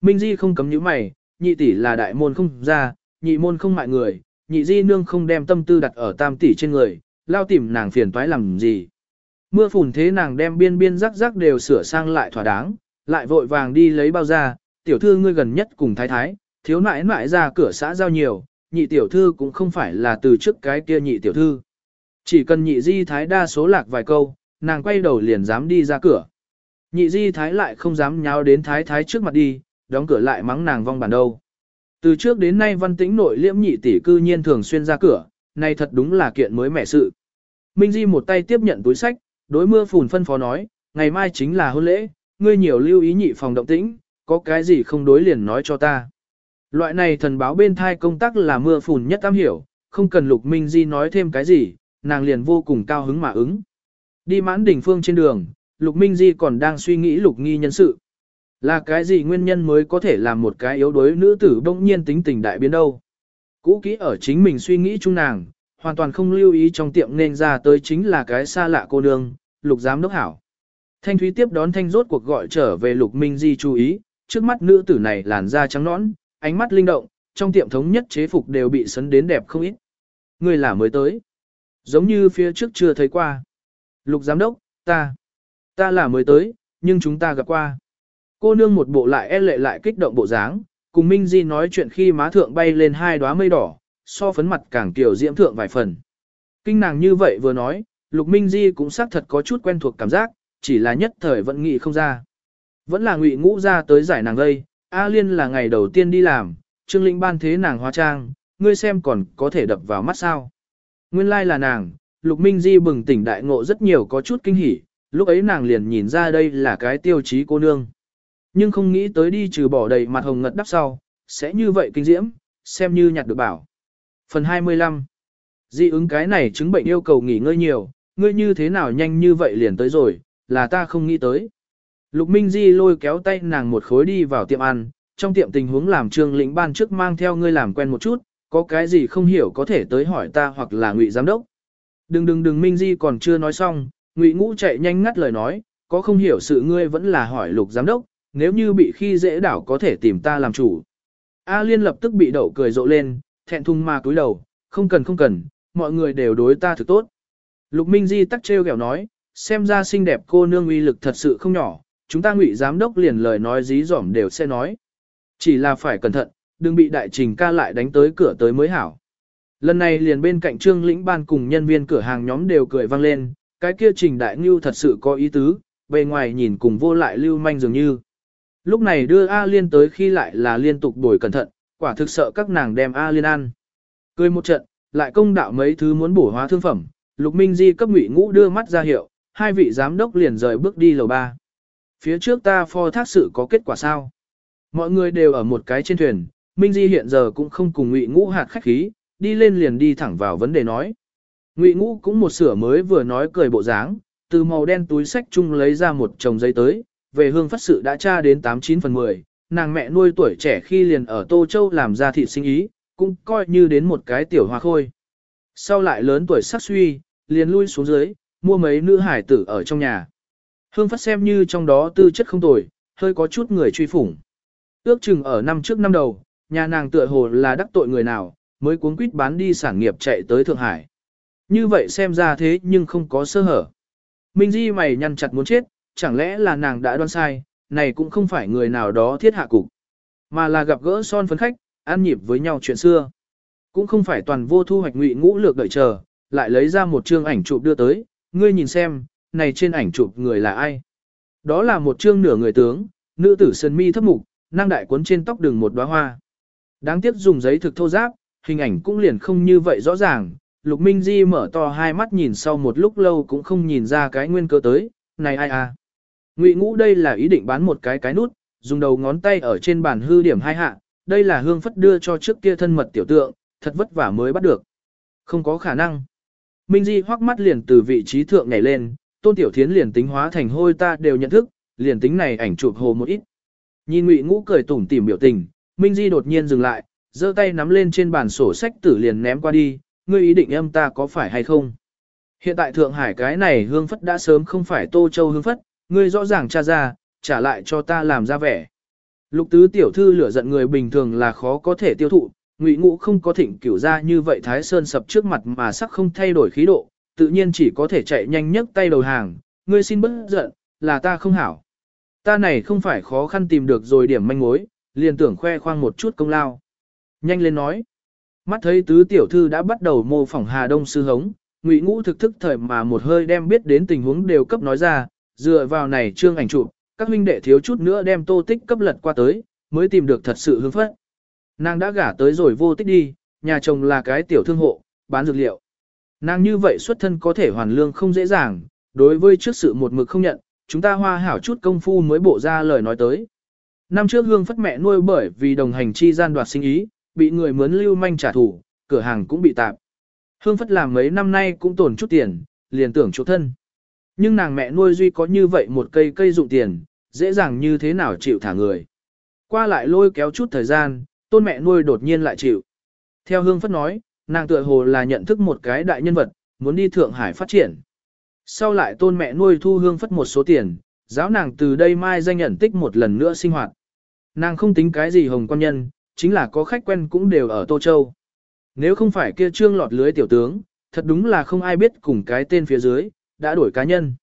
Minh di không cấm những mày, nhị tỷ là đại môn không ra, nhị môn không mại người, nhị di nương không đem tâm tư đặt ở tam tỷ trên người, lao tìm nàng phiền toái làm gì. Mưa phùn thế nàng đem biên biên rắc rắc đều sửa sang lại thỏa đáng, lại vội vàng đi lấy bao ra, tiểu thư ngươi gần nhất cùng thái thái, thiếu nãi nãi ra cửa xã giao nhiều, nhị tiểu thư cũng không phải là từ trước cái kia nhị tiểu thư. Chỉ cần nhị di thái đa số lạc vài câu, nàng quay đầu liền dám đi ra cửa. Nhị di thái lại không dám nháo đến thái thái trước mặt đi, đóng cửa lại mắng nàng vong bản đâu. Từ trước đến nay văn tĩnh nội liễm nhị tỷ cư nhiên thường xuyên ra cửa, này thật đúng là kiện mới mẻ sự. Minh Di một tay tiếp nhận túi sách, đối mưa phùn phân phó nói, ngày mai chính là hôn lễ, ngươi nhiều lưu ý nhị phòng động tĩnh, có cái gì không đối liền nói cho ta. Loại này thần báo bên thai công tác là mưa phùn nhất am hiểu, không cần Lục Minh Di nói thêm cái gì, nàng liền vô cùng cao hứng mà ứng. Đi mãn đỉnh phương trên đường, Lục Minh Di còn đang suy nghĩ Lục Nghi nhân sự. Là cái gì nguyên nhân mới có thể làm một cái yếu đuối nữ tử bỗng nhiên tính tình đại biến đâu? Cũ kỹ ở chính mình suy nghĩ chung nàng, hoàn toàn không lưu ý trong tiệm nên ra tới chính là cái xa lạ cô nương, Lục giám đốc hảo. Thanh Thúy tiếp đón Thanh rốt cuộc gọi trở về Lục Minh Di chú ý, trước mắt nữ tử này làn da trắng nõn, ánh mắt linh động, trong tiệm thống nhất chế phục đều bị sấn đến đẹp không ít. Người là mới tới. Giống như phía trước chưa thấy qua. Lục giám đốc, ta. Ta là mới tới, nhưng chúng ta gặp qua. Cô nương một bộ lại e lệ lại kích động bộ dáng, cùng Minh Di nói chuyện khi má thượng bay lên hai đóa mây đỏ, so phấn mặt càng kiểu diễm thượng vài phần. Kinh nàng như vậy vừa nói, Lục Minh Di cũng xác thật có chút quen thuộc cảm giác, chỉ là nhất thời vẫn nghĩ không ra. Vẫn là ngụy ngũ ra tới giải nàng đây, A Liên là ngày đầu tiên đi làm, Trương Linh ban thế nàng hóa trang, ngươi xem còn có thể đập vào mắt sao. Nguyên lai like là nàng, Lục Minh Di bừng tỉnh đại ngộ rất nhiều có chút kinh hỉ, lúc ấy nàng liền nhìn ra đây là cái tiêu chí cô nương. Nhưng không nghĩ tới đi trừ bỏ đầy mặt hồng ngật đắp sau, sẽ như vậy kinh diễm, xem như nhặt được bảo. Phần 25 Dị ứng cái này chứng bệnh yêu cầu nghỉ ngơi nhiều, ngươi như thế nào nhanh như vậy liền tới rồi, là ta không nghĩ tới. Lục Minh Di lôi kéo tay nàng một khối đi vào tiệm ăn, trong tiệm tình huống làm trương lĩnh ban trước mang theo ngươi làm quen một chút, có cái gì không hiểu có thể tới hỏi ta hoặc là ngụy giám đốc. Đừng đừng đừng Minh Di còn chưa nói xong, ngụy ngũ chạy nhanh ngắt lời nói, có không hiểu sự ngươi vẫn là hỏi lục giám đốc, nếu như bị khi dễ đảo có thể tìm ta làm chủ. A Liên lập tức bị đậu cười rộ lên, thẹn thùng mà cúi đầu, không cần không cần, mọi người đều đối ta thực tốt. Lục Minh Di tắc trêu ghẹo nói, xem ra xinh đẹp cô nương uy lực thật sự không nhỏ, chúng ta ngụy giám đốc liền lời nói dí dỏm đều sẽ nói. Chỉ là phải cẩn thận, đừng bị đại trình ca lại đánh tới cửa tới mới hảo. Lần này liền bên cạnh trương lĩnh ban cùng nhân viên cửa hàng nhóm đều cười vang lên, cái kia trình đại ngưu thật sự có ý tứ, bề ngoài nhìn cùng vô lại lưu manh dường như. Lúc này đưa A Liên tới khi lại là liên tục đổi cẩn thận, quả thực sợ các nàng đem A Liên ăn. Cười một trận, lại công đạo mấy thứ muốn bổ hóa thương phẩm, Lục Minh Di cấp ngụy ngũ đưa mắt ra hiệu, hai vị giám đốc liền rời bước đi lầu ba. Phía trước ta pho thác sự có kết quả sao? Mọi người đều ở một cái trên thuyền, Minh Di hiện giờ cũng không cùng ngụy ngũ hạt khách khí, đi lên liền đi thẳng vào vấn đề nói. Ngụy ngũ cũng một sửa mới vừa nói cười bộ dáng, từ màu đen túi sách chung lấy ra một chồng giấy tới, về hương phát sự đã tra đến 89 phần 10, nàng mẹ nuôi tuổi trẻ khi liền ở Tô Châu làm ra thị sinh ý, cũng coi như đến một cái tiểu hoa khôi. Sau lại lớn tuổi sắc suy, liền lui xuống dưới, mua mấy nữ hải tử ở trong nhà. Hương phát xem như trong đó tư chất không tồi, hơi có chút người truy phủng. Ước chừng ở năm trước năm đầu, nhà nàng tựa hồ là đắc tội người nào, mới cuốn quýt bán đi sản nghiệp chạy tới Thượng Hải. Như vậy xem ra thế nhưng không có sơ hở. Minh Di mày nhăn chặt muốn chết, chẳng lẽ là nàng đã đoán sai, này cũng không phải người nào đó thiết hạ cục, mà là gặp gỡ son phấn khách, ăn nhịp với nhau chuyện xưa. Cũng không phải toàn vô thu hoạch ngụy ngũ lược đợi chờ, lại lấy ra một chương ảnh chụp đưa tới, ngươi nhìn xem, này trên ảnh chụp người là ai. Đó là một chương nửa người tướng, nữ tử sơn mi thấp mục, năng đại cuốn trên tóc đường một đóa hoa. Đáng tiếc dùng giấy thực thô giáp, hình ảnh cũng liền không như vậy rõ ràng. Lục Minh Di mở to hai mắt nhìn sau một lúc lâu cũng không nhìn ra cái nguyên cơ tới, này ai à. Ngụy ngũ đây là ý định bán một cái cái nút, dùng đầu ngón tay ở trên bàn hư điểm hai hạ, đây là hương phất đưa cho trước kia thân mật tiểu tượng, thật vất vả mới bắt được. Không có khả năng. Minh Di hoắc mắt liền từ vị trí thượng nhảy lên, tôn tiểu thiến liền tính hóa thành hôi ta đều nhận thức, liền tính này ảnh chụp hồ một ít. Nhìn Ngụy Ngũ cười tủm tỉm biểu tình, Minh Di đột nhiên dừng lại, giơ tay nắm lên trên bàn sổ sách tử liền ném qua đi, ngươi ý định em ta có phải hay không? Hiện tại Thượng Hải cái này hương phất đã sớm không phải Tô Châu hương phất, ngươi rõ ràng tra ra, trả lại cho ta làm ra vẻ. Lục tứ tiểu thư lửa giận người bình thường là khó có thể tiêu thụ, ngụy ngũ không có thịnh kiểu ra như vậy thái sơn sập trước mặt mà sắc không thay đổi khí độ, tự nhiên chỉ có thể chạy nhanh nhất tay đầu hàng, ngươi xin bớt giận, là ta không hảo. Ta này không phải khó khăn tìm được rồi điểm manh mối, liền tưởng khoe khoang một chút công lao. Nhanh lên nói. Mắt thấy tứ tiểu thư đã bắt đầu mô phỏng Hà Đông sư hống, Ngụy Ngũ thực thức thời mà một hơi đem biết đến tình huống đều cấp nói ra, dựa vào này trương ảnh chụp, các huynh đệ thiếu chút nữa đem Tô Tích cấp lật qua tới, mới tìm được thật sự hưng phất. Nàng đã gả tới rồi vô tích đi, nhà chồng là cái tiểu thương hộ, bán dược liệu. Nàng như vậy xuất thân có thể hoàn lương không dễ dàng, đối với trước sự một mực không nhận, chúng ta hoa hảo chút công phu mới bộ ra lời nói tới. Năm trước hương phất mẹ nuôi bởi vì đồng hành chi gian đoạt sinh ý, bị người mướn lưu manh trả thù, cửa hàng cũng bị tạp. Hương phất làm mấy năm nay cũng tổn chút tiền, liền tưởng chỗ thân. Nhưng nàng mẹ nuôi duy có như vậy một cây cây dụng tiền, dễ dàng như thế nào chịu thả người. Qua lại lôi kéo chút thời gian, tôn mẹ nuôi đột nhiên lại chịu. Theo hương phất nói, nàng tựa hồ là nhận thức một cái đại nhân vật, muốn đi Thượng Hải phát triển. Sau lại tôn mẹ nuôi thu hương phất một số tiền, giáo nàng từ đây mai danh nhận tích một lần nữa sinh hoạt. Nàng không tính cái gì hồng quan nhân, chính là có khách quen cũng đều ở Tô Châu. Nếu không phải kia trương lọt lưới tiểu tướng, thật đúng là không ai biết cùng cái tên phía dưới, đã đổi cá nhân.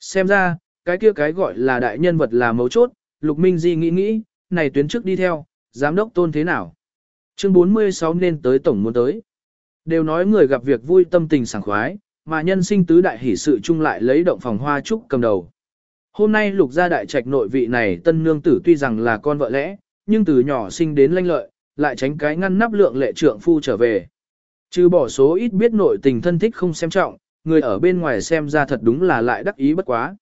Xem ra, cái kia cái gọi là đại nhân vật là mấu chốt, Lục Minh Di nghĩ nghĩ, này tuyến trước đi theo, giám đốc tôn thế nào. Chương 46 nên tới tổng muốn tới. Đều nói người gặp việc vui tâm tình sảng khoái, mà nhân sinh tứ đại hỷ sự chung lại lấy động phòng hoa trúc cầm đầu. Hôm nay lục gia đại trạch nội vị này tân nương tử tuy rằng là con vợ lẽ, nhưng từ nhỏ sinh đến lanh lợi, lại tránh cái ngăn nắp lượng lệ trượng phu trở về. Trừ bỏ số ít biết nội tình thân thích không xem trọng, người ở bên ngoài xem ra thật đúng là lại đắc ý bất quá.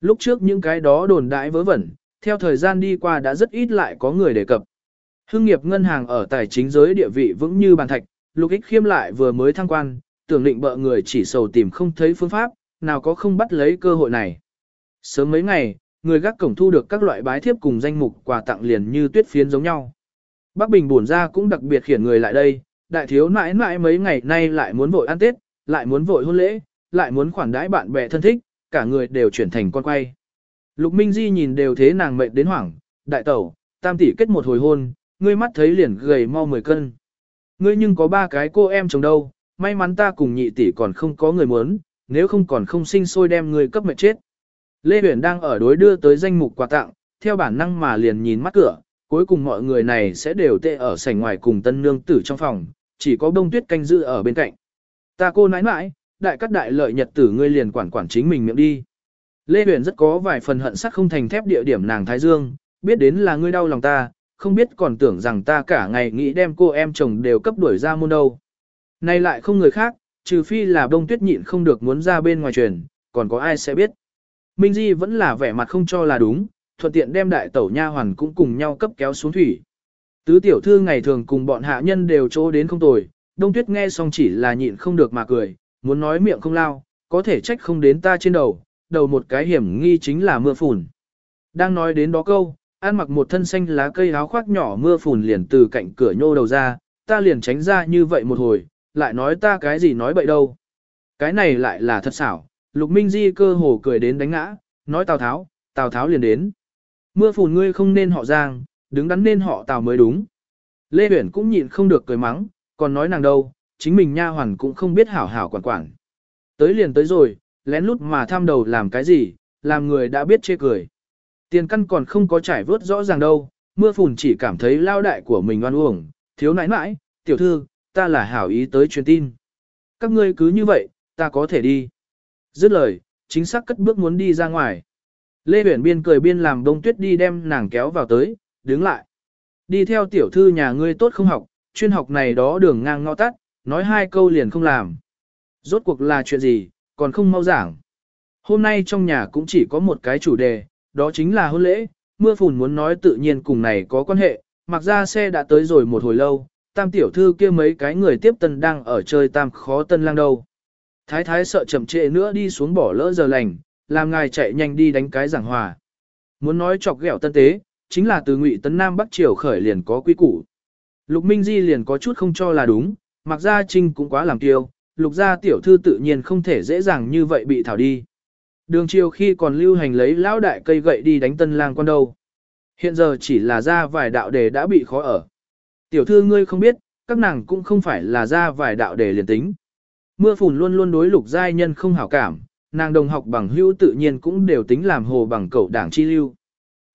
Lúc trước những cái đó đồn đại vớ vẩn, theo thời gian đi qua đã rất ít lại có người đề cập. Hương nghiệp ngân hàng ở tài chính giới địa vị vững như bàn thạch, lục ích khiêm lại vừa mới thăng quan, tưởng định bợ người chỉ sầu tìm không thấy phương pháp, nào có không bắt lấy cơ hội này. Sớm mấy ngày, người gác cổng thu được các loại bái thiếp cùng danh mục quà tặng liền như tuyết phiến giống nhau. Bắc Bình buồn ra cũng đặc biệt khiển người lại đây, đại thiếu nãi nãi mấy ngày nay lại muốn vội ăn Tết, lại muốn vội hôn lễ, lại muốn khoản đãi bạn bè thân thích, cả người đều chuyển thành con quay. Lục Minh Di nhìn đều thế nàng mệt đến hoảng, đại tẩu, tam tỷ kết một hồi hôn, ngươi mắt thấy liền gầy mau 10 cân. Ngươi nhưng có ba cái cô em chồng đâu, may mắn ta cùng nhị tỷ còn không có người muốn, nếu không còn không sinh sôi đem ngươi cấp mệt chết. Lê Huyền đang ở đối đưa tới danh mục quà tặng, theo bản năng mà liền nhìn mắt cửa, cuối cùng mọi người này sẽ đều tê ở sảnh ngoài cùng tân nương tử trong phòng, chỉ có bông tuyết canh giữ ở bên cạnh. Ta cô nãi nãi, đại cắt đại lợi nhật tử ngươi liền quản quản chính mình miệng đi. Lê Huyền rất có vài phần hận sắc không thành thép địa điểm nàng Thái Dương, biết đến là ngươi đau lòng ta, không biết còn tưởng rằng ta cả ngày nghĩ đem cô em chồng đều cấp đuổi ra môn đâu. Nay lại không người khác, trừ phi là bông tuyết nhịn không được muốn ra bên ngoài truyền, còn có ai sẽ biết. Minh Di vẫn là vẻ mặt không cho là đúng, thuận tiện đem đại tẩu nha hoàn cũng cùng nhau cấp kéo xuống thủy. Tứ tiểu thư ngày thường cùng bọn hạ nhân đều chỗ đến không tồi, đông tuyết nghe xong chỉ là nhịn không được mà cười, muốn nói miệng không lao, có thể trách không đến ta trên đầu, đầu một cái hiểm nghi chính là mưa phùn. Đang nói đến đó câu, ăn mặc một thân xanh lá cây áo khoác nhỏ mưa phùn liền từ cạnh cửa nhô đầu ra, ta liền tránh ra như vậy một hồi, lại nói ta cái gì nói bậy đâu. Cái này lại là thật xảo, Lục Minh Di cơ hồ cười đến đánh ngã, nói Tào Tháo, Tào Tháo liền đến. Mưa phùn ngươi không nên họ Giang, đứng đắn nên họ Tào mới đúng. Lê Uyển cũng nhịn không được cười mắng, còn nói nàng đâu, chính mình nha hoàn cũng không biết hảo hảo quản quản. Tới liền tới rồi, lén lút mà tham đầu làm cái gì, làm người đã biết chê cười. Tiền căn còn không có trải vớt rõ ràng đâu, mưa phùn chỉ cảm thấy lao đại của mình oan uổng, thiếu nãi nãi, tiểu thư, ta là hảo ý tới truyền tin. Các ngươi cứ như vậy, ta có thể đi. Dứt lời, chính xác cất bước muốn đi ra ngoài. Lê Huyển Biên cười biên làm đông tuyết đi đem nàng kéo vào tới, đứng lại. Đi theo tiểu thư nhà ngươi tốt không học, chuyên học này đó đường ngang ngõ tắt, nói hai câu liền không làm. Rốt cuộc là chuyện gì, còn không mau giảng. Hôm nay trong nhà cũng chỉ có một cái chủ đề, đó chính là hôn lễ, mưa phùn muốn nói tự nhiên cùng này có quan hệ, mặc ra xe đã tới rồi một hồi lâu, tam tiểu thư kia mấy cái người tiếp tân đang ở chơi tam khó tân lang đâu. Thái thái sợ chậm trễ nữa đi xuống bỏ lỡ giờ lành, làm ngài chạy nhanh đi đánh cái giảng hòa. Muốn nói chọc ghẹo tân tế, chính là từ ngụy tấn Nam Bắc Triều khởi liền có quy củ. Lục Minh Di liền có chút không cho là đúng, mặc ra trinh cũng quá làm tiêu, lục gia tiểu thư tự nhiên không thể dễ dàng như vậy bị thảo đi. Đường triều khi còn lưu hành lấy lão đại cây gậy đi đánh tân lang quan đâu. Hiện giờ chỉ là ra vài đạo đề đã bị khó ở. Tiểu thư ngươi không biết, các nàng cũng không phải là ra vài đạo đề liền tính. Mưa phùn luôn luôn đối lục giai nhân không hảo cảm, nàng đồng học bằng hữu tự nhiên cũng đều tính làm hồ bằng cậu đảng chi lưu.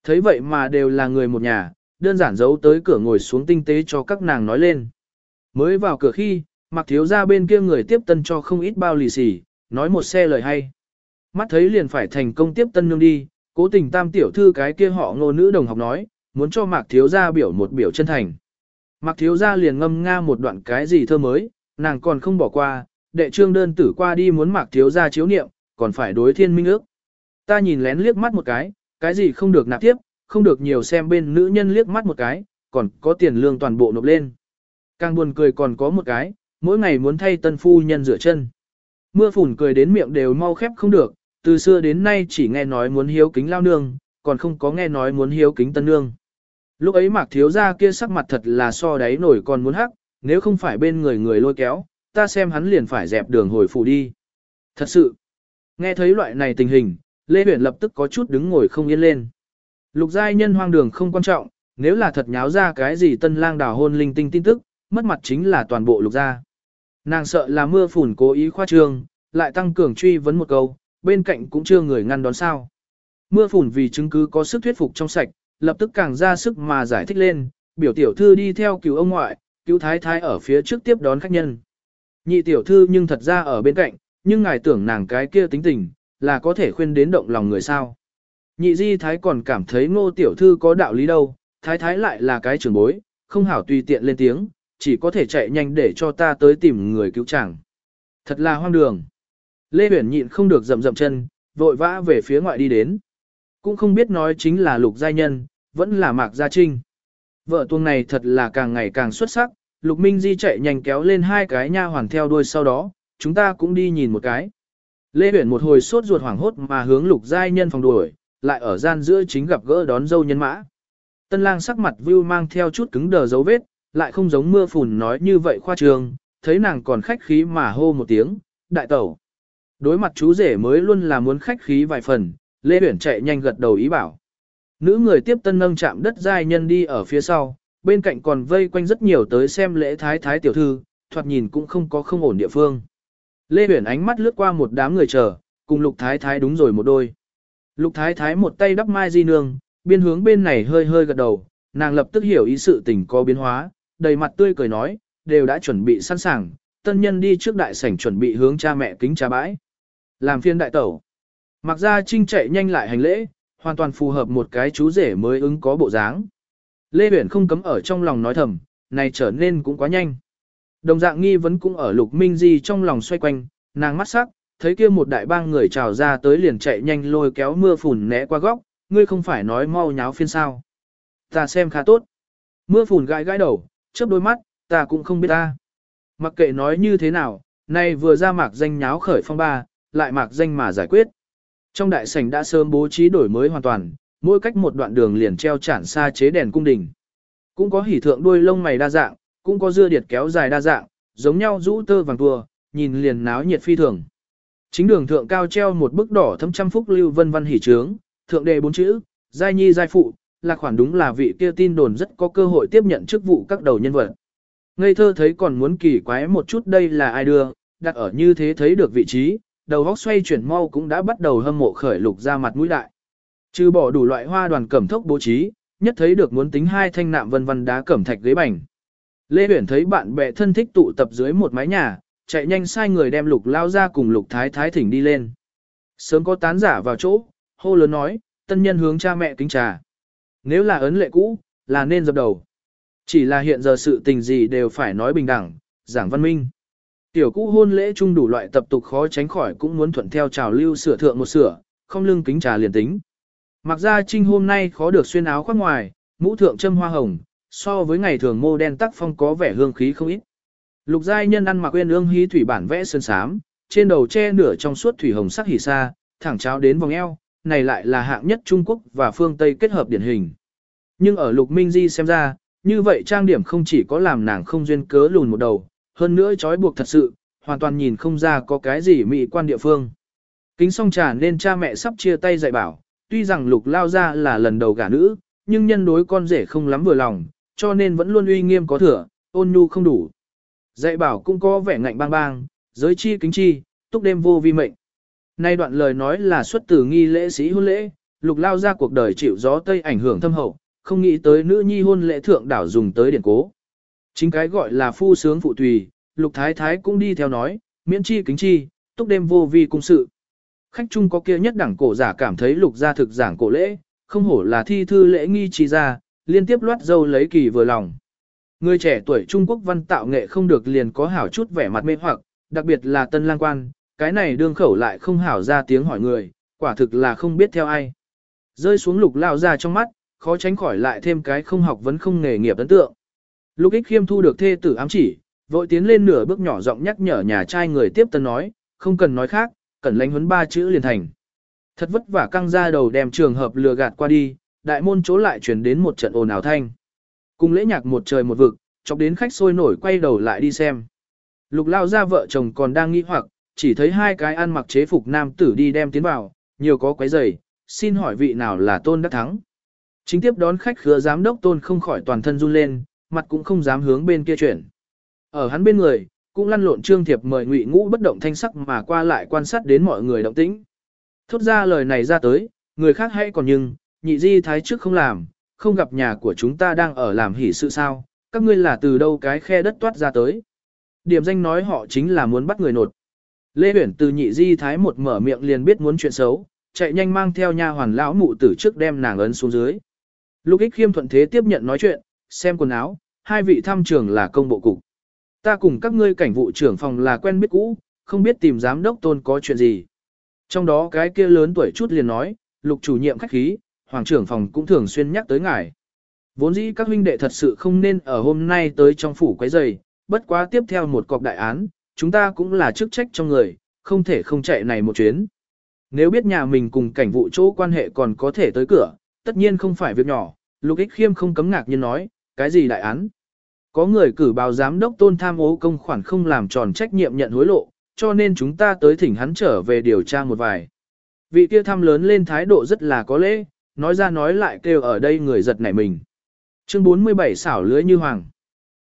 Thấy vậy mà đều là người một nhà, đơn giản giấu tới cửa ngồi xuống tinh tế cho các nàng nói lên. Mới vào cửa khi, mặc thiếu ra bên kia người tiếp tân cho không ít bao lì xì, nói một xe lời hay. Mắt thấy liền phải thành công tiếp tân nương đi, cố tình tam tiểu thư cái kia họ ngô nữ đồng học nói, muốn cho mạc thiếu ra biểu một biểu chân thành. Mạc thiếu ra liền ngâm nga một đoạn cái gì thơ mới, nàng còn không bỏ qua, đệ trương đơn tử qua đi muốn mạc thiếu ra chiếu niệm, còn phải đối thiên minh ước. Ta nhìn lén liếc mắt một cái, cái gì không được nạp tiếp, không được nhiều xem bên nữ nhân liếc mắt một cái, còn có tiền lương toàn bộ nộp lên. Càng buồn cười còn có một cái, mỗi ngày muốn thay tân phu nhân rửa chân. Mưa phùn cười đến miệng đều mau khép không được, từ xưa đến nay chỉ nghe nói muốn hiếu kính lao nương, còn không có nghe nói muốn hiếu kính tân nương. Lúc ấy mạc thiếu gia kia sắc mặt thật là so đáy nổi còn muốn hắc, nếu không phải bên người người lôi kéo, ta xem hắn liền phải dẹp đường hồi phủ đi. Thật sự, nghe thấy loại này tình hình, Lê Huyền lập tức có chút đứng ngồi không yên lên. Lục giai nhân hoang đường không quan trọng, nếu là thật nháo ra cái gì tân lang đào hôn linh tinh tin tức, mất mặt chính là toàn bộ lục gia. Nàng sợ là mưa phùn cố ý khoa trương, lại tăng cường truy vấn một câu, bên cạnh cũng chưa người ngăn đón sao. Mưa phùn vì chứng cứ có sức thuyết phục trong sạch, lập tức càng ra sức mà giải thích lên, biểu tiểu thư đi theo cứu ông ngoại, cứu thái thái ở phía trước tiếp đón khách nhân. Nhị tiểu thư nhưng thật ra ở bên cạnh, nhưng ngài tưởng nàng cái kia tính tình, là có thể khuyên đến động lòng người sao. Nhị di thái còn cảm thấy ngô tiểu thư có đạo lý đâu, thái thái lại là cái trưởng bối, không hảo tùy tiện lên tiếng, chỉ có thể chạy nhanh để cho ta tới tìm người cứu chàng. Thật là hoang đường. Lê Huyền nhịn không được rậm rậm chân, vội vã về phía ngoại đi đến. Cũng không biết nói chính là lục giai nhân, vẫn là mạc gia trinh. Vợ tuông này thật là càng ngày càng xuất sắc, lục minh di chạy nhanh kéo lên hai cái nha hoàn theo đuôi sau đó, chúng ta cũng đi nhìn một cái. Lê Uyển một hồi sốt ruột hoảng hốt mà hướng lục giai nhân phòng đuổi, lại ở gian giữa chính gặp gỡ đón dâu nhân mã. Tân lang sắc mặt view mang theo chút cứng đờ dấu vết, lại không giống mưa phùn nói như vậy khoa trương, thấy nàng còn khách khí mà hô một tiếng, đại tẩu. Đối mặt chú rể mới luôn là muốn khách khí vài phần, Lê Uyển chạy nhanh gật đầu ý bảo. Nữ người tiếp tân nâng chạm đất giai nhân đi ở phía sau, bên cạnh còn vây quanh rất nhiều tới xem lễ thái thái tiểu thư, thoạt nhìn cũng không có không ổn địa phương. Lê Huyền ánh mắt lướt qua một đám người chờ, cùng lục thái thái đúng rồi một đôi. Lục thái thái một tay đắp mai di nương, biên hướng bên này hơi hơi gật đầu, nàng lập tức hiểu ý sự tình có biến hóa, đầy mặt tươi cười nói, đều đã chuẩn bị sẵn sàng, tân nhân đi trước đại sảnh chuẩn bị hướng cha mẹ kính trà bãi. Làm phiên đại tẩu. Mặc ra trinh chạy nhanh lại hành lễ, hoàn toàn phù hợp một cái chú rể mới ứng có bộ dáng. Lê Uyển không cấm ở trong lòng nói thầm, này trở nên cũng quá nhanh. Đồng dạng nghi vấn cũng ở lục minh di trong lòng xoay quanh, nàng mắt sắc, thấy kia một đại bang người trào ra tới liền chạy nhanh lôi kéo mưa phùn né qua góc, ngươi không phải nói mau nháo phiên sao. Ta xem khá tốt. Mưa phùn gãi gãi đầu, chớp đôi mắt, ta cũng không biết ta. Mặc kệ nói như thế nào, nay vừa ra mạc danh nháo khởi phong ba, lại mạc danh mà giải quyết. Trong đại sảnh đã sớm bố trí đổi mới hoàn toàn, mỗi cách một đoạn đường liền treo chản xa chế đèn cung đình. Cũng có hỉ thượng đuôi lông mày đa dạng, cũng có dưa điệt kéo dài đa dạng, giống nhau rũ tơ vàng tua, nhìn liền náo nhiệt phi thường. Chính đường thượng cao treo một bức đỏ thâm trăm phúc lưu vân văn hỉ trướng, thượng đề bốn chữ, giai nhi giai phụ, là khoản đúng là vị kia tin đồn rất có cơ hội tiếp nhận chức vụ các đầu nhân vật. Ngây thơ thấy còn muốn kỳ quái một chút đây là ai đưa, đặt ở như thế thấy được vị trí, đầu góc xoay chuyển mau cũng đã bắt đầu hâm mộ khởi lục ra mặt mũi đại. Trừ bỏ đủ loại hoa đoàn cẩm thốc bố trí, nhất thấy được muốn tính hai thanh nạm vân vân đá cẩm thạch ghế bành. Lê Huyển thấy bạn bè thân thích tụ tập dưới một mái nhà, chạy nhanh sai người đem lục lao ra cùng lục thái thái thỉnh đi lên. Sớm có tán giả vào chỗ, hô lớn nói, tân nhân hướng cha mẹ kính trà. Nếu là ấn lệ cũ, là nên dập đầu. Chỉ là hiện giờ sự tình gì đều phải nói bình đẳng, giảng văn minh. Tiểu cũ hôn lễ chung đủ loại tập tục khó tránh khỏi cũng muốn thuận theo trào lưu sửa thượng một sửa, không lưng kính trà liền tính. Mặc ra trinh hôm nay khó được xuyên áo khoác ngoài, mũ thượng châm hoa hồng, so với ngày thường mô đen tắc phong có vẻ hương khí không ít. Lục giai nhân ăn mặc quên ương hí thủy bản vẽ sơn sám, trên đầu che nửa trong suốt thủy hồng sắc hỉ sa, thẳng cháo đến vòng eo, này lại là hạng nhất Trung Quốc và phương Tây kết hợp điển hình. Nhưng ở Lục Minh Di xem ra, như vậy trang điểm không chỉ có làm nàng không duyên cớ lùn một đầu, hơn nữa trói buộc thật sự, hoàn toàn nhìn không ra có cái gì mỹ quan địa phương. Kính song trà nên cha mẹ sắp chia tay dạy bảo, tuy rằng Lục lao ra là lần đầu gả nữ, nhưng nhân đối con rể không lắm vừa lòng, cho nên vẫn luôn uy nghiêm có thừa, ôn nhu không đủ. Dạy bảo cũng có vẻ ngạnh bang bang, giới chi kính chi, túc đêm vô vi mệnh. Nay đoạn lời nói là xuất từ nghi lễ sĩ hôn lễ, lục lao ra cuộc đời chịu gió tây ảnh hưởng thâm hậu, không nghĩ tới nữ nhi hôn lễ thượng đảo dùng tới điển cố. Chính cái gọi là phu sướng phụ tùy, lục thái thái cũng đi theo nói, miễn chi kính chi, túc đêm vô vi cung sự. Khách chung có kia nhất đẳng cổ giả cảm thấy lục gia thực giảng cổ lễ, không hổ là thi thư lễ nghi chi ra, liên tiếp loát dâu lấy kỳ vừa lòng. Người trẻ tuổi Trung Quốc văn tạo nghệ không được liền có hảo chút vẻ mặt mê hoặc, đặc biệt là tân lang quan, cái này đương khẩu lại không hảo ra tiếng hỏi người, quả thực là không biết theo ai. Rơi xuống lục lao ra trong mắt, khó tránh khỏi lại thêm cái không học vẫn không nghề nghiệp ấn tượng. Lục ích khiêm thu được thê tử ám chỉ, vội tiến lên nửa bước nhỏ giọng nhắc nhở nhà trai người tiếp tân nói, không cần nói khác, cẩn lánh huấn ba chữ liền thành. Thật vất vả căng ra đầu đem trường hợp lừa gạt qua đi, đại môn chỗ lại chuyển đến một trận ồn ào thanh. Cùng lễ nhạc một trời một vực, chọc đến khách sôi nổi quay đầu lại đi xem. Lục lao ra vợ chồng còn đang nghi hoặc, chỉ thấy hai cái ăn mặc chế phục nam tử đi đem tiến vào, nhiều có quấy giày, xin hỏi vị nào là tôn đắc thắng. Chính tiếp đón khách khứa giám đốc tôn không khỏi toàn thân run lên, mặt cũng không dám hướng bên kia chuyển. Ở hắn bên người, cũng lăn lộn trương thiệp mời ngụy ngũ bất động thanh sắc mà qua lại quan sát đến mọi người động tĩnh. Thốt ra lời này ra tới, người khác hay còn nhưng, nhị di thái trước không làm, không gặp nhà của chúng ta đang ở làm hỷ sự sao, các ngươi là từ đâu cái khe đất toát ra tới. Điểm danh nói họ chính là muốn bắt người nột. Lê Huyển từ nhị di thái một mở miệng liền biết muốn chuyện xấu, chạy nhanh mang theo nha hoàn lão mụ tử trước đem nàng ấn xuống dưới. Lục ích khiêm thuận thế tiếp nhận nói chuyện, xem quần áo, hai vị thăm trường là công bộ cục. Ta cùng các ngươi cảnh vụ trưởng phòng là quen biết cũ, không biết tìm giám đốc tôn có chuyện gì. Trong đó cái kia lớn tuổi chút liền nói, lục chủ nhiệm khách khí, hoàng trưởng phòng cũng thường xuyên nhắc tới ngài. Vốn dĩ các huynh đệ thật sự không nên ở hôm nay tới trong phủ quấy giày, bất quá tiếp theo một cọc đại án, chúng ta cũng là chức trách trong người, không thể không chạy này một chuyến. Nếu biết nhà mình cùng cảnh vụ chỗ quan hệ còn có thể tới cửa, tất nhiên không phải việc nhỏ, lục ích khiêm không cấm ngạc nhiên nói, cái gì đại án. Có người cử báo giám đốc tôn tham ô công khoản không làm tròn trách nhiệm nhận hối lộ, cho nên chúng ta tới thỉnh hắn trở về điều tra một vài. Vị kia thăm lớn lên thái độ rất là có lễ, nói ra nói lại kêu ở đây người giật nảy mình. Chương 47 xảo lưới như hoàng.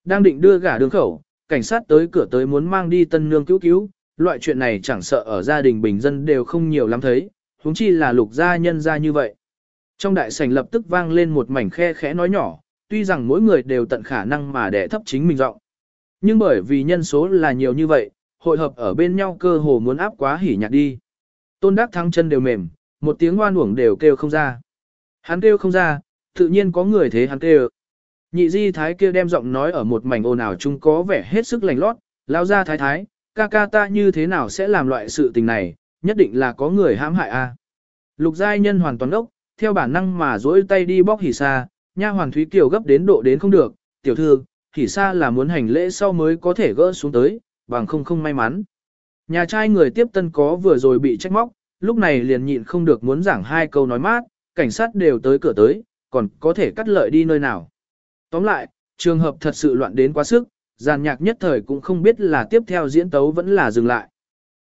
Đang định đưa gả đường khẩu, cảnh sát tới cửa tới muốn mang đi tân nương cứu cứu, loại chuyện này chẳng sợ ở gia đình bình dân đều không nhiều lắm thấy, huống chi là lục gia nhân gia như vậy. Trong đại sảnh lập tức vang lên một mảnh khe khẽ nói nhỏ, tuy rằng mỗi người đều tận khả năng mà đẻ thấp chính mình giọng. Nhưng bởi vì nhân số là nhiều như vậy, hội hợp ở bên nhau cơ hồ muốn áp quá hỉ nhạc đi. Tôn đắc thắng chân đều mềm, một tiếng oan uổng đều kêu không ra. Hắn kêu không ra, tự nhiên có người thế hắn kêu. Nhị di thái kia đem giọng nói ở một mảnh ồn ào chung có vẻ hết sức lành lót, lao ra thái thái, ca ca ta như thế nào sẽ làm loại sự tình này, nhất định là có người hãm hại a. Lục giai nhân hoàn toàn ốc theo bản năng mà duỗi tay đi bóc hỉ xa, nha hoàng thúy kiều gấp đến độ đến không được, tiểu thư, thì xa là muốn hành lễ sau mới có thể gỡ xuống tới, bằng không không may mắn. Nhà trai người tiếp tân có vừa rồi bị trách móc, lúc này liền nhịn không được muốn giảng hai câu nói mát, cảnh sát đều tới cửa tới, còn có thể cắt lợi đi nơi nào. Tóm lại, trường hợp thật sự loạn đến quá sức, giàn nhạc nhất thời cũng không biết là tiếp theo diễn tấu vẫn là dừng lại.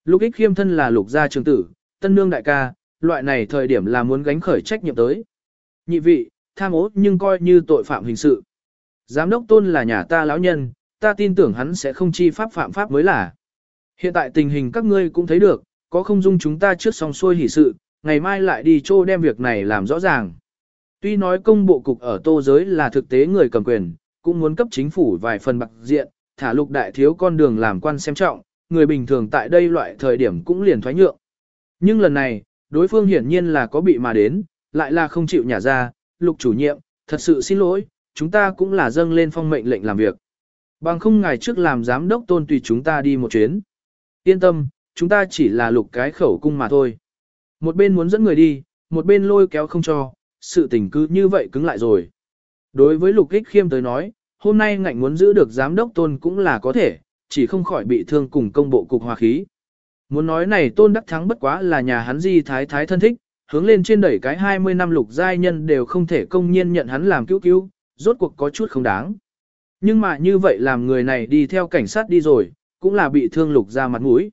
Lục ích khiêm thân là lục gia trường tử, tân nương đại ca, loại này thời điểm là muốn gánh khởi trách nhiệm tới. Nhị vị, tham ô nhưng coi như tội phạm hình sự. Giám đốc tôn là nhà ta lão nhân, ta tin tưởng hắn sẽ không chi pháp phạm pháp mới là. Hiện tại tình hình các ngươi cũng thấy được, có không dung chúng ta trước xong xuôi hỷ sự, ngày mai lại đi trô đem việc này làm rõ ràng. Tuy nói công bộ cục ở tô giới là thực tế người cầm quyền, cũng muốn cấp chính phủ vài phần bạc diện, thả lục đại thiếu con đường làm quan xem trọng, người bình thường tại đây loại thời điểm cũng liền thoái nhượng. Nhưng lần này, đối phương hiển nhiên là có bị mà đến, lại là không chịu nhả ra, lục chủ nhiệm, thật sự xin lỗi, chúng ta cũng là dâng lên phong mệnh lệnh làm việc. Bằng không ngày trước làm giám đốc tôn tùy chúng ta đi một chuyến. Yên tâm, chúng ta chỉ là lục cái khẩu cung mà thôi. Một bên muốn dẫn người đi, một bên lôi kéo không cho, sự tình cứ như vậy cứng lại rồi. Đối với lục ích khiêm tới nói, hôm nay ngạnh muốn giữ được giám đốc tôn cũng là có thể, chỉ không khỏi bị thương cùng công bộ cục hòa khí. Muốn nói này tôn đắc thắng bất quá là nhà hắn di thái thái thân thích, hướng lên trên đẩy cái 20 năm lục giai nhân đều không thể công nhiên nhận hắn làm cứu cứu, rốt cuộc có chút không đáng. Nhưng mà như vậy làm người này đi theo cảnh sát đi rồi, cũng là bị thương lục ra mặt mũi.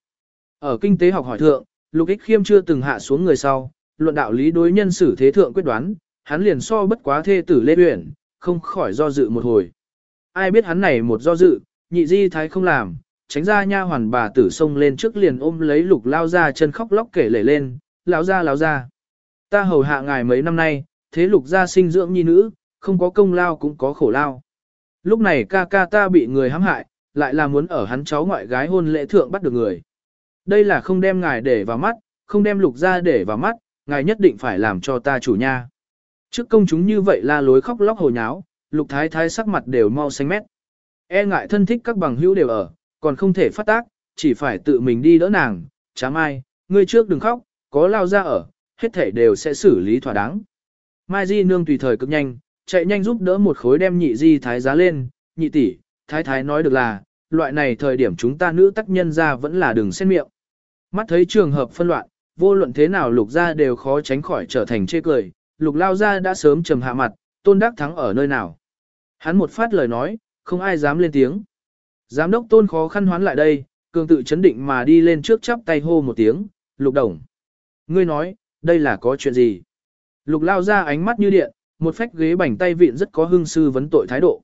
Ở kinh tế học hỏi thượng, lục ích khiêm chưa từng hạ xuống người sau, luận đạo lý đối nhân xử thế thượng quyết đoán, hắn liền so bất quá thê tử Lê Uyển, không khỏi do dự một hồi. Ai biết hắn này một do dự, nhị di thái không làm, tránh ra nha hoàn bà tử xông lên trước liền ôm lấy lục lao ra chân khóc lóc kể lể lên, lão ra lão ra. Ta hầu hạ ngài mấy năm nay, thế lục gia sinh dưỡng nhi nữ, không có công lao cũng có khổ lao. Lúc này ca ca ta bị người hãm hại, lại là muốn ở hắn cháu ngoại gái hôn lễ thượng bắt được người. Đây là không đem ngài để vào mắt, không đem lục gia để vào mắt, ngài nhất định phải làm cho ta chủ nha. Trước công chúng như vậy la lối khóc lóc hồ nháo, lục thái thái sắc mặt đều mau xanh mét. E ngại thân thích các bằng hữu đều ở, còn không thể phát tác, chỉ phải tự mình đi đỡ nàng, chám ai, ngươi trước đừng khóc, có lao ra ở, hết thể đều sẽ xử lý thỏa đáng. Mai Di nương tùy thời cực nhanh, chạy nhanh giúp đỡ một khối đem nhị di thái giá lên, nhị tỷ, thái thái nói được là, loại này thời điểm chúng ta nữ tác nhân ra vẫn là đừng xen miệng. Mắt thấy trường hợp phân loạn, vô luận thế nào lục gia đều khó tránh khỏi trở thành chê cười, lục lao gia đã sớm trầm hạ mặt, tôn đắc thắng ở nơi nào. Hắn một phát lời nói, không ai dám lên tiếng. Giám đốc tôn khó khăn hoán lại đây, cường tự chấn định mà đi lên trước chắp tay hô một tiếng, lục đồng. Ngươi nói, đây là có chuyện gì? Lục lao ra ánh mắt như điện, một phách ghế bành tay vịn rất có hưng sư vấn tội thái độ.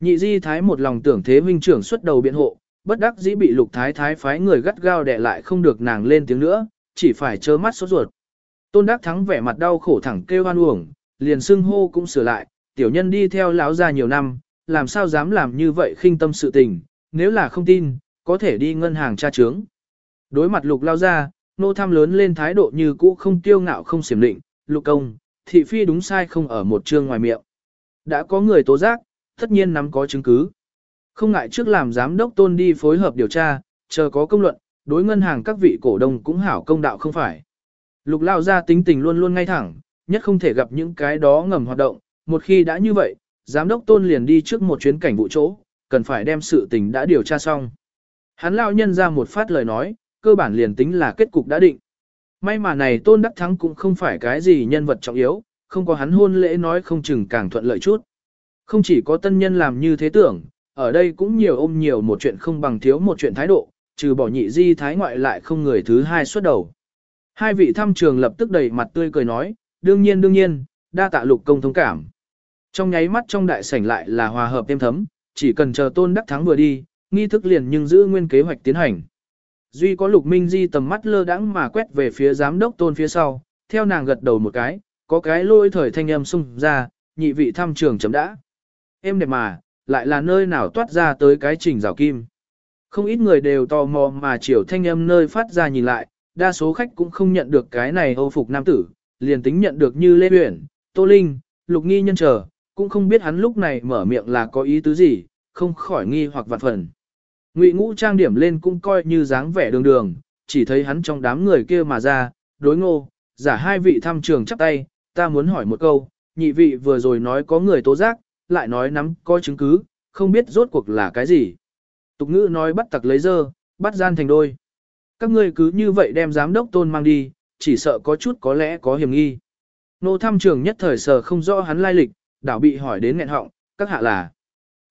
Nhị di thái một lòng tưởng thế huynh trưởng xuất đầu biện hộ, bất đắc dĩ bị lục thái thái phái người gắt gao đè lại không được nàng lên tiếng nữa, chỉ phải chớ mắt sốt ruột. Tôn đắc thắng vẻ mặt đau khổ thẳng kêu hoan uổng, liền xưng hô cũng sửa lại, tiểu nhân đi theo lão gia nhiều năm, làm sao dám làm như vậy khinh tâm sự tình, nếu là không tin, có thể đi ngân hàng tra chứng. Đối mặt lục lao ra, nô tham lớn lên thái độ như cũ không tiêu ngạo không xiểm định, lục công, thị phi đúng sai không ở một chương ngoài miệng. Đã có người tố giác, tất nhiên nắm có chứng cứ. Không ngại trước làm giám đốc tôn đi phối hợp điều tra, chờ có công luận, đối ngân hàng các vị cổ đông cũng hảo công đạo không phải. Lục lao ra tính tình luôn luôn ngay thẳng, nhất không thể gặp những cái đó ngầm hoạt động, một khi đã như vậy, giám đốc tôn liền đi trước một chuyến cảnh vụ chỗ, cần phải đem sự tình đã điều tra xong. Hắn lao nhân ra một phát lời nói, cơ bản liền tính là kết cục đã định. May mà này tôn đắc thắng cũng không phải cái gì nhân vật trọng yếu, không có hắn hôn lễ nói không chừng càng thuận lợi chút. Không chỉ có tân nhân làm như thế tưởng, ở đây cũng nhiều ôm nhiều một chuyện không bằng thiếu một chuyện thái độ, trừ bỏ nhị di thái ngoại lại không người thứ hai xuất đầu. Hai vị thăm trường lập tức đầy mặt tươi cười nói, đương nhiên đương nhiên, đa tạ lục công thông cảm. Trong nháy mắt trong đại sảnh lại là hòa hợp êm thấm, chỉ cần chờ tôn đắc thắng vừa đi, nghi thức liền nhưng giữ nguyên kế hoạch tiến hành. Duy có lục minh di tầm mắt lơ đãng mà quét về phía giám đốc tôn phía sau, theo nàng gật đầu một cái, có cái lôi thời thanh âm xung ra, nhị vị thăm trường chấm đã. Em đẹp mà, lại là nơi nào toát ra tới cái trình rào kim. Không ít người đều tò mò mà chiều thanh âm nơi phát ra nhìn lại, đa số khách cũng không nhận được cái này âu phục nam tử, liền tính nhận được như Lê uyển Tô Linh, Lục Nghi nhân chờ, cũng không biết hắn lúc này mở miệng là có ý tứ gì, không khỏi nghi hoặc vạn phần. Ngụy ngũ trang điểm lên cũng coi như dáng vẻ đường đường, chỉ thấy hắn trong đám người kia mà ra, đối ngô, giả hai vị thăm trường chắp tay, ta muốn hỏi một câu, nhị vị vừa rồi nói có người tố giác, lại nói nắm có chứng cứ, không biết rốt cuộc là cái gì. Tục ngữ nói bắt tặc lấy dơ, bắt gian thành đôi. Các ngươi cứ như vậy đem giám đốc tôn mang đi, chỉ sợ có chút có lẽ có hiểm nghi. Nô thăm trường nhất thời sở không rõ hắn lai lịch, đảo bị hỏi đến nghẹn họng, các hạ là.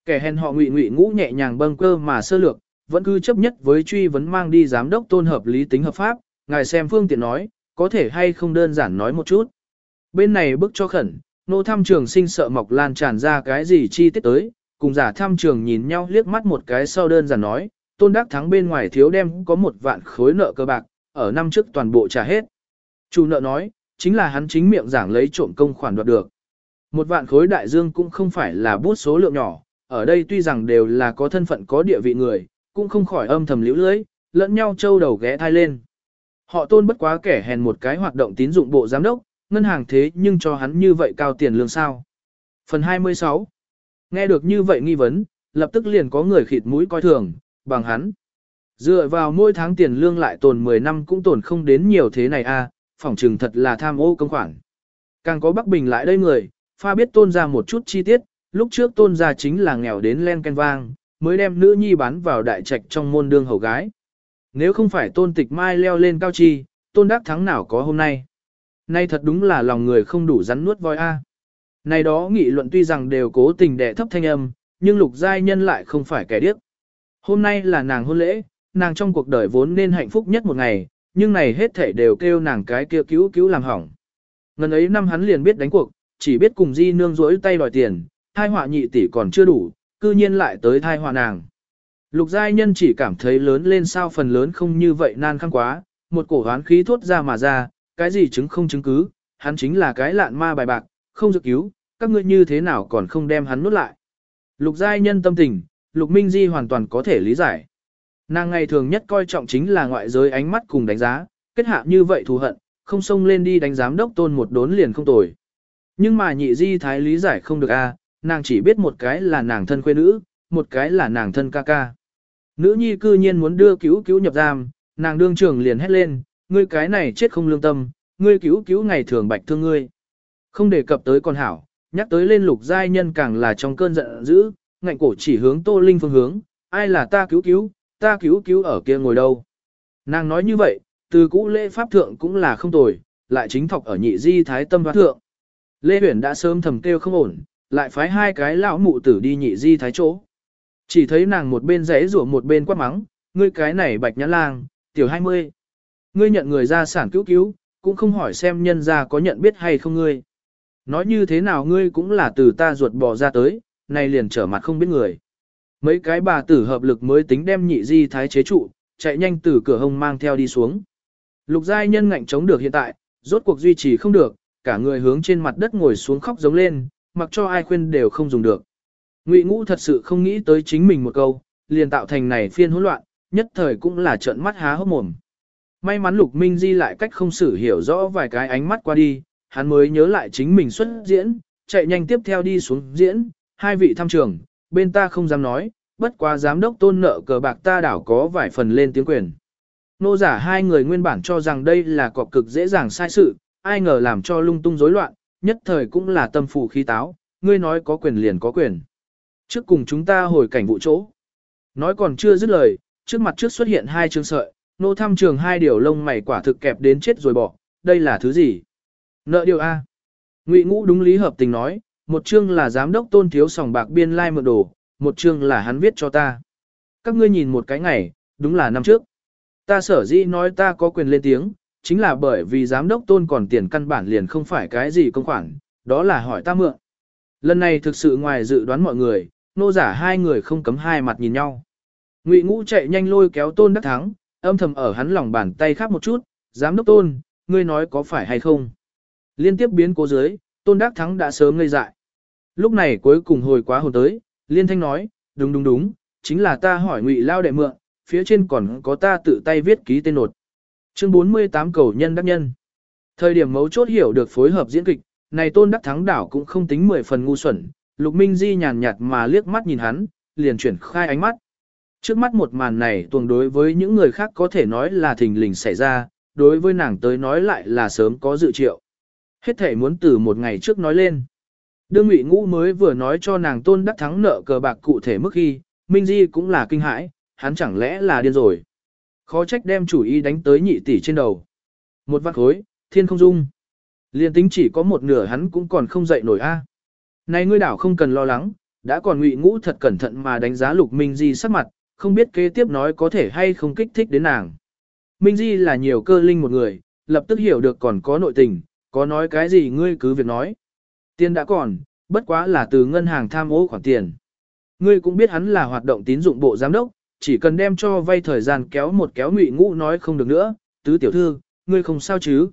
Kẻ hèn họ ngụy ngụy ngũ nhẹ nhàng bâng cơ mà sơ lược, vẫn cứ chấp nhất với truy vấn mang đi giám đốc tôn hợp lý tính hợp pháp, ngài xem phương tiện nói, có thể hay không đơn giản nói một chút. Bên này bức cho khẩn, nô tham trường sinh sợ mọc lan tràn ra cái gì chi tiết tới, cùng giả tham trường nhìn nhau liếc mắt một cái sau đơn giản nói, tôn đắc thắng bên ngoài thiếu đem có một vạn khối nợ cơ bạc, ở năm trước toàn bộ trả hết. Chủ nợ nói, chính là hắn chính miệng giảng lấy trộm công khoản đoạt được. Một vạn khối đại dương cũng không phải là bút số lượng nhỏ, ở đây tuy rằng đều là có thân phận có địa vị người, cũng không khỏi âm thầm liễu lưới, lẫn nhau trâu đầu ghé thai lên. Họ tôn bất quá kẻ hèn một cái hoạt động tín dụng bộ giám đốc, ngân hàng thế nhưng cho hắn như vậy cao tiền lương sao. Phần 26 Nghe được như vậy nghi vấn, lập tức liền có người khịt mũi coi thường, bằng hắn. Dựa vào mỗi tháng tiền lương lại tồn 10 năm cũng tồn không đến nhiều thế này a, à, phỏng trừng thật là tham ô công khoản. Càng có Bắc Bình lại đây người, pha biết tôn ra một chút chi tiết, lúc trước tôn gia chính là nghèo đến len ken vang, mới đem nữ nhi bán vào đại trạch trong môn đương hầu gái. Nếu không phải tôn tịch mai leo lên cao chi, tôn đắc thắng nào có hôm nay. Nay thật đúng là lòng người không đủ rắn nuốt voi a. Này đó nghị luận tuy rằng đều cố tình đẻ thấp thanh âm, nhưng lục giai nhân lại không phải kẻ điếc. Hôm nay là nàng hôn lễ, nàng trong cuộc đời vốn nên hạnh phúc nhất một ngày, nhưng này hết thể đều kêu nàng cái kia cứu cứu làm hỏng. Ngần ấy năm hắn liền biết đánh cuộc, chỉ biết cùng di nương rỗi tay đòi tiền, thai họa nhị tỷ còn chưa đủ, cư nhiên lại tới thai họa nàng. Lục giai nhân chỉ cảm thấy lớn lên sao phần lớn không như vậy nan khăn quá, một cổ hoán khí thốt ra mà ra, cái gì chứng không chứng cứ, hắn chính là cái lạn ma bài bạc, không được cứu, các ngươi như thế nào còn không đem hắn nuốt lại. Lục giai nhân tâm tình, lục minh di hoàn toàn có thể lý giải. Nàng ngày thường nhất coi trọng chính là ngoại giới ánh mắt cùng đánh giá, kết hạ như vậy thù hận, không xông lên đi đánh giám đốc tôn một đốn liền không tồi. Nhưng mà nhị di thái lý giải không được a, nàng chỉ biết một cái là nàng thân quê nữ, một cái là nàng thân ca ca. Nữ nhi cư nhiên muốn đưa cứu cứu nhập giam, nàng đương trưởng liền hét lên, ngươi cái này chết không lương tâm, ngươi cứu cứu ngày thường bạch thương ngươi. Không đề cập tới con hảo, nhắc tới lên lục giai nhân càng là trong cơn giận dữ, ngạnh cổ chỉ hướng Tô Linh phương hướng, ai là ta cứu cứu, ta cứu cứu ở kia ngồi đâu. Nàng nói như vậy, từ cũ lễ pháp thượng cũng là không tồi, lại chính thọc ở nhị di thái tâm pháp thượng. Lê Huyền đã sớm thầm kêu không ổn, lại phái hai cái lão mụ tử đi nhị di thái chỗ. Chỉ thấy nàng một bên rẽ rủa một bên quát mắng, ngươi cái này bạch nhã lang, tiểu hai mươi. Ngươi nhận người ra sản cứu cứu, cũng không hỏi xem nhân ra có nhận biết hay không ngươi. Nói như thế nào ngươi cũng là từ ta ruột bò ra tới, nay liền trở mặt không biết người. Mấy cái bà tử hợp lực mới tính đem nhị di thái chế trụ, chạy nhanh từ cửa hông mang theo đi xuống. Lục giai nhân ngạnh chống được hiện tại, rốt cuộc duy trì không được, cả người hướng trên mặt đất ngồi xuống khóc giống lên, mặc cho ai khuyên đều không dùng được. Ngụy Ngũ thật sự không nghĩ tới chính mình một câu, liền tạo thành này phiên hỗn loạn, nhất thời cũng là trợn mắt há hốc mồm. May mắn Lục Minh Di lại cách không xử hiểu rõ vài cái ánh mắt qua đi, hắn mới nhớ lại chính mình xuất diễn, chạy nhanh tiếp theo đi xuống diễn, hai vị thăm trường, bên ta không dám nói, bất quá giám đốc tôn nợ cờ bạc ta đảo có vài phần lên tiếng quyền. Nô giả hai người nguyên bản cho rằng đây là cọc cực dễ dàng sai sự, ai ngờ làm cho lung tung rối loạn, nhất thời cũng là tâm phù khí táo, ngươi nói có quyền liền có quyền. Trước cùng chúng ta hồi cảnh vụ chỗ. Nói còn chưa dứt lời, trước mặt trước xuất hiện hai chương sợi, nô thăm trường hai điều lông mày quả thực kẹp đến chết rồi bỏ, đây là thứ gì? Nợ điều A. Ngụy ngũ đúng lý hợp tình nói, một chương là giám đốc tôn thiếu sòng bạc biên lai like mượn đồ, một chương là hắn viết cho ta. Các ngươi nhìn một cái ngày, đúng là năm trước. Ta sở dĩ nói ta có quyền lên tiếng, chính là bởi vì giám đốc tôn còn tiền căn bản liền không phải cái gì công khoản, đó là hỏi ta mượn. Lần này thực sự ngoài dự đoán mọi người, nô giả hai người không cấm hai mặt nhìn nhau. Ngụy ngũ chạy nhanh lôi kéo tôn đắc thắng, âm thầm ở hắn lòng bàn tay khác một chút, giám đốc tôn, ngươi nói có phải hay không. Liên tiếp biến cố dưới, tôn đắc thắng đã sớm ngây dại. Lúc này cuối cùng hồi quá hồn tới, liên thanh nói, đúng đúng đúng, chính là ta hỏi ngụy lao đệ mượn, phía trên còn có ta tự tay viết ký tên nột. Chương 48 cầu nhân đắc nhân. Thời điểm mấu chốt hiểu được phối hợp diễn kịch, này tôn đắc thắng đảo cũng không tính 10 phần ngu xuẩn, lục minh di nhàn nhạt mà liếc mắt nhìn hắn, liền chuyển khai ánh mắt. Trước mắt một màn này tuồng đối với những người khác có thể nói là thình lình xảy ra, đối với nàng tới nói lại là sớm có dự triệu. Hết thể muốn từ một ngày trước nói lên. Đương Ngụy Ngũ mới vừa nói cho nàng tôn đắc thắng nợ cờ bạc cụ thể mức khi, Minh Di cũng là kinh hãi, hắn chẳng lẽ là điên rồi. Khó trách đem chủ ý đánh tới nhị tỷ trên đầu. Một vạn khối, thiên không dung. Liên tính chỉ có một nửa hắn cũng còn không dậy nổi a. Này ngươi đảo không cần lo lắng, đã còn ngụy ngũ thật cẩn thận mà đánh giá lục Minh Di sắc mặt, không biết kế tiếp nói có thể hay không kích thích đến nàng. Minh Di là nhiều cơ linh một người, lập tức hiểu được còn có nội tình, có nói cái gì ngươi cứ việc nói. Tiền đã còn, bất quá là từ ngân hàng tham ô khoản tiền. Ngươi cũng biết hắn là hoạt động tín dụng bộ giám đốc, chỉ cần đem cho vay thời gian kéo một kéo ngụy ngũ nói không được nữa, tứ tiểu thư, ngươi không sao chứ.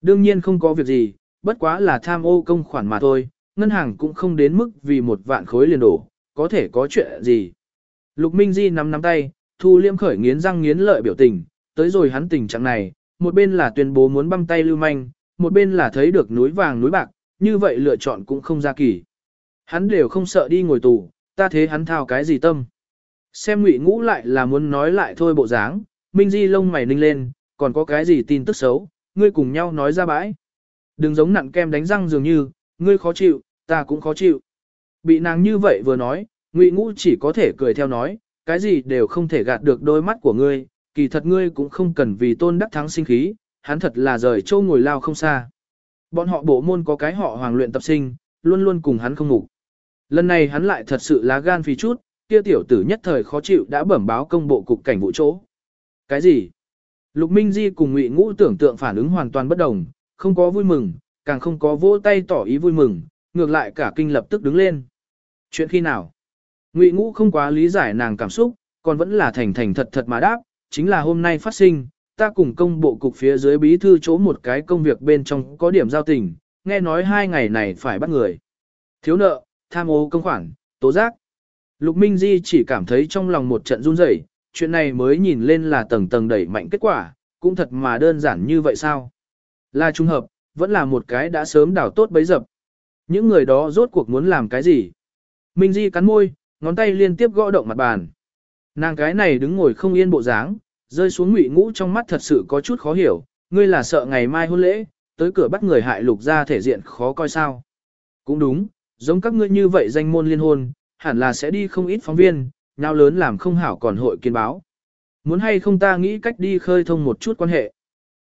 Đương nhiên không có việc gì, bất quá là tham ô công khoản mà thôi, ngân hàng cũng không đến mức vì một vạn khối liền đổ, có thể có chuyện gì. Lục Minh Di nắm nắm tay, thu liêm khởi nghiến răng nghiến lợi biểu tình, tới rồi hắn tình trạng này, một bên là tuyên bố muốn băm tay lưu manh, một bên là thấy được núi vàng núi bạc, như vậy lựa chọn cũng không ra kỳ. Hắn đều không sợ đi ngồi tù, ta thế hắn thao cái gì tâm. Xem ngụy ngũ lại là muốn nói lại thôi bộ dáng, Minh Di lông mày ninh lên, còn có cái gì tin tức xấu, ngươi cùng nhau nói ra bãi. Đừng giống nặn kem đánh răng dường như, ngươi khó chịu, ta cũng khó chịu. Bị nàng như vậy vừa nói, ngụy ngũ chỉ có thể cười theo nói, cái gì đều không thể gạt được đôi mắt của ngươi, kỳ thật ngươi cũng không cần vì tôn đắc thắng sinh khí, hắn thật là rời châu ngồi lao không xa. Bọn họ bộ môn có cái họ hoàng luyện tập sinh, luôn luôn cùng hắn không ngủ. Lần này hắn lại thật sự lá gan phí chút, kia tiểu tử nhất thời khó chịu đã bẩm báo công bộ cục cảnh vụ chỗ. Cái gì? Lục Minh Di cùng Ngụy Ngũ tưởng tượng phản ứng hoàn toàn bất đồng, không có vui mừng, càng không có vỗ tay tỏ ý vui mừng, ngược lại cả kinh lập tức đứng lên. Chuyện khi nào? Ngụy Ngũ không quá lý giải nàng cảm xúc, còn vẫn là thành thành thật thật mà đáp, chính là hôm nay phát sinh, ta cùng công bộ cục phía dưới bí thư chỗ một cái công việc bên trong có điểm giao tình, nghe nói hai ngày này phải bắt người. Thiếu nợ, tham ô công khoản, tố giác. Lục Minh Di chỉ cảm thấy trong lòng một trận run rẩy, chuyện này mới nhìn lên là tầng tầng đẩy mạnh kết quả, cũng thật mà đơn giản như vậy sao? Là trung hợp, vẫn là một cái đã sớm đảo tốt bấy dập. Những người đó rốt cuộc muốn làm cái gì? Minh Di cắn môi, ngón tay liên tiếp gõ động mặt bàn. Nàng cái này đứng ngồi không yên bộ dáng, rơi xuống ngụy ngũ trong mắt thật sự có chút khó hiểu, ngươi là sợ ngày mai hôn lễ, tới cửa bắt người hại lục ra thể diện khó coi sao. Cũng đúng, giống các ngươi như vậy danh môn liên hôn, hẳn là sẽ đi không ít phóng viên, nhau lớn làm không hảo còn hội kiến báo. Muốn hay không ta nghĩ cách đi khơi thông một chút quan hệ.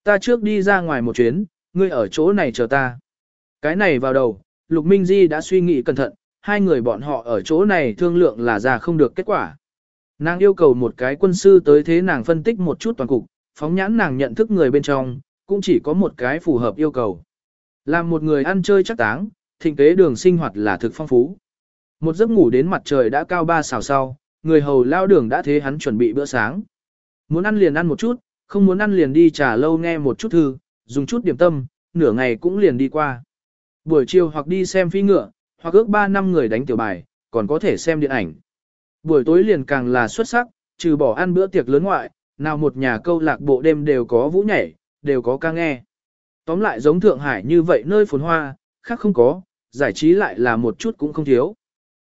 Ta trước đi ra ngoài một chuyến, ngươi ở chỗ này chờ ta. Cái này vào đầu, Lục Minh Di đã suy nghĩ cẩn thận, hai người bọn họ ở chỗ này thương lượng là ra không được kết quả. Nàng yêu cầu một cái quân sư tới thế nàng phân tích một chút toàn cục, phóng nhãn nàng nhận thức người bên trong, cũng chỉ có một cái phù hợp yêu cầu. Làm một người ăn chơi chắc táng, thịnh kế đường sinh hoạt là thực phong phú. Một giấc ngủ đến mặt trời đã cao ba xào sau, người hầu lao đường đã thế hắn chuẩn bị bữa sáng. Muốn ăn liền ăn một chút, không muốn ăn liền đi trà lâu nghe một chút thư, dùng chút điểm tâm, nửa ngày cũng liền đi qua. Buổi chiều hoặc đi xem phi ngựa, hoặc ước 3 năm người đánh tiểu bài, còn có thể xem điện ảnh. Buổi tối liền càng là xuất sắc, trừ bỏ ăn bữa tiệc lớn ngoại, nào một nhà câu lạc bộ đêm đều có vũ nhảy, đều có ca nghe. Tóm lại giống Thượng Hải như vậy nơi phồn hoa, khác không có, giải trí lại là một chút cũng không thiếu.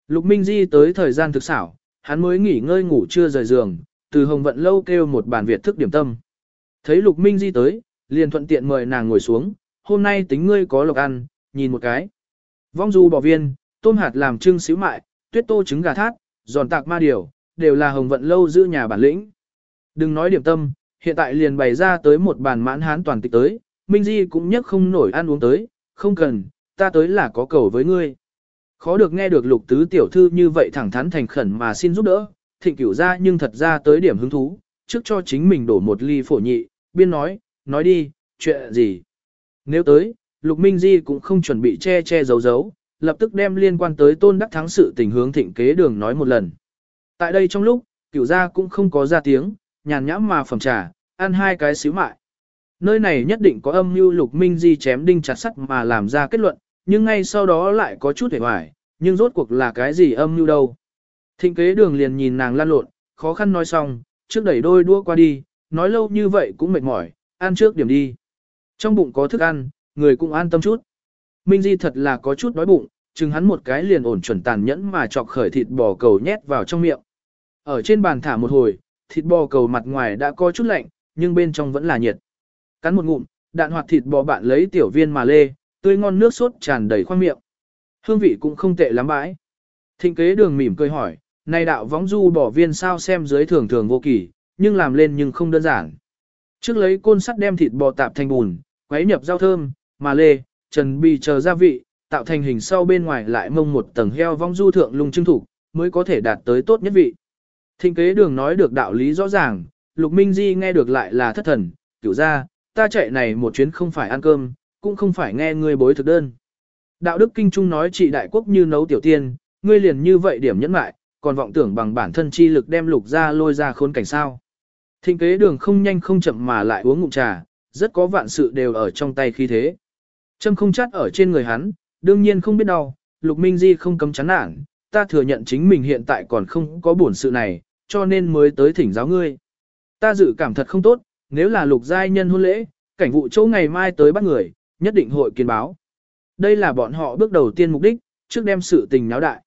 Lục Minh Di tới thời gian thực xảo, hắn mới nghỉ ngơi ngủ chưa rời giường, từ Hồng Vận lâu kêu một bàn Việt thức điểm tâm. Thấy Lục Minh Di tới, liền thuận tiện mời nàng ngồi xuống, hôm nay tính ngươi có lộc ăn, nhìn một cái. Vong du bò viên, tôm hạt làm trưng xíu mại, tuyết tô trứng gà thát, giòn tạc ma điều, đều là Hồng Vận lâu giữ nhà bản lĩnh. Đừng nói điểm tâm, hiện tại liền bày ra tới một bàn mãn hán toàn tịch tới, Minh Di cũng nhấc không nổi ăn uống tới, không cần, ta tới là có cầu với ngươi. Khó được nghe được lục tứ tiểu thư như vậy thẳng thắn thành khẩn mà xin giúp đỡ, thịnh cửu ra nhưng thật ra tới điểm hứng thú, trước cho chính mình đổ một ly phổ nhị, biên nói, nói đi, chuyện gì. Nếu tới, lục minh di cũng không chuẩn bị che che giấu giấu, lập tức đem liên quan tới tôn đắc thắng sự tình hướng thịnh kế đường nói một lần. Tại đây trong lúc, cửu gia cũng không có ra tiếng, nhàn nhãm mà phẩm trà, ăn hai cái xíu mại. Nơi này nhất định có âm mưu lục minh di chém đinh chặt sắt mà làm ra kết luận, nhưng ngay sau đó lại có chút hề hoài, nhưng rốt cuộc là cái gì âm mưu đâu. Thịnh kế đường liền nhìn nàng lan lộn, khó khăn nói xong, trước đẩy đôi đua qua đi, nói lâu như vậy cũng mệt mỏi, ăn trước điểm đi. Trong bụng có thức ăn, người cũng an tâm chút. Minh Di thật là có chút đói bụng, chừng hắn một cái liền ổn chuẩn tàn nhẫn mà chọc khởi thịt bò cầu nhét vào trong miệng. Ở trên bàn thả một hồi, thịt bò cầu mặt ngoài đã có chút lạnh, nhưng bên trong vẫn là nhiệt. Cắn một ngụm, đạn hoạt thịt bò bạn lấy tiểu viên mà lê, tươi ngon nước sốt tràn đầy khoang miệng. Hương vị cũng không tệ lắm bãi. Thịnh kế đường mỉm cười hỏi, này đạo võng du bỏ viên sao xem dưới thường thường vô kỳ, nhưng làm lên nhưng không đơn giản. Trước lấy côn sắt đem thịt bò tạp thành bùn, quấy nhập rau thơm, mà lê, trần bì chờ gia vị, tạo thành hình sau bên ngoài lại mông một tầng heo vong du thượng lung trưng thủ, mới có thể đạt tới tốt nhất vị. Thịnh kế đường nói được đạo lý rõ ràng, Lục Minh Di nghe được lại là thất thần, kiểu ra, ta chạy này một chuyến không phải ăn cơm, cũng không phải nghe ngươi bối thực đơn. Đạo đức kinh trung nói trị đại quốc như nấu tiểu tiên, ngươi liền như vậy điểm nhẫn mại, còn vọng tưởng bằng bản thân chi lực đem lục ra lôi ra khốn cảnh sao. Thịnh kế đường không nhanh không chậm mà lại uống ngụm trà, rất có vạn sự đều ở trong tay khi thế. Châm không chát ở trên người hắn, đương nhiên không biết đau, lục minh di không cấm chán nản, ta thừa nhận chính mình hiện tại còn không có buồn sự này, cho nên mới tới thỉnh giáo ngươi. Ta dự cảm thật không tốt, nếu là lục giai nhân hôn lễ, cảnh vụ chỗ ngày mai tới bắt người, nhất định hội kiến báo. Đây là bọn họ bước đầu tiên mục đích, trước đem sự tình náo đại.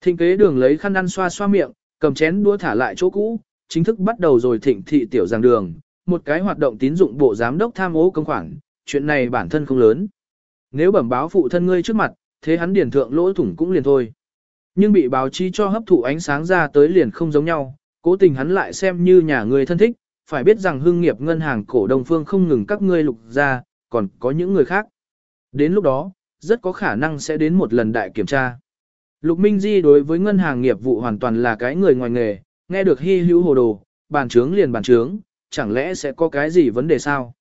Thịnh kế đường lấy khăn ăn xoa xoa miệng, cầm chén đũa thả lại chỗ cũ, chính thức bắt đầu rồi thịnh thị tiểu giảng đường, một cái hoạt động tín dụng bộ giám đốc tham ô công khoản, chuyện này bản thân không lớn. Nếu bẩm báo phụ thân ngươi trước mặt, thế hắn điển thượng lỗ thủng cũng liền thôi. Nhưng bị báo chí cho hấp thụ ánh sáng ra tới liền không giống nhau, cố tình hắn lại xem như nhà người thân thích, phải biết rằng hương nghiệp ngân hàng cổ đông phương không ngừng các ngươi lục ra, còn có những người khác. Đến lúc đó, rất có khả năng sẽ đến một lần đại kiểm tra. Lục Minh Di đối với ngân hàng nghiệp vụ hoàn toàn là cái người ngoài nghề, nghe được hy hữu hồ đồ, bàn trướng liền bàn trướng, chẳng lẽ sẽ có cái gì vấn đề sao?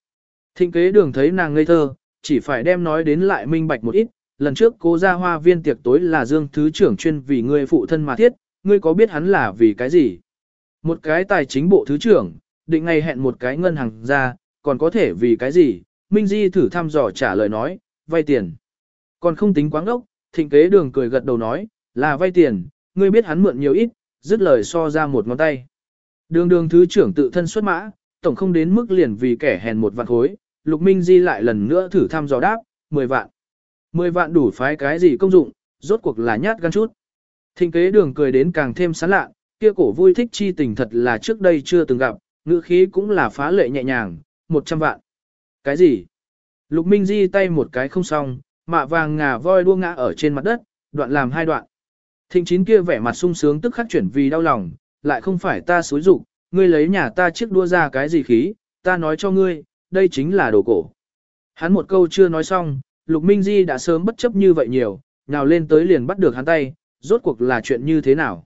Thịnh kế đường thấy nàng ngây thơ, chỉ phải đem nói đến lại minh bạch một ít, lần trước cô ra hoa viên tiệc tối là Dương Thứ trưởng chuyên vì người phụ thân mà thiết, ngươi có biết hắn là vì cái gì? Một cái tài chính bộ thứ trưởng, định ngày hẹn một cái ngân hàng ra, còn có thể vì cái gì? Minh Di thử thăm dò trả lời nói, vay tiền. Còn không tính quáng ốc, thịnh kế đường cười gật đầu nói, là vay tiền, ngươi biết hắn mượn nhiều ít, dứt lời so ra một ngón tay. Đường đường thứ trưởng tự thân xuất mã, tổng không đến mức liền vì kẻ hèn một vạn khối, Lục Minh Di lại lần nữa thử thăm dò đáp, 10 vạn. 10 vạn đủ phái cái gì công dụng, rốt cuộc là nhát gan chút. Thịnh kế đường cười đến càng thêm sán lạ, kia cổ vui thích chi tình thật là trước đây chưa từng gặp, ngữ khí cũng là phá lệ nhẹ nhàng, 100 vạn. Cái gì? Lục Minh Di tay một cái không xong, mạ vàng ngà voi đua ngã ở trên mặt đất, đoạn làm hai đoạn. Thịnh chín kia vẻ mặt sung sướng tức khắc chuyển vì đau lòng, lại không phải ta xối rụng, ngươi lấy nhà ta chiếc đua ra cái gì khí, ta nói cho ngươi, đây chính là đồ cổ. Hắn một câu chưa nói xong, Lục Minh Di đã sớm bất chấp như vậy nhiều, nhào lên tới liền bắt được hắn tay, rốt cuộc là chuyện như thế nào.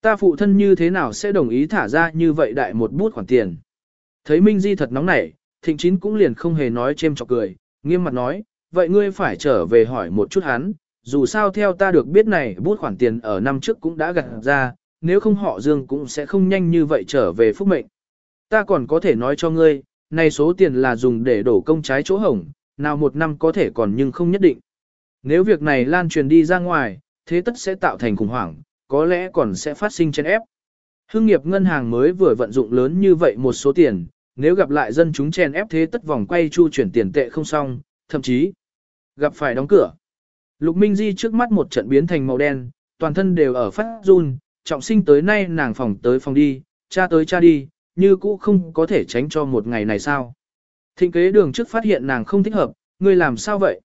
Ta phụ thân như thế nào sẽ đồng ý thả ra như vậy đại một bút khoản tiền. Thấy Minh Di thật nóng nảy, thịnh chín cũng liền không hề nói chêm chọc cười, nghiêm mặt nói, vậy ngươi phải trở về hỏi một chút hắn, dù sao theo ta được biết này bút khoản tiền ở năm trước cũng đã gặt ra, nếu không họ Dương cũng sẽ không nhanh như vậy trở về phúc mệnh. Ta còn có thể nói cho ngươi, này số tiền là dùng để đổ công trái chỗ hổng, nào một năm có thể còn nhưng không nhất định. Nếu việc này lan truyền đi ra ngoài, thế tất sẽ tạo thành khủng hoảng, có lẽ còn sẽ phát sinh chen ép. Hương nghiệp ngân hàng mới vừa vận dụng lớn như vậy một số tiền, nếu gặp lại dân chúng chen ép thế tất vòng quay chu chuyển tiền tệ không xong, thậm chí gặp phải đóng cửa. Lục Minh Di trước mắt một trận biến thành màu đen, toàn thân đều ở phát run, trọng sinh tới nay nàng phòng tới phòng đi, cha tới cha đi, như cũ không có thể tránh cho một ngày này sao. Thịnh kế đường trước phát hiện nàng không thích hợp, ngươi làm sao vậy?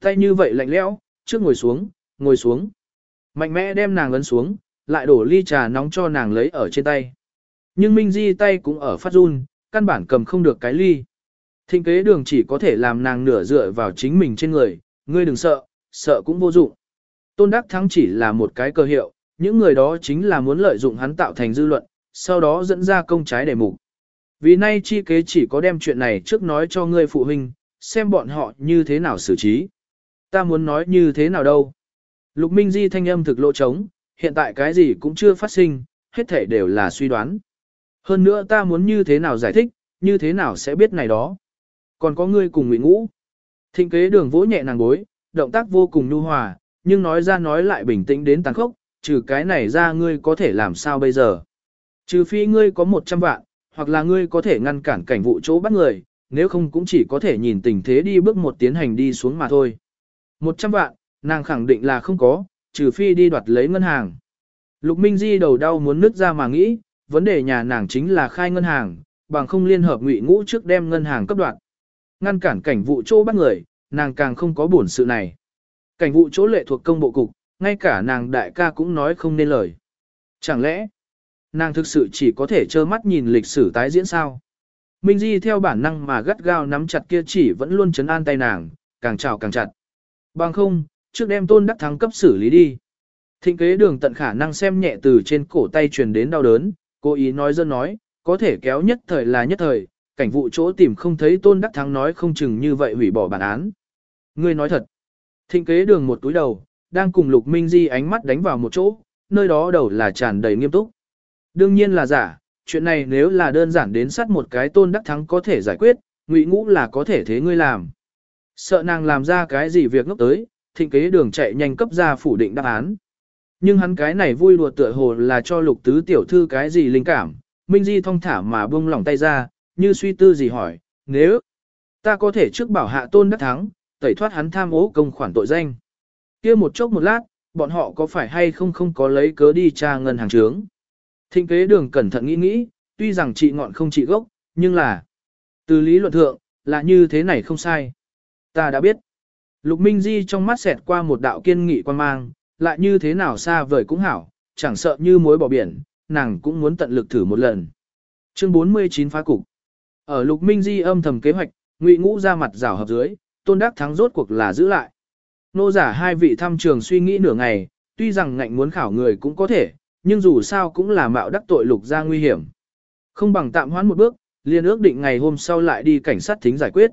Tay như vậy lạnh lẽo, trước ngồi xuống, ngồi xuống. Mạnh mẽ đem nàng ấn xuống, lại đổ ly trà nóng cho nàng lấy ở trên tay. Nhưng Minh Di tay cũng ở phát run, căn bản cầm không được cái ly. Thịnh kế đường chỉ có thể làm nàng nửa dựa vào chính mình trên người, ngươi đừng sợ, sợ cũng vô dụng. Tôn Đắc Thắng chỉ là một cái cơ hiệu, những người đó chính là muốn lợi dụng hắn tạo thành dư luận, sau đó dẫn ra công trái để mục. Vì nay chi kế chỉ có đem chuyện này trước nói cho ngươi phụ huynh, xem bọn họ như thế nào xử trí. Ta muốn nói như thế nào đâu. Lục Minh Di thanh âm thực lộ trống, hiện tại cái gì cũng chưa phát sinh, hết thể đều là suy đoán. Hơn nữa ta muốn như thế nào giải thích, như thế nào sẽ biết này đó. Còn có ngươi cùng Ngụy Ngũ. Thịnh kế đường vỗ nhẹ nàng bối, động tác vô cùng nhu hòa, nhưng nói ra nói lại bình tĩnh đến tàn khốc, trừ cái này ra ngươi có thể làm sao bây giờ. Trừ phi ngươi có 100 vạn, hoặc là ngươi có thể ngăn cản cảnh vụ chỗ bắt người, nếu không cũng chỉ có thể nhìn tình thế đi bước một tiến hành đi xuống mà thôi. 100 vạn, nàng khẳng định là không có, trừ phi đi đoạt lấy ngân hàng. Lục Minh Di đầu đau muốn nứt ra mà nghĩ, vấn đề nhà nàng chính là khai ngân hàng, bằng không liên hợp ngụy ngũ trước đem ngân hàng cấp đoạn. Ngăn cản cảnh vụ chỗ bắt người, nàng càng không có buồn sự này. Cảnh vụ chỗ lệ thuộc công bộ cục, ngay cả nàng đại ca cũng nói không nên lời. Chẳng lẽ, nàng thực sự chỉ có thể trơ mắt nhìn lịch sử tái diễn sao? Minh Di theo bản năng mà gắt gao nắm chặt kia chỉ vẫn luôn chấn an tay nàng, càng trào càng chặt. Bằng không, trước đem tôn đắc thắng cấp xử lý đi. Thịnh kế đường tận khả năng xem nhẹ từ trên cổ tay truyền đến đau đớn, cố ý nói dân nói, có thể kéo nhất thời là nhất thời, cảnh vụ chỗ tìm không thấy tôn đắc thắng nói không chừng như vậy hủy bỏ bản án. Ngươi nói thật. Thịnh kế đường một túi đầu, đang cùng Lục Minh Di ánh mắt đánh vào một chỗ, nơi đó đầu là tràn đầy nghiêm túc. Đương nhiên là giả, chuyện này nếu là đơn giản đến sát một cái tôn đắc thắng có thể giải quyết, ngụy ngũ là có thể thế ngươi làm. Sợ nàng làm ra cái gì việc ngốc tới, thịnh kế đường chạy nhanh cấp ra phủ định đáp án. Nhưng hắn cái này vui đùa tựa hồ là cho lục tứ tiểu thư cái gì linh cảm, Minh Di thong thả mà buông lỏng tay ra, như suy tư gì hỏi, nếu ta có thể trước bảo hạ tôn đắc thắng, tẩy thoát hắn tham ố công khoản tội danh. kia một chốc một lát, bọn họ có phải hay không không có lấy cớ đi tra ngân hàng trướng. Thịnh kế đường cẩn thận nghĩ nghĩ, tuy rằng trị ngọn không trị gốc, nhưng là từ lý luận thượng, là như thế này không sai. Ta đã biết. Lục Minh Di trong mắt xẹt qua một đạo kiên nghị quan mang, lại như thế nào xa vời cũng hảo, chẳng sợ như mối bỏ biển, nàng cũng muốn tận lực thử một lần. Chương 49 phá cục. Ở Lục Minh Di âm thầm kế hoạch, Ngụy Ngũ ra mặt rảo hợp dưới, Tôn Đắc thắng rốt cuộc là giữ lại. Nô giả hai vị thăm trường suy nghĩ nửa ngày, tuy rằng ngạnh muốn khảo người cũng có thể, nhưng dù sao cũng là mạo đắc tội Lục ra nguy hiểm. Không bằng tạm hoãn một bước, liền ước định ngày hôm sau lại đi cảnh sát thính giải quyết.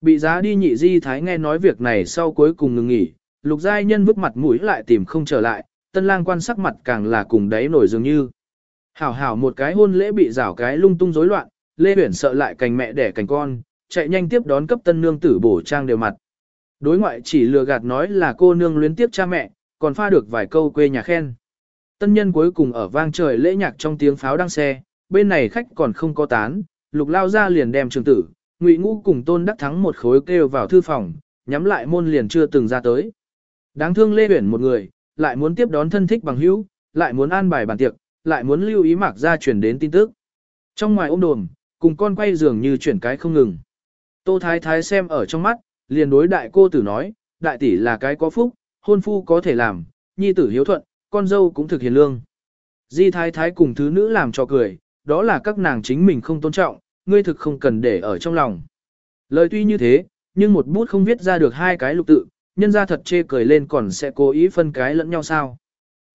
Bị giá đi nhị di thái nghe nói việc này sau cuối cùng ngừng nghỉ, lục giai nhân vứt mặt mũi lại tìm không trở lại, tân lang quan sắc mặt càng là cùng đáy nổi dường như. Hảo hảo một cái hôn lễ bị rảo cái lung tung rối loạn, Lê Huyển sợ lại cành mẹ đẻ cành con, chạy nhanh tiếp đón cấp tân nương tử bổ trang đều mặt. Đối ngoại chỉ lừa gạt nói là cô nương luyến tiếp cha mẹ, còn pha được vài câu quê nhà khen. Tân nhân cuối cùng ở vang trời lễ nhạc trong tiếng pháo đăng xe, bên này khách còn không có tán, lục lao ra liền đem trường tử, ngụy ngũ cùng tôn đắc thắng một khối kêu vào thư phòng, nhắm lại môn liền chưa từng ra tới. Đáng thương Lê Uyển một người, lại muốn tiếp đón thân thích bằng hữu, lại muốn an bài bàn tiệc, lại muốn lưu ý mạc gia truyền đến tin tức. Trong ngoài ôm đồm, cùng con quay giường như chuyển cái không ngừng. Tô Thái Thái xem ở trong mắt, liền đối đại cô tử nói, đại tỷ là cái có phúc, hôn phu có thể làm, nhi tử hiếu thuận, con dâu cũng thực hiền lương. Di Thái Thái cùng thứ nữ làm cho cười, đó là các nàng chính mình không tôn trọng, ngươi thực không cần để ở trong lòng. Lời tuy như thế, nhưng một bút không viết ra được hai cái lục tự, nhân ra thật chê cười lên còn sẽ cố ý phân cái lẫn nhau sao.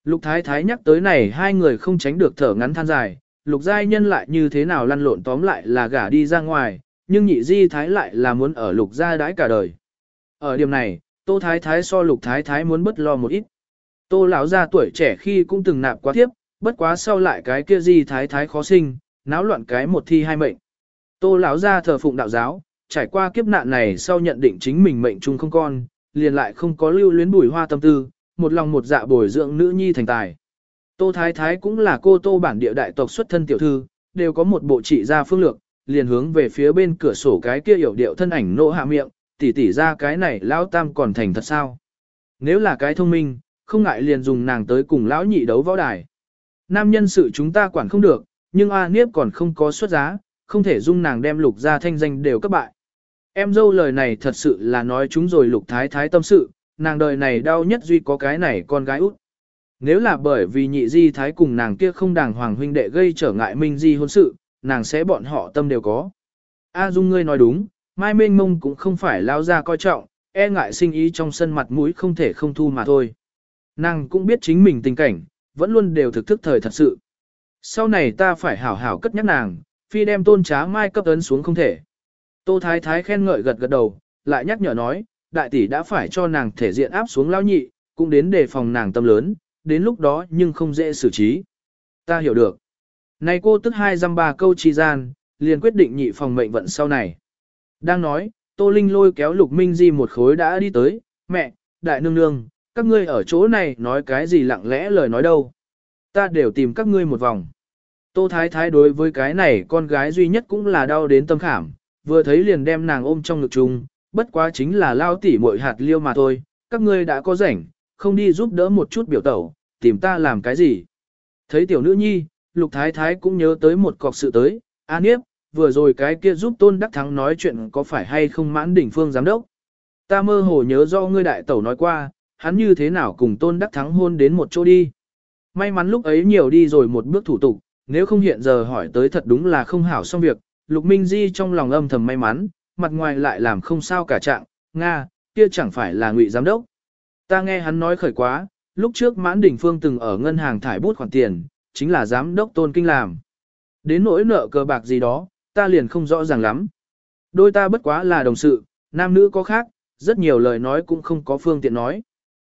Lục Thái Thái nhắc tới này hai người không tránh được thở ngắn than dài, lục giai nhân lại như thế nào lăn lộn tóm lại là gả đi ra ngoài, nhưng nhị di thái lại là muốn ở lục gia đãi cả đời. Ở điểm này, tô thái thái so lục thái thái muốn bất lo một ít. Tô lão gia tuổi trẻ khi cũng từng nạp quá tiếp, bất quá sau lại cái kia di thái thái khó sinh, náo loạn cái một thi hai mệnh. Tô lão gia thờ phụng đạo giáo, trải qua kiếp nạn này sau nhận định chính mình mệnh chung không con, liền lại không có lưu luyến bùi hoa tâm tư, một lòng một dạ bồi dưỡng nữ nhi thành tài. Tô Thái Thái cũng là cô tô bản địa đại tộc xuất thân tiểu thư, đều có một bộ trị gia phương lược, liền hướng về phía bên cửa sổ cái kia hiểu điệu thân ảnh nộ hạ miệng, tỉ tỉ ra cái này lão tam còn thành thật sao. Nếu là cái thông minh, không ngại liền dùng nàng tới cùng lão nhị đấu võ đài. Nam nhân sự chúng ta quản không được, nhưng A Niếp còn không có xuất giá, không thể dung nàng đem lục ra thanh danh đều cấp bại. Em dâu lời này thật sự là nói chúng rồi lục thái thái tâm sự, nàng đời này đau nhất duy có cái này con gái út. Nếu là bởi vì nhị di thái cùng nàng kia không đàng hoàng huynh đệ gây trở ngại minh di hôn sự, nàng sẽ bọn họ tâm đều có. A Dung ngươi nói đúng, Mai Mênh Mông cũng không phải lao ra coi trọng, e ngại sinh ý trong sân mặt mũi không thể không thu mà thôi. Nàng cũng biết chính mình tình cảnh, vẫn luôn đều thực thức thời thật sự. Sau này ta phải hảo hảo cất nhắc nàng, phi đem tôn trá Mai cấp ấn xuống không thể. Tô Thái Thái khen ngợi gật gật đầu, lại nhắc nhở nói, đại tỷ đã phải cho nàng thể diện áp xuống lao nhị, cũng đến đề phòng nàng tâm lớn, đến lúc đó nhưng không dễ xử trí. Ta hiểu được. Này cô tức hai dăm ba câu chi gian, liền quyết định nhị phòng mệnh vận sau này. Đang nói, Tô Linh lôi kéo Lục Minh Di một khối đã đi tới, mẹ, đại nương nương, các ngươi ở chỗ này nói cái gì lặng lẽ lời nói đâu. Ta đều tìm các ngươi một vòng. Tô Thái Thái đối với cái này con gái duy nhất cũng là đau đến tâm khảm, vừa thấy liền đem nàng ôm trong ngực chung, bất quá chính là lao tỉ muội hạt liêu mà thôi, các ngươi đã có rảnh, không đi giúp đỡ một chút biểu tẩu, tìm ta làm cái gì. Thấy tiểu nữ nhi, lục thái thái cũng nhớ tới một cọc sự tới, a niếp, vừa rồi cái kia giúp tôn đắc thắng nói chuyện có phải hay không mãn đỉnh phương giám đốc. Ta mơ hồ nhớ do ngươi đại tẩu nói qua, hắn như thế nào cùng tôn đắc thắng hôn đến một chỗ đi. May mắn lúc ấy nhiều đi rồi một bước thủ tục, nếu không hiện giờ hỏi tới thật đúng là không hảo xong việc, Lục Minh Di trong lòng âm thầm may mắn, mặt ngoài lại làm không sao cả trạng, Nga, kia chẳng phải là ngụy giám đốc. Ta nghe hắn nói khởi quá, lúc trước mãn đỉnh phương từng ở ngân hàng thải bút khoản tiền, chính là giám đốc tôn kinh làm. Đến nỗi nợ cờ bạc gì đó, ta liền không rõ ràng lắm. Đôi ta bất quá là đồng sự, nam nữ có khác, rất nhiều lời nói cũng không có phương tiện nói.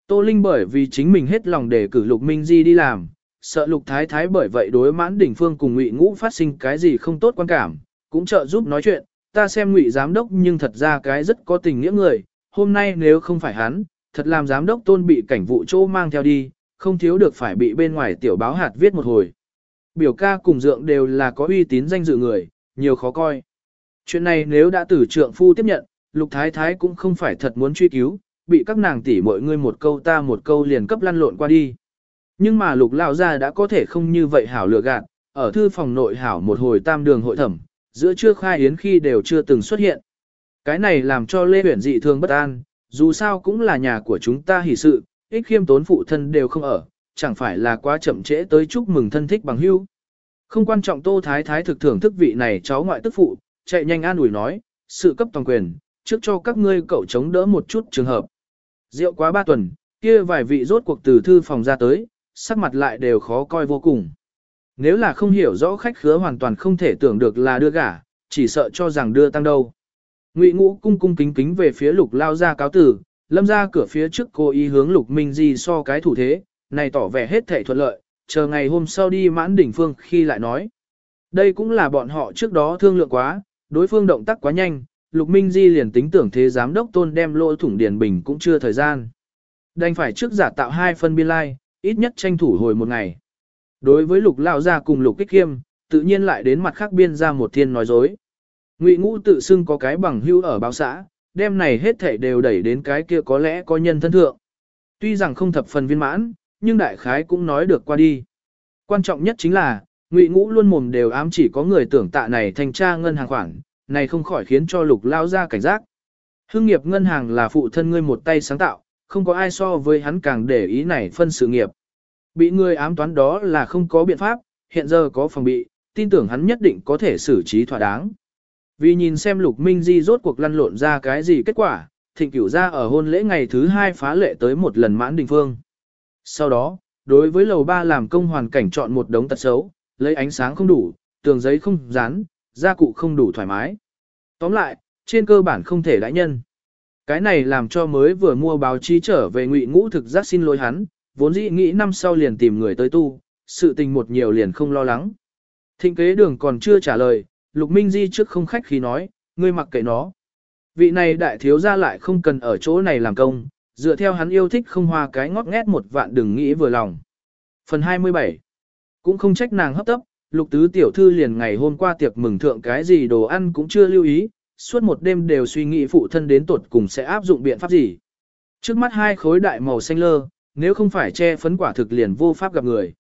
Tô Linh bởi vì chính mình hết lòng để cử Lục Minh Di đi làm, sợ Lục Thái Thái bởi vậy đối mãn đỉnh phương cùng Ngụy Ngũ phát sinh cái gì không tốt quan cảm, cũng trợ giúp nói chuyện, ta xem Ngụy giám đốc nhưng thật ra cái rất có tình nghĩa người, hôm nay nếu không phải hắn, thật làm giám đốc tôn bị cảnh vụ chỗ mang theo đi, không thiếu được phải bị bên ngoài tiểu báo hạt viết một hồi. Biểu ca cùng dượng đều là có uy tín danh dự người, nhiều khó coi. Chuyện này nếu đã tử trượng phu tiếp nhận, lục thái thái cũng không phải thật muốn truy cứu, bị các nàng tỷ mọi người một câu ta một câu liền cấp lăn lộn qua đi. Nhưng mà lục lao ra đã có thể không như vậy hảo lừa gạt, ở thư phòng nội hảo một hồi tam đường hội thẩm, giữa trưa khai yến khi đều chưa từng xuất hiện. Cái này làm cho Lê Huyển dị thường bất an, dù sao cũng là nhà của chúng ta hỷ sự, ích khiêm tốn phụ thân đều không ở, chẳng phải là quá chậm trễ tới chúc mừng thân thích bằng hữu. Không quan trọng Tô Thái Thái thực thưởng thức vị này cháu ngoại tức phụ, chạy nhanh an ủi nói, sự cấp toàn quyền, trước cho các ngươi cậu chống đỡ một chút trường hợp. Rượu quá ba tuần, kia vài vị rốt cuộc từ thư phòng ra tới, sắc mặt lại đều khó coi vô cùng. Nếu là không hiểu rõ khách khứa hoàn toàn không thể tưởng được là đưa gả, chỉ sợ cho rằng đưa tăng đâu. Ngụy Ngũ cung cung kính kính về phía Lục lao ra cáo tử, lâm ra cửa phía trước cô ý hướng Lục Minh Di so cái thủ thế, này tỏ vẻ hết thể thuận lợi, chờ ngày hôm sau đi mãn đỉnh phương khi lại nói. Đây cũng là bọn họ trước đó thương lượng quá, đối phương động tác quá nhanh, Lục Minh Di liền tính tưởng thế giám đốc tôn đem lỗ thủng điền bình cũng chưa thời gian. Đành phải trước giả tạo hai phân biên lai, like, ít nhất tranh thủ hồi một ngày. Đối với Lục Lao ra cùng Lục Kích Khiêm, tự nhiên lại đến mặt khác biên ra một thiên nói dối. Ngụy Ngũ tự xưng có cái bằng hữu ở báo xã, đêm này hết thảy đều đẩy đến cái kia có lẽ có nhân thân thượng. Tuy rằng không thập phần viên mãn, nhưng đại khái cũng nói được qua đi. Quan trọng nhất chính là, Ngụy Ngũ luôn mồm đều ám chỉ có người tưởng tạ này thành tra ngân hàng khoản, này không khỏi khiến cho lục lao ra cảnh giác. Hưng nghiệp ngân hàng là phụ thân ngươi một tay sáng tạo, không có ai so với hắn càng để ý này phân sự nghiệp. Bị người ám toán đó là không có biện pháp, hiện giờ có phòng bị, tin tưởng hắn nhất định có thể xử trí thỏa đáng. Vì nhìn xem Lục Minh Di rốt cuộc lăn lộn ra cái gì kết quả, thịnh cửu ra ở hôn lễ ngày thứ hai phá lệ tới một lần mãn đình phương. Sau đó, đối với lầu ba làm công hoàn cảnh chọn một đống tật xấu, lấy ánh sáng không đủ, tường giấy không dán, gia cụ không đủ thoải mái. Tóm lại, trên cơ bản không thể đãi nhân. Cái này làm cho mới vừa mua báo chí trở về ngụy ngũ thực giác xin lỗi hắn, vốn dĩ nghĩ năm sau liền tìm người tới tu, sự tình một nhiều liền không lo lắng. Thịnh kế đường còn chưa trả lời, Lục Minh Di trước không khách khí nói, ngươi mặc kệ nó. Vị này đại thiếu gia lại không cần ở chỗ này làm công, dựa theo hắn yêu thích không hoa cái ngót nghét một vạn đừng nghĩ vừa lòng. Phần 27 Cũng không trách nàng hấp tấp, lục tứ tiểu thư liền ngày hôm qua tiệc mừng thượng cái gì đồ ăn cũng chưa lưu ý, suốt một đêm đều suy nghĩ phụ thân đến tuột cùng sẽ áp dụng biện pháp gì. Trước mắt hai khối đại màu xanh lơ, nếu không phải che phấn quả thực liền vô pháp gặp người.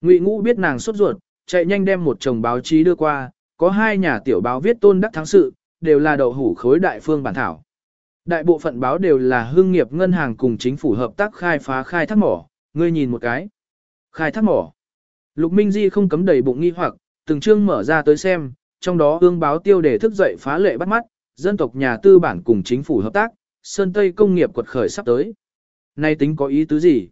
Ngụy ngũ biết nàng sốt ruột, chạy nhanh đem một chồng báo chí đưa qua, có hai nhà tiểu báo viết tôn đắc thắng sự, đều là đậu hủ khối đại phương bản thảo. Đại bộ phận báo đều là hương nghiệp ngân hàng cùng chính phủ hợp tác khai phá khai thác mỏ, ngươi nhìn một cái. Khai thác mỏ. Lục Minh Di không cấm đầy bụng nghi hoặc, từng chương mở ra tới xem, trong đó ương báo tiêu đề thức dậy phá lệ bắt mắt, dân tộc nhà tư bản cùng chính phủ hợp tác, Sơn Tây công nghiệp quật khởi sắp tới. Nay tính có ý tứ gì?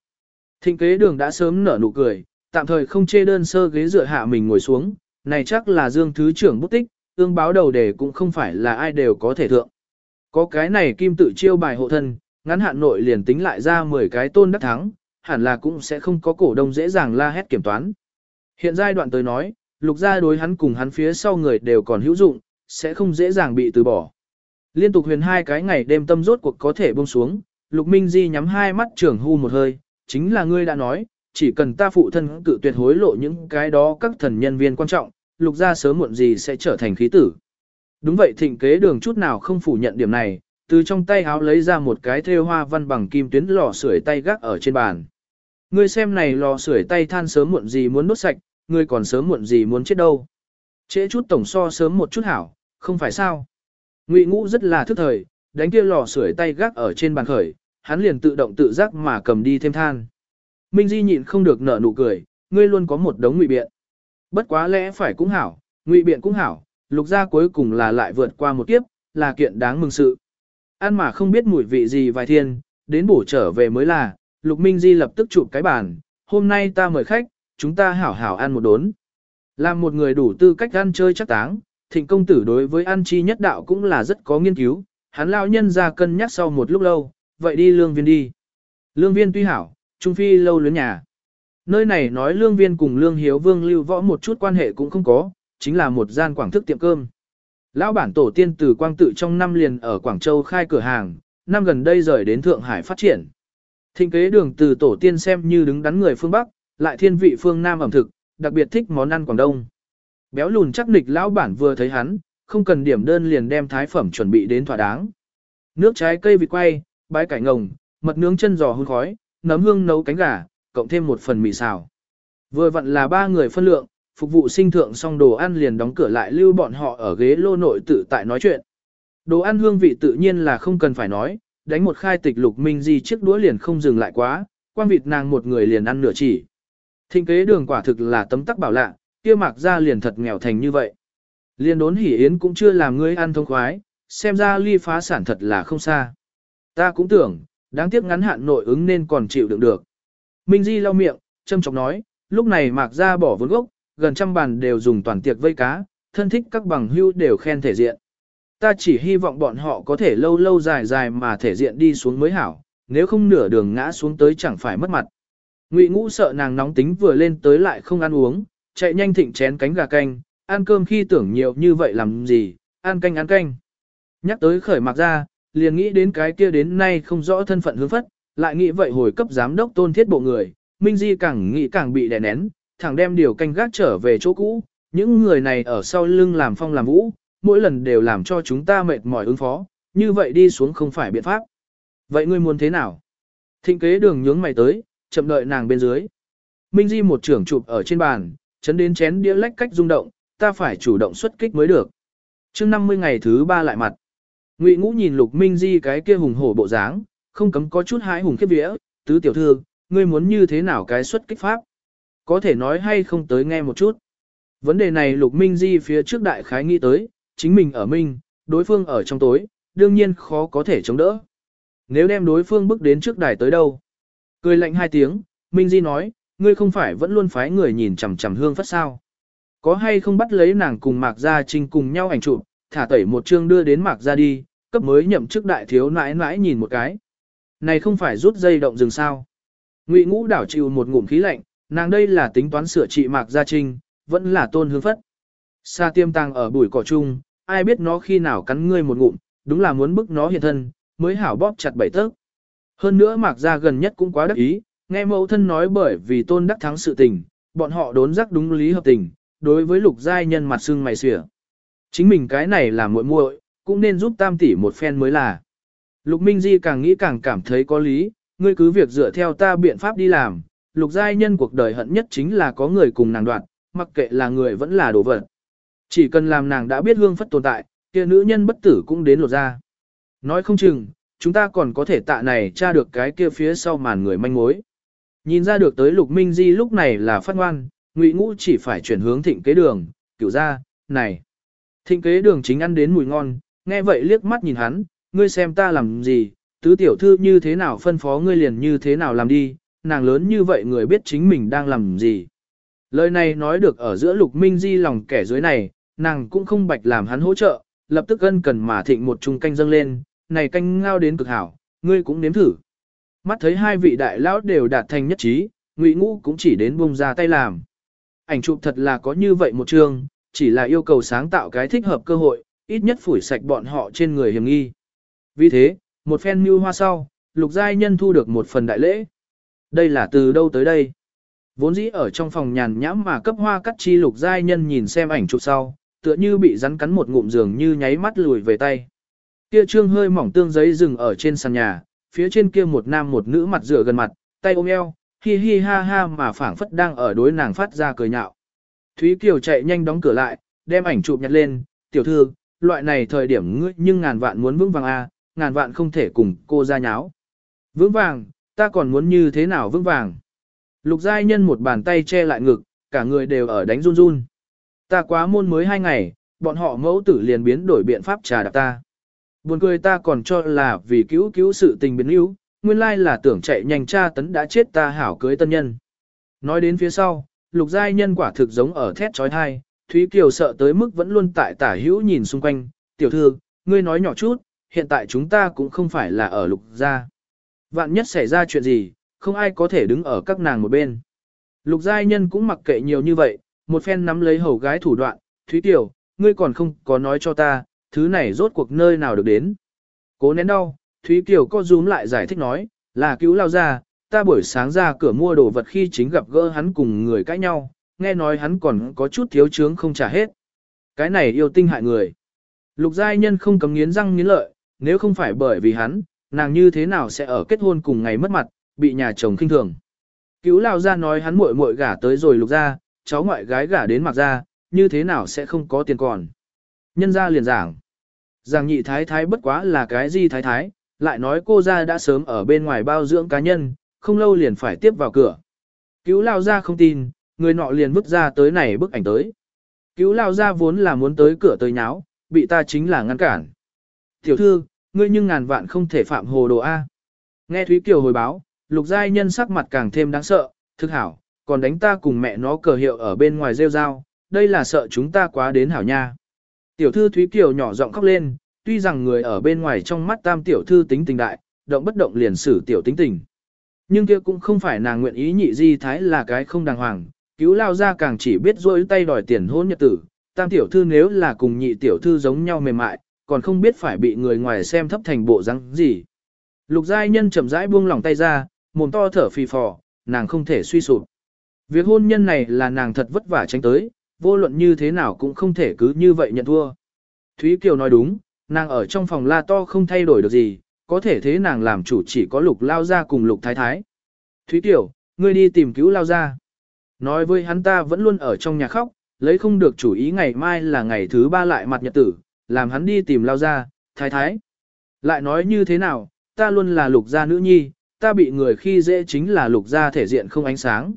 Thịnh kế đường đã sớm nở nụ cười, tạm thời không chê đơn sơ ghế dựa hạ mình ngồi xuống, này chắc là Dương Thứ trưởng bút tích, tương báo đầu đề cũng không phải là ai đều có thể thượng. Có cái này kim tự chiêu bài hộ thân, ngắn hạn nội liền tính lại ra 10 cái tôn đắc thắng, hẳn là cũng sẽ không có cổ đông dễ dàng la hét kiểm toán. Hiện giai đoạn tới nói, lục gia đối hắn cùng hắn phía sau người đều còn hữu dụng, sẽ không dễ dàng bị từ bỏ. Liên tục huyền hai cái ngày đêm tâm rốt cuộc có thể buông xuống, lục minh di nhắm hai mắt trưởng hu một hơi, chính là ngươi đã nói, chỉ cần ta phụ thân cự tuyệt hối lộ những cái đó các thần nhân viên quan trọng, lục gia sớm muộn gì sẽ trở thành khí tử. Đúng vậy thịnh kế đường chút nào không phủ nhận điểm này, từ trong tay áo lấy ra một cái thêu hoa văn bằng kim tuyến lò sưởi tay gác ở trên bàn. Ngươi xem này lò sưởi tay than sớm muộn gì muốn đốt sạch, ngươi còn sớm muộn gì muốn chết đâu. Trễ chút tổng so sớm một chút hảo, không phải sao. Ngụy ngũ rất là thức thời, đánh kia lò sưởi tay gác ở trên bàn khởi, hắn liền tự động tự giác mà cầm đi thêm than. Minh Di nhịn không được nở nụ cười, ngươi luôn có một đống ngụy biện. Bất quá lẽ phải cũng hảo, ngụy biện cũng hảo, lục gia cuối cùng là lại vượt qua một kiếp, là kiện đáng mừng sự. Ăn mà không biết mùi vị gì vài thiên, đến bổ trở về mới là, lục minh di lập tức chụp cái bàn, hôm nay ta mời khách, chúng ta hảo hảo ăn một đốn. Làm một người đủ tư cách ăn chơi chắc táng, thịnh công tử đối với ăn chi nhất đạo cũng là rất có nghiên cứu, hắn lão nhân ra cân nhắc sau một lúc lâu, vậy đi lương viên đi. Lương viên tuy hảo, trung phi lâu luyến nhà. Nơi này nói lương viên cùng lương hiếu vương lưu võ một chút quan hệ cũng không có, chính là một gian quảng thức tiệm cơm. Lão bản tổ tiên từ quang tự trong năm liền ở Quảng Châu khai cửa hàng, năm gần đây rời đến Thượng Hải phát triển. Thịnh kế đường từ tổ tiên xem như đứng đắn người phương Bắc, lại thiên vị phương Nam ẩm thực, đặc biệt thích món ăn Quảng Đông. Béo lùn chắc nịch lão bản vừa thấy hắn, không cần điểm đơn liền đem thái phẩm chuẩn bị đến thỏa đáng. Nước trái cây vịt quay, Bãi cải ngồng, mật nướng chân giò hun khói, nấm hương nấu cánh gà, cộng thêm một phần mì xào. Vừa vặn là ba người phân lượng, phục vụ sinh thượng xong đồ ăn liền đóng cửa lại lưu bọn họ ở ghế lô nội tự tại nói chuyện. Đồ ăn hương vị tự nhiên là không cần phải nói, đánh một khai tịch lục minh di chiếc đũa liền không dừng lại quá, quan vịt nàng một người liền ăn nửa chỉ. Thịnh kế đường quả thực là tấm tắc bảo lạ, kia mạc ra liền thật nghèo thành như vậy. Liền đốn hỉ yến cũng chưa làm ngươi ăn thông khoái, xem ra ly phá sản thật là không xa. Ta cũng tưởng, đáng tiếc ngắn hạn nội ứng nên còn chịu đựng được. Minh Di lau miệng, châm chọc nói, lúc này mạc ra bỏ vốn gốc, gần trăm bàn đều dùng toàn tiệc vây cá, thân thích các bằng hưu đều khen thể diện. Ta chỉ hy vọng bọn họ có thể lâu lâu dài dài mà thể diện đi xuống mới hảo, nếu không nửa đường ngã xuống tới chẳng phải mất mặt. Ngụy ngũ sợ nàng nóng tính vừa lên tới lại không ăn uống, chạy nhanh thịnh chén cánh gà canh, ăn cơm khi tưởng nhiều như vậy làm gì, ăn canh ăn canh. Nhắc tới khởi mạc ra, liền nghĩ đến cái kia đến nay không rõ thân phận hướng phất, lại nghĩ vậy hồi cấp giám đốc tôn thiết bộ người, Minh Di càng nghĩ càng bị đè nén, thẳng đem điều canh gác trở về chỗ cũ, những người này ở sau lưng làm phong làm vũ, mỗi lần đều làm cho chúng ta mệt mỏi ứng phó, như vậy đi xuống không phải biện pháp. Vậy ngươi muốn thế nào? Thịnh kế đường nhướng mày tới, chậm đợi nàng bên dưới. Minh Di một trưởng chụp ở trên bàn, chấn đến chén đĩa lách cách rung động, ta phải chủ động xuất kích mới được. Trước 50 ngày thứ ba lại mặt. Ngụy Ngũ nhìn Lục Minh Di cái kia hùng hổ bộ dáng, không cấm có chút hãi hùng khiếp vía, tứ tiểu thư, ngươi muốn như thế nào cái xuất kích pháp? Có thể nói hay không tới nghe một chút. Vấn đề này Lục Minh Di phía trước đại khái nghĩ tới, chính mình ở minh, đối phương ở trong tối, đương nhiên khó có thể chống đỡ. Nếu đem đối phương bước đến trước đài tới đâu? Cười lạnh hai tiếng, Minh Di nói, ngươi không phải vẫn luôn phái người nhìn chằm chằm hương phất sao? Có hay không bắt lấy nàng cùng Mạc Gia Trinh cùng nhau ảnh chụp, thả tẩy một chương đưa đến Mạc Gia đi, cấp mới nhậm chức đại thiếu nãi nãi nhìn một cái. Này không phải rút dây động rừng sao? Ngụy Ngũ đảo chịu một ngụm khí lạnh, nàng đây là tính toán sửa trị Mạc Gia Trinh, vẫn là tôn hương phất. Sa tiêm tàng ở bụi cỏ chung, ai biết nó khi nào cắn ngươi một ngụm, đúng là muốn bức nó hiện thân, mới hảo bóp chặt bảy tấc. Hơn nữa Mạc Gia gần nhất cũng quá đắc ý, nghe mẫu thân nói bởi vì tôn đắc thắng sự tình, bọn họ đốn giác đúng lý hợp tình, đối với lục giai nhân mặt xương mày xỉa. Chính mình cái này là muội muội, cũng nên giúp tam tỷ một phen mới là. Lục Minh Di càng nghĩ càng cảm thấy có lý, ngươi cứ việc dựa theo ta biện pháp đi làm, lục giai nhân cuộc đời hận nhất chính là có người cùng nàng đoạn, mặc kệ là người vẫn là đồ vật. Chỉ cần làm nàng đã biết hương phất tồn tại, kia nữ nhân bất tử cũng đến lột ra. Nói không chừng, chúng ta còn có thể tạ này tra được cái kia phía sau màn người manh mối. Nhìn ra được tới lục minh di lúc này là phát ngoan, ngụy ngũ chỉ phải chuyển hướng thịnh kế đường, kiểu ra, này. Thịnh kế đường chính ăn đến mùi ngon, nghe vậy liếc mắt nhìn hắn, ngươi xem ta làm gì, tứ tiểu thư như thế nào phân phó ngươi liền như thế nào làm đi, nàng lớn như vậy người biết chính mình đang làm gì. Lời này nói được ở giữa lục minh di lòng kẻ dưới này, nàng cũng không bạch làm hắn hỗ trợ, lập tức ân cần mà thịnh một chung canh dâng lên, này canh ngao đến cực hảo, ngươi cũng nếm thử. Mắt thấy hai vị đại lão đều đạt thành nhất trí, ngụy ngũ cũng chỉ đến buông ra tay làm. Ảnh chụp thật là có như vậy một trường chỉ là yêu cầu sáng tạo cái thích hợp cơ hội, ít nhất phủi sạch bọn họ trên người hiểm nghi. Vì thế, một phen mưu hoa sau, lục giai nhân thu được một phần đại lễ. Đây là từ đâu tới đây? Vốn dĩ ở trong phòng nhàn nhãm mà cấp hoa cắt chi lục giai nhân nhìn xem ảnh chụp sau, tựa như bị rắn cắn một ngụm giường như nháy mắt lùi về tay. Kia trương hơi mỏng tương giấy rừng ở trên sàn nhà, phía trên kia một nam một nữ mặt rửa gần mặt, tay ôm eo, hi hi ha ha mà phảng phất đang ở đối nàng phát ra cười nhạo. Thúy Kiều chạy nhanh đóng cửa lại, đem ảnh chụp nhặt lên, tiểu thư, loại này thời điểm ngươi nhưng ngàn vạn muốn vững vàng a, à, ngàn vạn không thể cùng cô ra nháo. Vững vàng, ta còn muốn như thế nào vững vàng. Lục giai nhân một bàn tay che lại ngực, cả người đều ở đánh run run. Ta quá môn mới hai ngày, bọn họ mẫu tử liền biến đổi biện pháp trà đạp ta. Buồn cười ta còn cho là vì cứu cứu sự tình biến yếu, nguyên lai là tưởng chạy nhanh cha tấn đã chết ta hảo cưới tân nhân. Nói đến phía sau, lục giai nhân quả thực giống ở thét trói thai, Thúy Kiều sợ tới mức vẫn luôn tại tả hữu nhìn xung quanh, tiểu thư, ngươi nói nhỏ chút, hiện tại chúng ta cũng không phải là ở lục gia. Vạn nhất xảy ra chuyện gì, không ai có thể đứng ở các nàng một bên. Lục giai nhân cũng mặc kệ nhiều như vậy, một phen nắm lấy hầu gái thủ đoạn, Thúy Kiều, ngươi còn không có nói cho ta, thứ này rốt cuộc nơi nào được đến. Cố nén đau, Thúy Kiều co rúm lại giải thích nói, là cứu lao ra, ta buổi sáng ra cửa mua đồ vật khi chính gặp gỡ hắn cùng người cãi nhau, nghe nói hắn còn có chút thiếu chướng không trả hết. Cái này yêu tinh hại người. Lục giai nhân không cấm nghiến răng nghiến lợi, nếu không phải bởi vì hắn, nàng như thế nào sẽ ở kết hôn cùng ngày mất mặt, bị nhà chồng khinh thường. Cứu lao ra nói hắn muội muội gả tới rồi lục ra, cháu ngoại gái gả đến mặc ra, như thế nào sẽ không có tiền còn. Nhân ra liền giảng. Giảng nhị thái thái bất quá là cái gì thái thái, lại nói cô ra đã sớm ở bên ngoài bao dưỡng cá nhân, không lâu liền phải tiếp vào cửa. Cứu lao ra không tin, người nọ liền vứt ra tới này bức ảnh tới. Cứu lao ra vốn là muốn tới cửa tới nháo, bị ta chính là ngăn cản. Tiểu thư, ngươi nhưng ngàn vạn không thể phạm hồ đồ A. Nghe Thúy Kiều hồi báo, lục giai nhân sắc mặt càng thêm đáng sợ, thực hảo, còn đánh ta cùng mẹ nó cờ hiệu ở bên ngoài rêu rao, đây là sợ chúng ta quá đến hảo nha. Tiểu thư Thúy Kiều nhỏ giọng khóc lên, tuy rằng người ở bên ngoài trong mắt tam tiểu thư tính tình đại, động bất động liền xử tiểu tính tình. Nhưng kia cũng không phải nàng nguyện ý nhị di thái là cái không đàng hoàng, cứu lao ra càng chỉ biết rỗi tay đòi tiền hôn nhật tử, tam tiểu thư nếu là cùng nhị tiểu thư giống nhau mềm mại, còn không biết phải bị người ngoài xem thấp thành bộ răng gì. Lục giai nhân chậm rãi buông lỏng tay ra, mồm to thở phì phò, nàng không thể suy sụp. Việc hôn nhân này là nàng thật vất vả tránh tới, vô luận như thế nào cũng không thể cứ như vậy nhận thua. Thúy Kiều nói đúng, nàng ở trong phòng la to không thay đổi được gì, có thể thế nàng làm chủ chỉ có lục lao ra cùng lục thái thái. Thúy tiểu ngươi đi tìm cứu lao ra. Nói với hắn ta vẫn luôn ở trong nhà khóc, lấy không được chủ ý ngày mai là ngày thứ ba lại mặt nhật tử, làm hắn đi tìm lao ra, thái thái. Lại nói như thế nào, ta luôn là lục gia nữ nhi, ta bị người khi dễ chính là lục gia thể diện không ánh sáng.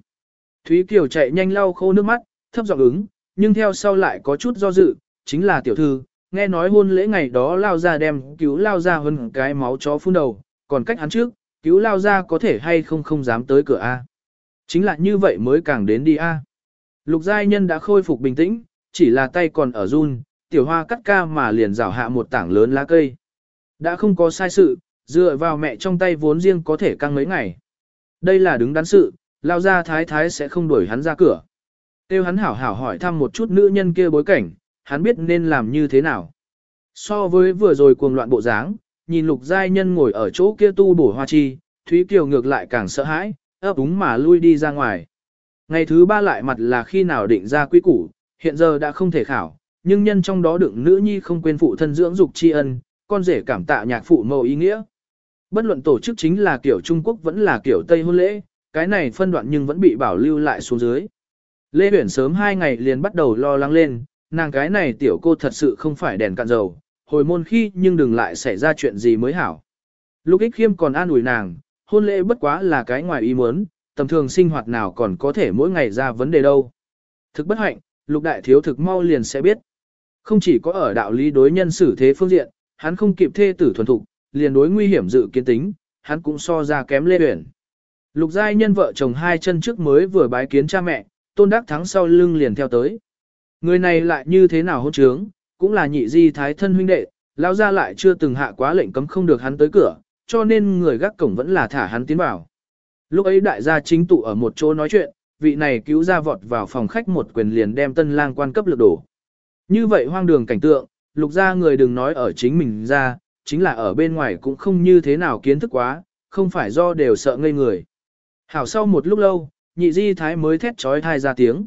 Thúy Kiều chạy nhanh lau khô nước mắt, thấp giọng ứng, nhưng theo sau lại có chút do dự, chính là tiểu thư, nghe nói hôn lễ ngày đó lao ra đem cứu lao ra hơn cái máu chó phun đầu, còn cách hắn trước, cứu lao ra có thể hay không không dám tới cửa A. Chính là như vậy mới càng đến đi A. Lục giai nhân đã khôi phục bình tĩnh, chỉ là tay còn ở run, tiểu hoa cắt ca mà liền rào hạ một tảng lớn lá cây. Đã không có sai sự, dựa vào mẹ trong tay vốn riêng có thể căng mấy ngày. Đây là đứng đắn sự, lao ra thái thái sẽ không đuổi hắn ra cửa. Tiêu hắn hảo hảo hỏi thăm một chút nữ nhân kia bối cảnh, hắn biết nên làm như thế nào. So với vừa rồi cuồng loạn bộ dáng, nhìn lục giai nhân ngồi ở chỗ kia tu bổ hoa chi, Thúy Kiều ngược lại càng sợ hãi, ấp úng mà lui đi ra ngoài. Ngày thứ ba lại mặt là khi nào định ra quy củ, hiện giờ đã không thể khảo, nhưng nhân trong đó đựng nữ nhi không quên phụ thân dưỡng dục tri ân, con rể cảm tạ nhạc phụ mẫu ý nghĩa. Bất luận tổ chức chính là kiểu Trung Quốc vẫn là kiểu Tây hôn lễ, cái này phân đoạn nhưng vẫn bị bảo lưu lại xuống dưới. Lê Huyển sớm hai ngày liền bắt đầu lo lắng lên, nàng cái này tiểu cô thật sự không phải đèn cạn dầu, hồi môn khi nhưng đừng lại xảy ra chuyện gì mới hảo. Lục ích khiêm còn an ủi nàng, hôn lễ bất quá là cái ngoài ý muốn, tầm thường sinh hoạt nào còn có thể mỗi ngày ra vấn đề đâu. Thực bất hạnh, lục đại thiếu thực mau liền sẽ biết. Không chỉ có ở đạo lý đối nhân xử thế phương diện, hắn không kịp thê tử thuần thục, liền đối nguy hiểm dự kiến tính, hắn cũng so ra kém Lê Uyển. Lục giai nhân vợ chồng hai chân trước mới vừa bái kiến cha mẹ, tôn đắc thắng sau lưng liền theo tới. Người này lại như thế nào hôn trướng, cũng là nhị di thái thân huynh đệ, lão gia lại chưa từng hạ quá lệnh cấm không được hắn tới cửa, cho nên người gác cổng vẫn là thả hắn tiến vào. Lúc ấy đại gia chính tụ ở một chỗ nói chuyện, vị này cứu ra vọt vào phòng khách một quyền liền đem tân lang quan cấp lực đổ. Như vậy hoang đường cảnh tượng, lục gia người đừng nói ở chính mình ra, chính là ở bên ngoài cũng không như thế nào kiến thức quá, không phải do đều sợ ngây người. Hảo sau một lúc lâu, nhị di thái mới thét trói thai ra tiếng.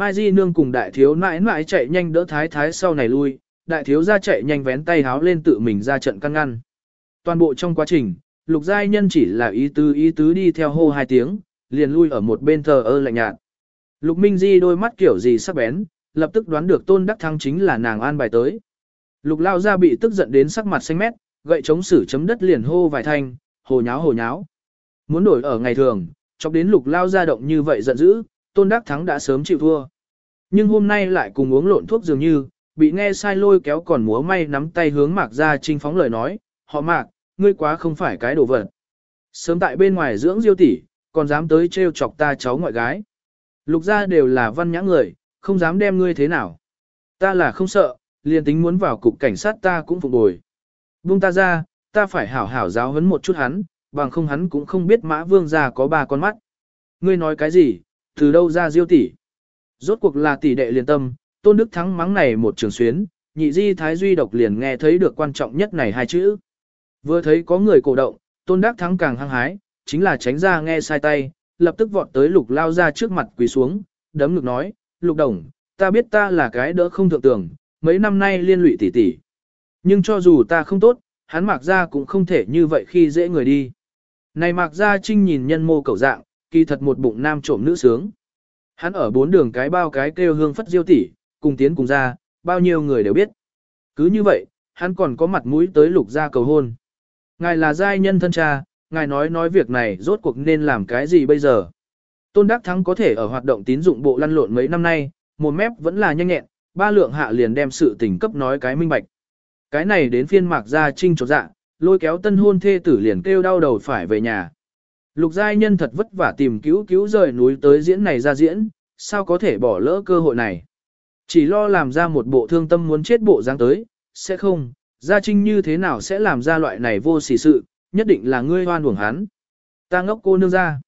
Mai di nương cùng đại thiếu nãi nãi chạy nhanh đỡ thái thái sau này lui, đại thiếu ra chạy nhanh vén tay háo lên tự mình ra trận căn ngăn. Toàn bộ trong quá trình, lục giai nhân chỉ là ý tứ ý tứ đi theo hô hai tiếng, liền lui ở một bên thờ ơ lạnh nhạt. Lục Minh Di đôi mắt kiểu gì sắc bén, lập tức đoán được tôn đắc thăng chính là nàng an bài tới. Lục lao ra bị tức giận đến sắc mặt xanh mét, gậy chống sử chấm đất liền hô vài thanh, hồ nháo hồ nháo. Muốn đổi ở ngày thường, chọc đến lục lao ra động như vậy giận dữ, tôn đắc thắng đã sớm chịu thua. Nhưng hôm nay lại cùng uống lộn thuốc dường như, bị nghe sai lôi kéo còn múa may nắm tay hướng mạc ra trinh phóng lời nói, họ mạc, ngươi quá không phải cái đồ vật. Sớm tại bên ngoài dưỡng diêu tỷ, còn dám tới trêu chọc ta cháu ngoại gái. Lục gia đều là văn nhã người, không dám đem ngươi thế nào. Ta là không sợ, liền tính muốn vào cục cảnh sát ta cũng phục bồi. Buông ta ra, ta phải hảo hảo giáo huấn một chút hắn, bằng không hắn cũng không biết mã vương gia có ba con mắt. Ngươi nói cái gì, từ đâu ra diêu tỷ? Rốt cuộc là tỷ đệ liền tâm, tôn đức thắng mắng này một trường xuyến, nhị di thái duy độc liền nghe thấy được quan trọng nhất này hai chữ. Vừa thấy có người cổ động, tôn đắc thắng càng hăng hái, chính là tránh ra nghe sai tay, lập tức vọt tới lục lao ra trước mặt quỳ xuống, đấm ngực nói, lục đồng, ta biết ta là cái đỡ không thượng tưởng, mấy năm nay liên lụy tỷ tỷ. Nhưng cho dù ta không tốt, hắn mạc ra cũng không thể như vậy khi dễ người đi. Này mạc ra trinh nhìn nhân mô cầu dạng, kỳ thật một bụng nam trộm nữ sướng. Hắn ở bốn đường cái bao cái kêu hương phất diêu tỷ, cùng tiến cùng ra, bao nhiêu người đều biết. Cứ như vậy, hắn còn có mặt mũi tới lục gia cầu hôn. Ngài là giai nhân thân cha, ngài nói nói việc này rốt cuộc nên làm cái gì bây giờ. Tôn Đắc Thắng có thể ở hoạt động tín dụng bộ lăn lộn mấy năm nay, một mép vẫn là nhanh nhẹn, ba lượng hạ liền đem sự tình cấp nói cái minh bạch. Cái này đến phiên mạc gia trinh trột dạ, lôi kéo tân hôn thê tử liền kêu đau đầu phải về nhà. Lục giai nhân thật vất vả tìm cứu cứu rời núi tới diễn này ra diễn, sao có thể bỏ lỡ cơ hội này. Chỉ lo làm ra một bộ thương tâm muốn chết bộ dáng tới, sẽ không, gia trinh như thế nào sẽ làm ra loại này vô sỉ sự, nhất định là ngươi hoan uổng hắn. Ta ngốc cô nương ra.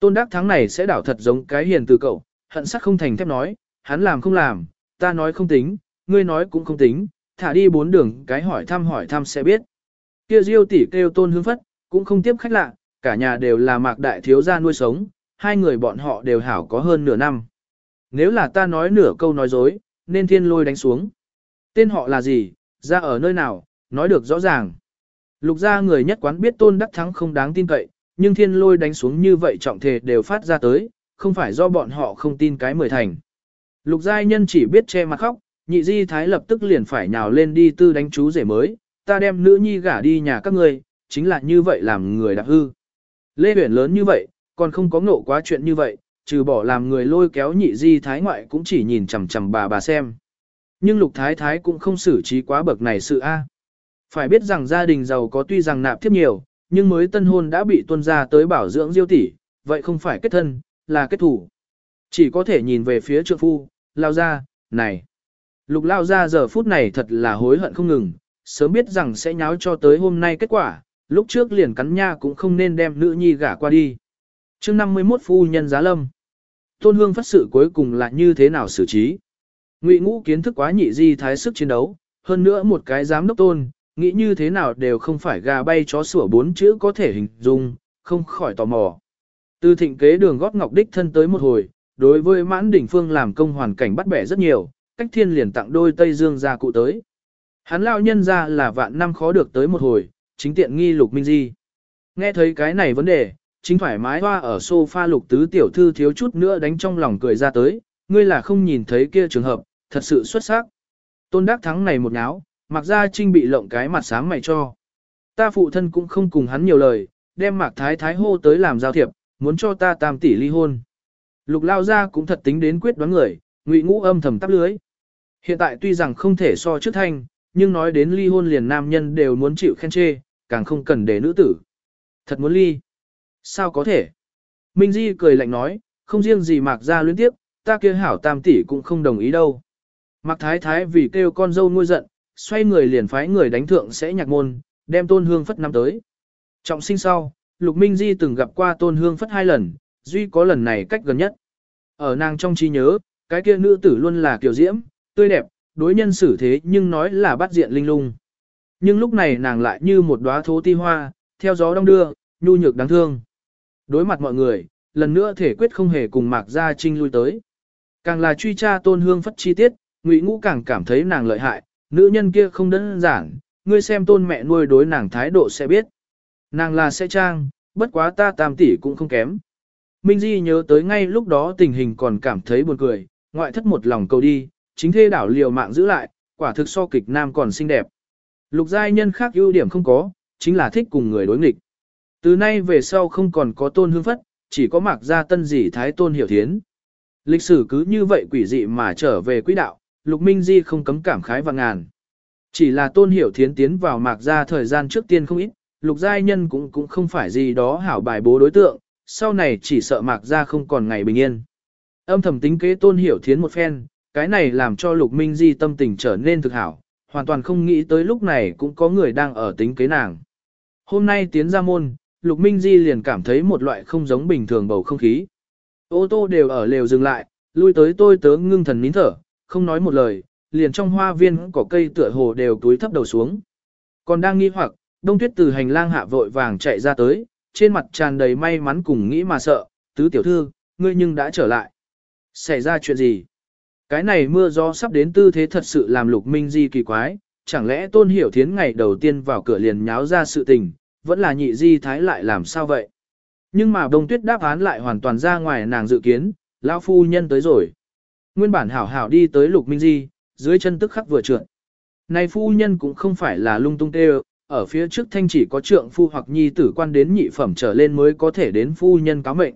Tôn đắc thắng này sẽ đảo thật giống cái hiền từ cậu, hận sắc không thành thép nói, hắn làm không làm, ta nói không tính, ngươi nói cũng không tính, thả đi bốn đường cái hỏi thăm hỏi thăm sẽ biết. Kia diêu tỷ kêu tôn hương phất, cũng không tiếp khách lạ, cả nhà đều là mạc đại thiếu gia nuôi sống, hai người bọn họ đều hảo có hơn nửa năm. Nếu là ta nói nửa câu nói dối, nên thiên lôi đánh xuống. Tên họ là gì, ra ở nơi nào, nói được rõ ràng. Lục gia người nhất quán biết tôn đắc thắng không đáng tin cậy, nhưng thiên lôi đánh xuống như vậy trọng thể đều phát ra tới, không phải do bọn họ không tin cái mười thành. Lục gia nhân chỉ biết che mặt khóc, nhị di thái lập tức liền phải nhào lên đi tư đánh chú rể mới, ta đem nữ nhi gả đi nhà các ngươi, chính là như vậy làm người đạp hư. Lê Huyền lớn như vậy, còn không có ngộ quá chuyện như vậy, trừ bỏ làm người lôi kéo nhị di thái ngoại cũng chỉ nhìn chằm chằm bà bà xem. Nhưng lục thái thái cũng không xử trí quá bậc này sự a. Phải biết rằng gia đình giàu có tuy rằng nạp thiếp nhiều, nhưng mới tân hôn đã bị tuân ra tới bảo dưỡng diêu tỷ, vậy không phải kết thân, là kết thủ. Chỉ có thể nhìn về phía trượng phu, lao ra, này. Lục lao ra giờ phút này thật là hối hận không ngừng, sớm biết rằng sẽ nháo cho tới hôm nay kết quả, lúc trước liền cắn nha cũng không nên đem nữ nhi gả qua đi. chương 51 phu nhân giá lâm. Tôn hương phát sự cuối cùng là như thế nào xử trí? Ngụy ngũ kiến thức quá nhị di thái sức chiến đấu, hơn nữa một cái giám đốc tôn, nghĩ như thế nào đều không phải gà bay chó sủa bốn chữ có thể hình dung, không khỏi tò mò. Từ thịnh kế đường góp ngọc đích thân tới một hồi, đối với mãn đỉnh phương làm công hoàn cảnh bắt bẻ rất nhiều, cách thiên liền tặng đôi Tây Dương ra cụ tới. Hắn lao nhân ra là vạn năm khó được tới một hồi, chính tiện nghi lục minh di. Nghe thấy cái này vấn đề, chính thoải mái hoa ở sofa lục tứ tiểu thư thiếu chút nữa đánh trong lòng cười ra tới, ngươi là không nhìn thấy kia trường hợp, thật sự xuất sắc. Tôn đắc thắng này một náo, mặc ra trinh bị lộng cái mặt sáng mày cho. Ta phụ thân cũng không cùng hắn nhiều lời, đem mạc thái thái hô tới làm giao thiệp, muốn cho ta tam tỷ ly hôn. Lục lao ra cũng thật tính đến quyết đoán người, ngụy ngũ âm thầm tắp lưới. Hiện tại tuy rằng không thể so trước thanh, nhưng nói đến ly hôn liền nam nhân đều muốn chịu khen chê, càng không cần để nữ tử. Thật muốn ly. Sao có thể? Minh Di cười lạnh nói, không riêng gì mạc Gia luyến tiếp, ta kia hảo tam tỷ cũng không đồng ý đâu. Mạc thái thái vì kêu con dâu nuôi giận, xoay người liền phái người đánh thượng sẽ nhạc môn, đem tôn hương phất năm tới. Trọng sinh sau, Lục Minh Di từng gặp qua tôn hương phất hai lần, duy có lần này cách gần nhất. Ở nàng trong trí nhớ, cái kia nữ tử luôn là kiểu diễm, tươi đẹp, đối nhân xử thế nhưng nói là bắt diện linh lung. Nhưng lúc này nàng lại như một đóa thố ti hoa, theo gió đông đưa, nhu nhược đáng thương. Đối mặt mọi người, lần nữa thể quyết không hề cùng Mạc Gia Trinh lui tới. Càng là truy tra tôn hương phất chi tiết, Ngụy Ngũ càng cảm thấy nàng lợi hại, nữ nhân kia không đơn giản, ngươi xem tôn mẹ nuôi đối nàng thái độ sẽ biết. Nàng là sẽ trang, bất quá ta tam tỷ cũng không kém. Minh Di nhớ tới ngay lúc đó tình hình còn cảm thấy buồn cười, ngoại thất một lòng cầu đi, chính thê đảo liều mạng giữ lại, quả thực so kịch nam còn xinh đẹp. Lục giai nhân khác ưu điểm không có, chính là thích cùng người đối nghịch. Từ nay về sau không còn có tôn hương phất, chỉ có mạc gia tân dì thái tôn hiểu thiến. Lịch sử cứ như vậy quỷ dị mà trở về quỹ đạo, lục minh di không cấm cảm khái và ngàn. Chỉ là tôn hiểu thiến tiến vào mạc gia thời gian trước tiên không ít, lục giai nhân cũng cũng không phải gì đó hảo bài bố đối tượng, sau này chỉ sợ mạc gia không còn ngày bình yên. Âm thầm tính kế tôn hiểu thiến một phen, cái này làm cho lục minh di tâm tình trở nên thực hảo, hoàn toàn không nghĩ tới lúc này cũng có người đang ở tính kế nàng. Hôm nay tiến ra môn, lục minh di liền cảm thấy một loại không giống bình thường bầu không khí. Ô tô đều ở lều dừng lại, lui tới tôi tớ ngưng thần nín thở, không nói một lời, liền trong hoa viên cỏ cây tựa hồ đều túi thấp đầu xuống. Còn đang nghi hoặc, đông tuyết từ hành lang hạ vội vàng chạy ra tới, trên mặt tràn đầy may mắn cùng nghĩ mà sợ, tứ tiểu thư, ngươi nhưng đã trở lại. Xảy ra chuyện gì? Cái này mưa gió sắp đến tư thế thật sự làm lục minh di kỳ quái, chẳng lẽ tôn hiểu thiến ngày đầu tiên vào cửa liền nháo ra sự tình, vẫn là nhị di thái lại làm sao vậy? Nhưng mà đông tuyết đáp án lại hoàn toàn ra ngoài nàng dự kiến, lão phu nhân tới rồi. Nguyên bản hảo hảo đi tới lục minh di, dưới chân tức khắc vừa trượt. Này phu nhân cũng không phải là lung tung tê ở phía trước thanh chỉ có trượng phu hoặc nhi tử quan đến nhị phẩm trở lên mới có thể đến phu nhân cáo mệnh.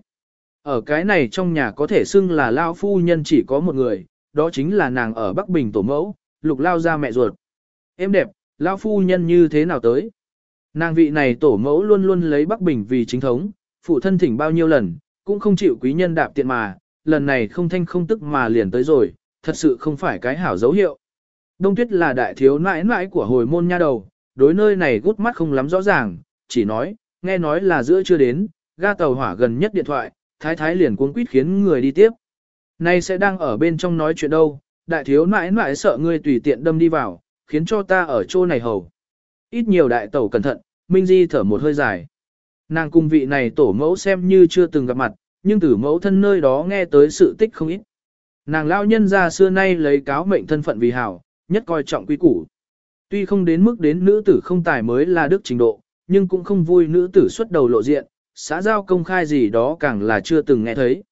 Ở cái này trong nhà có thể xưng là lao phu nhân chỉ có một người, đó chính là nàng ở Bắc Bình tổ mẫu, lục lao ra mẹ ruột. Em đẹp, lao phu nhân như thế nào tới? Nàng vị này tổ mẫu luôn luôn lấy Bắc Bình vì chính thống, phụ thân thỉnh bao nhiêu lần, cũng không chịu quý nhân đạp tiện mà, lần này không thanh không tức mà liền tới rồi, thật sự không phải cái hảo dấu hiệu. Đông tuyết là đại thiếu nãi nãi của hồi môn nha đầu, đối nơi này gút mắt không lắm rõ ràng, chỉ nói, nghe nói là giữa chưa đến, ga tàu hỏa gần nhất điện thoại, thái thái liền cuốn quýt khiến người đi tiếp. Nay sẽ đang ở bên trong nói chuyện đâu, đại thiếu mãi mãi sợ ngươi tùy tiện đâm đi vào, khiến cho ta ở chỗ này hầu. Ít nhiều đại tẩu cẩn thận, Minh Di thở một hơi dài. Nàng cung vị này tổ mẫu xem như chưa từng gặp mặt, nhưng từ mẫu thân nơi đó nghe tới sự tích không ít. Nàng lao nhân ra xưa nay lấy cáo mệnh thân phận vì hảo, nhất coi trọng quý củ. Tuy không đến mức đến nữ tử không tài mới là đức trình độ, nhưng cũng không vui nữ tử xuất đầu lộ diện, xã giao công khai gì đó càng là chưa từng nghe thấy.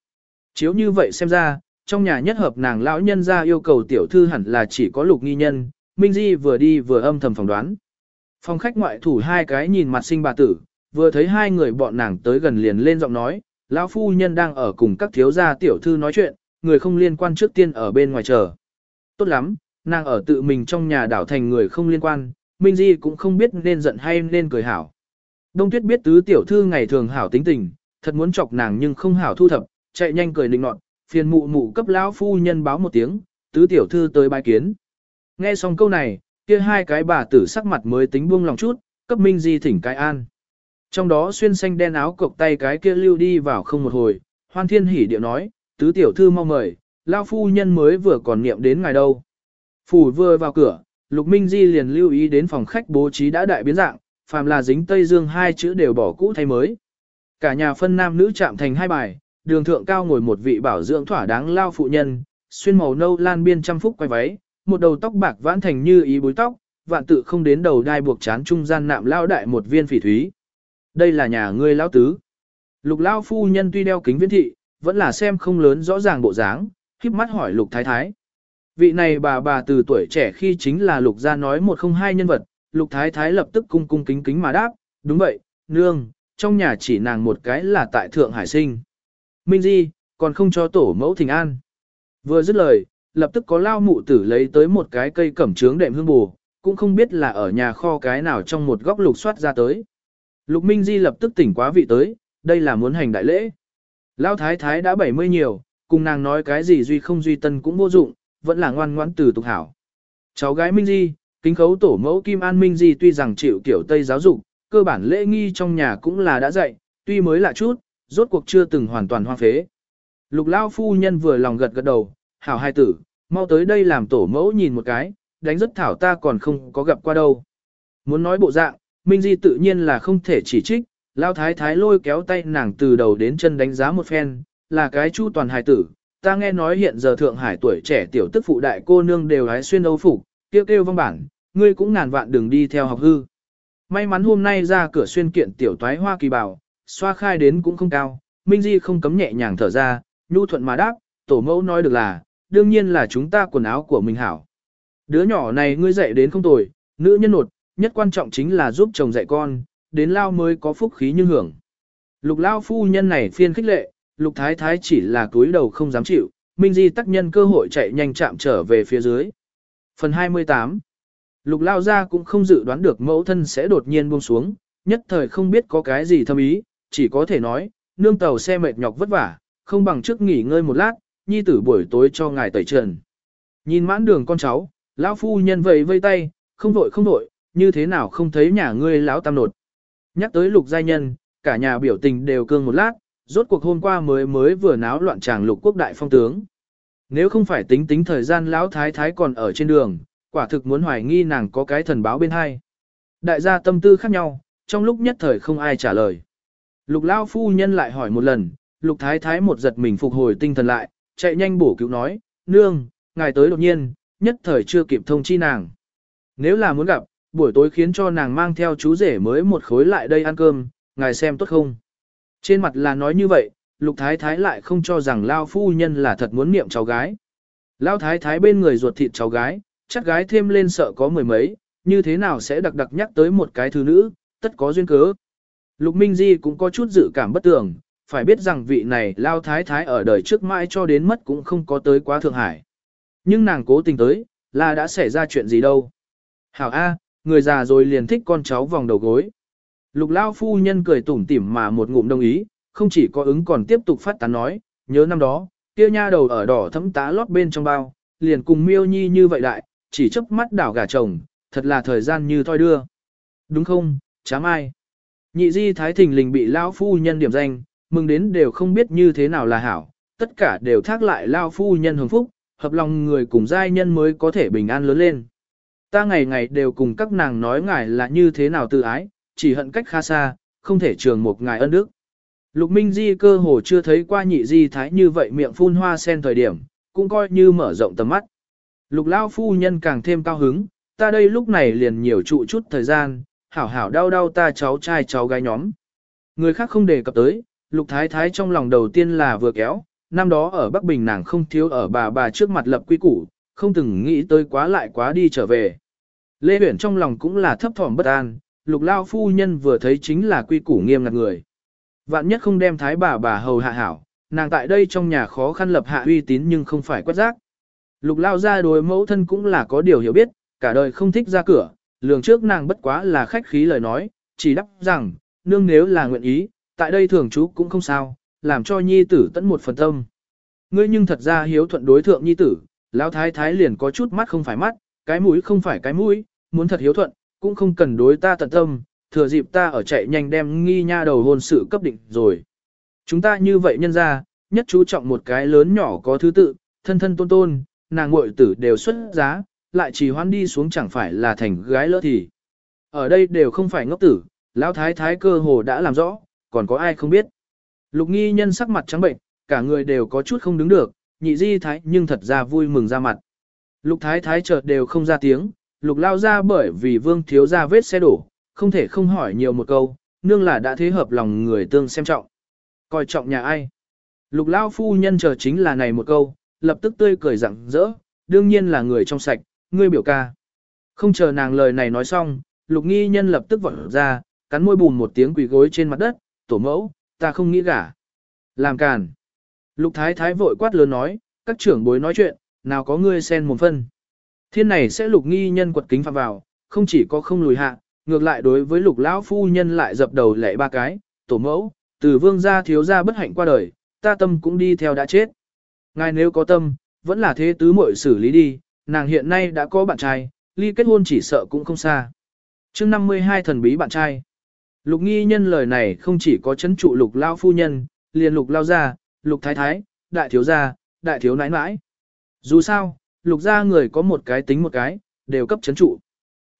Chiếu như vậy xem ra, trong nhà nhất hợp nàng lão nhân ra yêu cầu tiểu thư hẳn là chỉ có lục nghi nhân, Minh Di vừa đi vừa âm thầm phỏng đoán. Phòng khách ngoại thủ hai cái nhìn mặt sinh bà tử, vừa thấy hai người bọn nàng tới gần liền lên giọng nói, lão phu nhân đang ở cùng các thiếu gia tiểu thư nói chuyện, người không liên quan trước tiên ở bên ngoài chờ. Tốt lắm, nàng ở tự mình trong nhà đảo thành người không liên quan, Minh Di cũng không biết nên giận hay nên cười hảo. Đông Tuyết biết tứ tiểu thư ngày thường hảo tính tình, thật muốn chọc nàng nhưng không hảo thu thập, chạy nhanh cười linh nọt, phiền mụ mụ cấp lão phu nhân báo một tiếng, tứ tiểu thư tới bài kiến. Nghe xong câu này, kia hai cái bà tử sắc mặt mới tính buông lòng chút, cấp Minh Di thỉnh cái an. Trong đó xuyên xanh đen áo cộc tay cái kia lưu đi vào không một hồi, hoan thiên hỉ điệu nói, tứ tiểu thư mau mời, lão phu nhân mới vừa còn niệm đến ngày đâu. Phủ vừa vào cửa, Lục Minh Di liền lưu ý đến phòng khách bố trí đã đại biến dạng, phàm là dính Tây Dương hai chữ đều bỏ cũ thay mới. Cả nhà phân nam nữ chạm thành hai bài, đường thượng cao ngồi một vị bảo dưỡng thỏa đáng lao phụ nhân, xuyên màu nâu lan biên trăm phúc quay váy, một đầu tóc bạc vãn thành như ý búi tóc, vạn tự không đến đầu đai buộc chán trung gian nạm lao đại một viên phỉ thúy. Đây là nhà ngươi lão tứ. Lục lao phu nhân tuy đeo kính viễn thị, vẫn là xem không lớn rõ ràng bộ dáng, khiếp mắt hỏi lục thái thái. Vị này bà bà từ tuổi trẻ khi chính là lục gia nói một không hai nhân vật, lục thái thái lập tức cung cung kính kính mà đáp, đúng vậy, nương, trong nhà chỉ nàng một cái là tại Thượng Hải sinh. Minh Di, còn không cho tổ mẫu thỉnh an. Vừa dứt lời, lập tức có lao mụ tử lấy tới một cái cây cẩm trướng đệm hương bù, cũng không biết là ở nhà kho cái nào trong một góc lục soát ra tới. Lục Minh Di lập tức tỉnh quá vị tới, đây là muốn hành đại lễ. Lao thái thái đã 70 nhiều, cùng nàng nói cái gì duy không duy tân cũng vô dụng, vẫn là ngoan ngoãn từ tục hảo. Cháu gái Minh Di, kính khấu tổ mẫu Kim An Minh Di tuy rằng chịu kiểu Tây giáo dục, cơ bản lễ nghi trong nhà cũng là đã dạy, tuy mới lạ chút, rốt cuộc chưa từng hoàn toàn hoang phế. Lục Lao phu nhân vừa lòng gật gật đầu, hảo hai tử, mau tới đây làm tổ mẫu nhìn một cái, đánh rất thảo ta còn không có gặp qua đâu. Muốn nói bộ dạng, Minh Di tự nhiên là không thể chỉ trích, Lao thái thái lôi kéo tay nàng từ đầu đến chân đánh giá một phen, là cái chu toàn hài tử. Ta nghe nói hiện giờ Thượng Hải tuổi trẻ tiểu tức phụ đại cô nương đều hái xuyên âu phục, kêu kêu vong bản, ngươi cũng ngàn vạn đừng đi theo học hư. May mắn hôm nay ra cửa xuyên kiện tiểu toái hoa kỳ bảo, xoa khai đến cũng không cao, Minh Di không cấm nhẹ nhàng thở ra, nhu thuận mà đáp, tổ mẫu nói được là, đương nhiên là chúng ta quần áo của mình hảo. Đứa nhỏ này ngươi dạy đến không tồi, nữ nhân nột, nhất quan trọng chính là giúp chồng dạy con, đến lao mới có phúc khí như hưởng. Lục lao phu nhân này phiên khích lệ, lục thái thái chỉ là túi đầu không dám chịu, Minh Di tắc nhân cơ hội chạy nhanh chạm trở về phía dưới. Phần 28 Lục lao ra cũng không dự đoán được mẫu thân sẽ đột nhiên buông xuống, nhất thời không biết có cái gì thâm ý, chỉ có thể nói, nương tàu xe mệt nhọc vất vả, không bằng trước nghỉ ngơi một lát, nhi tử buổi tối cho ngài tẩy trần. Nhìn mãn đường con cháu, lão phu nhân vẫy vây tay, không vội không vội, như thế nào không thấy nhà ngươi lão tam nột. Nhắc tới lục giai nhân, cả nhà biểu tình đều cương một lát, rốt cuộc hôm qua mới mới vừa náo loạn tràng lục quốc đại phong tướng. Nếu không phải tính tính thời gian lão thái thái còn ở trên đường, quả thực muốn hoài nghi nàng có cái thần báo bên hai. Đại gia tâm tư khác nhau, trong lúc nhất thời không ai trả lời. Lục lão phu nhân lại hỏi một lần, lục thái thái một giật mình phục hồi tinh thần lại, chạy nhanh bổ cứu nói, nương, ngài tới đột nhiên, nhất thời chưa kịp thông chi nàng. Nếu là muốn gặp, buổi tối khiến cho nàng mang theo chú rể mới một khối lại đây ăn cơm, ngài xem tốt không? Trên mặt là nói như vậy, lục thái thái lại không cho rằng lao phu nhân là thật muốn niệm cháu gái. Lao thái thái bên người ruột thịt cháu gái, chắc gái thêm lên sợ có mười mấy, như thế nào sẽ đặc đặc nhắc tới một cái thứ nữ, tất có duyên cớ. Lục Minh Di cũng có chút dự cảm bất tường, phải biết rằng vị này lao thái thái ở đời trước mãi cho đến mất cũng không có tới quá Thượng Hải. Nhưng nàng cố tình tới, là đã xảy ra chuyện gì đâu. Hảo A, người già rồi liền thích con cháu vòng đầu gối. Lục lao phu nhân cười tủm tỉm mà một ngụm đồng ý, không chỉ có ứng còn tiếp tục phát tán nói, nhớ năm đó, kia nha đầu ở đỏ thấm tá lót bên trong bao, liền cùng miêu nhi như vậy đại, chỉ chớp mắt đảo gà chồng, thật là thời gian như thoi đưa. Đúng không, chám ai. Nhị di thái thình lình bị lao phu nhân điểm danh, mừng đến đều không biết như thế nào là hảo, tất cả đều thác lại lao phu nhân hưởng phúc, hợp lòng người cùng giai nhân mới có thể bình an lớn lên. Ta ngày ngày đều cùng các nàng nói ngài là như thế nào tự ái, chỉ hận cách khá xa, không thể trường một ngài ân đức. Lục Minh Di cơ hồ chưa thấy qua nhị di thái như vậy miệng phun hoa sen thời điểm, cũng coi như mở rộng tầm mắt. Lục Lao phu nhân càng thêm cao hứng, ta đây lúc này liền nhiều trụ chút thời gian, hảo hảo đau đau ta cháu trai cháu gái nhóm. Người khác không đề cập tới, Lục Thái Thái trong lòng đầu tiên là vừa kéo, năm đó ở Bắc Bình nàng không thiếu ở bà bà trước mặt lập quy củ, không từng nghĩ tới quá lại quá đi trở về. Lê Huyển trong lòng cũng là thấp thỏm bất an, lục lao phu nhân vừa thấy chính là quy củ nghiêm ngặt người. Vạn nhất không đem thái bà bà hầu hạ hảo, nàng tại đây trong nhà khó khăn lập hạ uy tín nhưng không phải quét rác. Lục lao ra đối mẫu thân cũng là có điều hiểu biết, cả đời không thích ra cửa, lường trước nàng bất quá là khách khí lời nói, chỉ đáp rằng, nương nếu là nguyện ý, tại đây thường chú cũng không sao, làm cho nhi tử tận một phần tâm. Ngươi nhưng thật ra hiếu thuận đối thượng nhi tử, lão thái thái liền có chút mắt không phải mắt, cái mũi không phải cái mũi, muốn thật hiếu thuận, cũng không cần đối ta tận tâm, thừa dịp ta ở chạy nhanh đem nghi nha đầu hôn sự cấp định rồi. Chúng ta như vậy nhân ra, nhất chú trọng một cái lớn nhỏ có thứ tự, thân thân tôn tôn, nàng muội tử đều xuất giá, lại chỉ hoan đi xuống chẳng phải là thành gái lỡ thì. Ở đây đều không phải ngốc tử, lão thái thái cơ hồ đã làm rõ, còn có ai không biết. Lục nghi nhân sắc mặt trắng bệnh, cả người đều có chút không đứng được, nhị di thái nhưng thật ra vui mừng ra mặt. Lục thái thái chợt đều không ra tiếng, lục lao ra bởi vì vương thiếu ra vết xe đổ, không thể không hỏi nhiều một câu, nương là đã thế hợp lòng người tương xem trọng. Coi trọng nhà ai? Lục lao phu nhân chờ chính là này một câu, lập tức tươi cười rặng rỡ, đương nhiên là người trong sạch, ngươi biểu ca. Không chờ nàng lời này nói xong, lục nghi nhân lập tức vọt ra, cắn môi bùn một tiếng quỳ gối trên mặt đất, tổ mẫu, ta không nghĩ gả. Làm càn. Lục thái thái vội quát lớn nói, các trưởng bối nói chuyện, nào có ngươi xen một phân. Thiên này sẽ lục nghi nhân quật kính phạm vào, không chỉ có không lùi hạ, ngược lại đối với lục lão phu nhân lại dập đầu lệ ba cái, tổ mẫu, từ vương gia thiếu gia bất hạnh qua đời, ta tâm cũng đi theo đã chết. Ngài nếu có tâm, vẫn là thế tứ muội xử lý đi, nàng hiện nay đã có bạn trai, ly kết hôn chỉ sợ cũng không xa. chương 52 thần bí bạn trai. Lục nghi nhân lời này không chỉ có chấn trụ lục lao phu nhân, liền lục lao gia, lục thái thái, đại thiếu gia, đại thiếu nãi nãi. Dù sao, lục gia người có một cái tính một cái, đều cấp chấn trụ.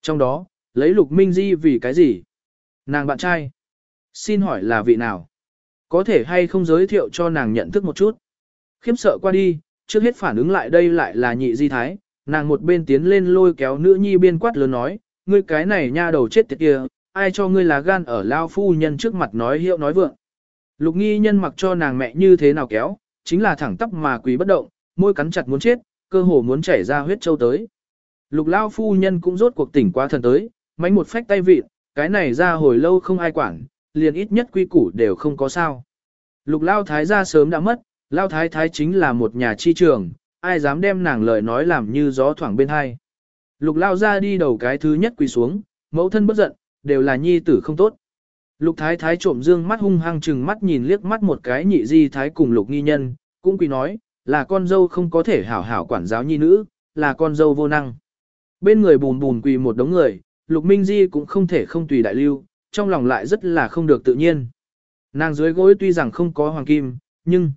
Trong đó, lấy lục minh di vì cái gì? Nàng bạn trai. Xin hỏi là vị nào? Có thể hay không giới thiệu cho nàng nhận thức một chút? Khiếm sợ qua đi, trước hết phản ứng lại đây lại là nhị di thái, nàng một bên tiến lên lôi kéo nữ nhi biên quát lớn nói, ngươi cái này nha đầu chết tiệt kia, ai cho ngươi là gan ở lao phu nhân trước mặt nói hiệu nói vượng. Lục nghi nhân mặc cho nàng mẹ như thế nào kéo, chính là thẳng tắp mà quý bất động, môi cắn chặt muốn chết, cơ hồ muốn chảy ra huyết châu tới. Lục lao phu nhân cũng rốt cuộc tỉnh qua thần tới, mánh một phách tay vịt, cái này ra hồi lâu không ai quản, liền ít nhất quy củ đều không có sao. Lục lao thái ra sớm đã mất, lao thái thái chính là một nhà chi trường, ai dám đem nàng lời nói làm như gió thoảng bên hai. Lục lao ra đi đầu cái thứ nhất quỳ xuống, mẫu thân bất giận, đều là nhi tử không tốt. Lục thái thái trộm dương mắt hung hăng chừng mắt nhìn liếc mắt một cái nhị di thái cùng lục nghi nhân, cũng quỳ nói, là con dâu không có thể hảo hảo quản giáo nhi nữ, là con dâu vô năng. Bên người bùn bùn quỳ một đống người, lục minh di cũng không thể không tùy đại lưu, trong lòng lại rất là không được tự nhiên. Nàng dưới gối tuy rằng không có hoàng kim, nhưng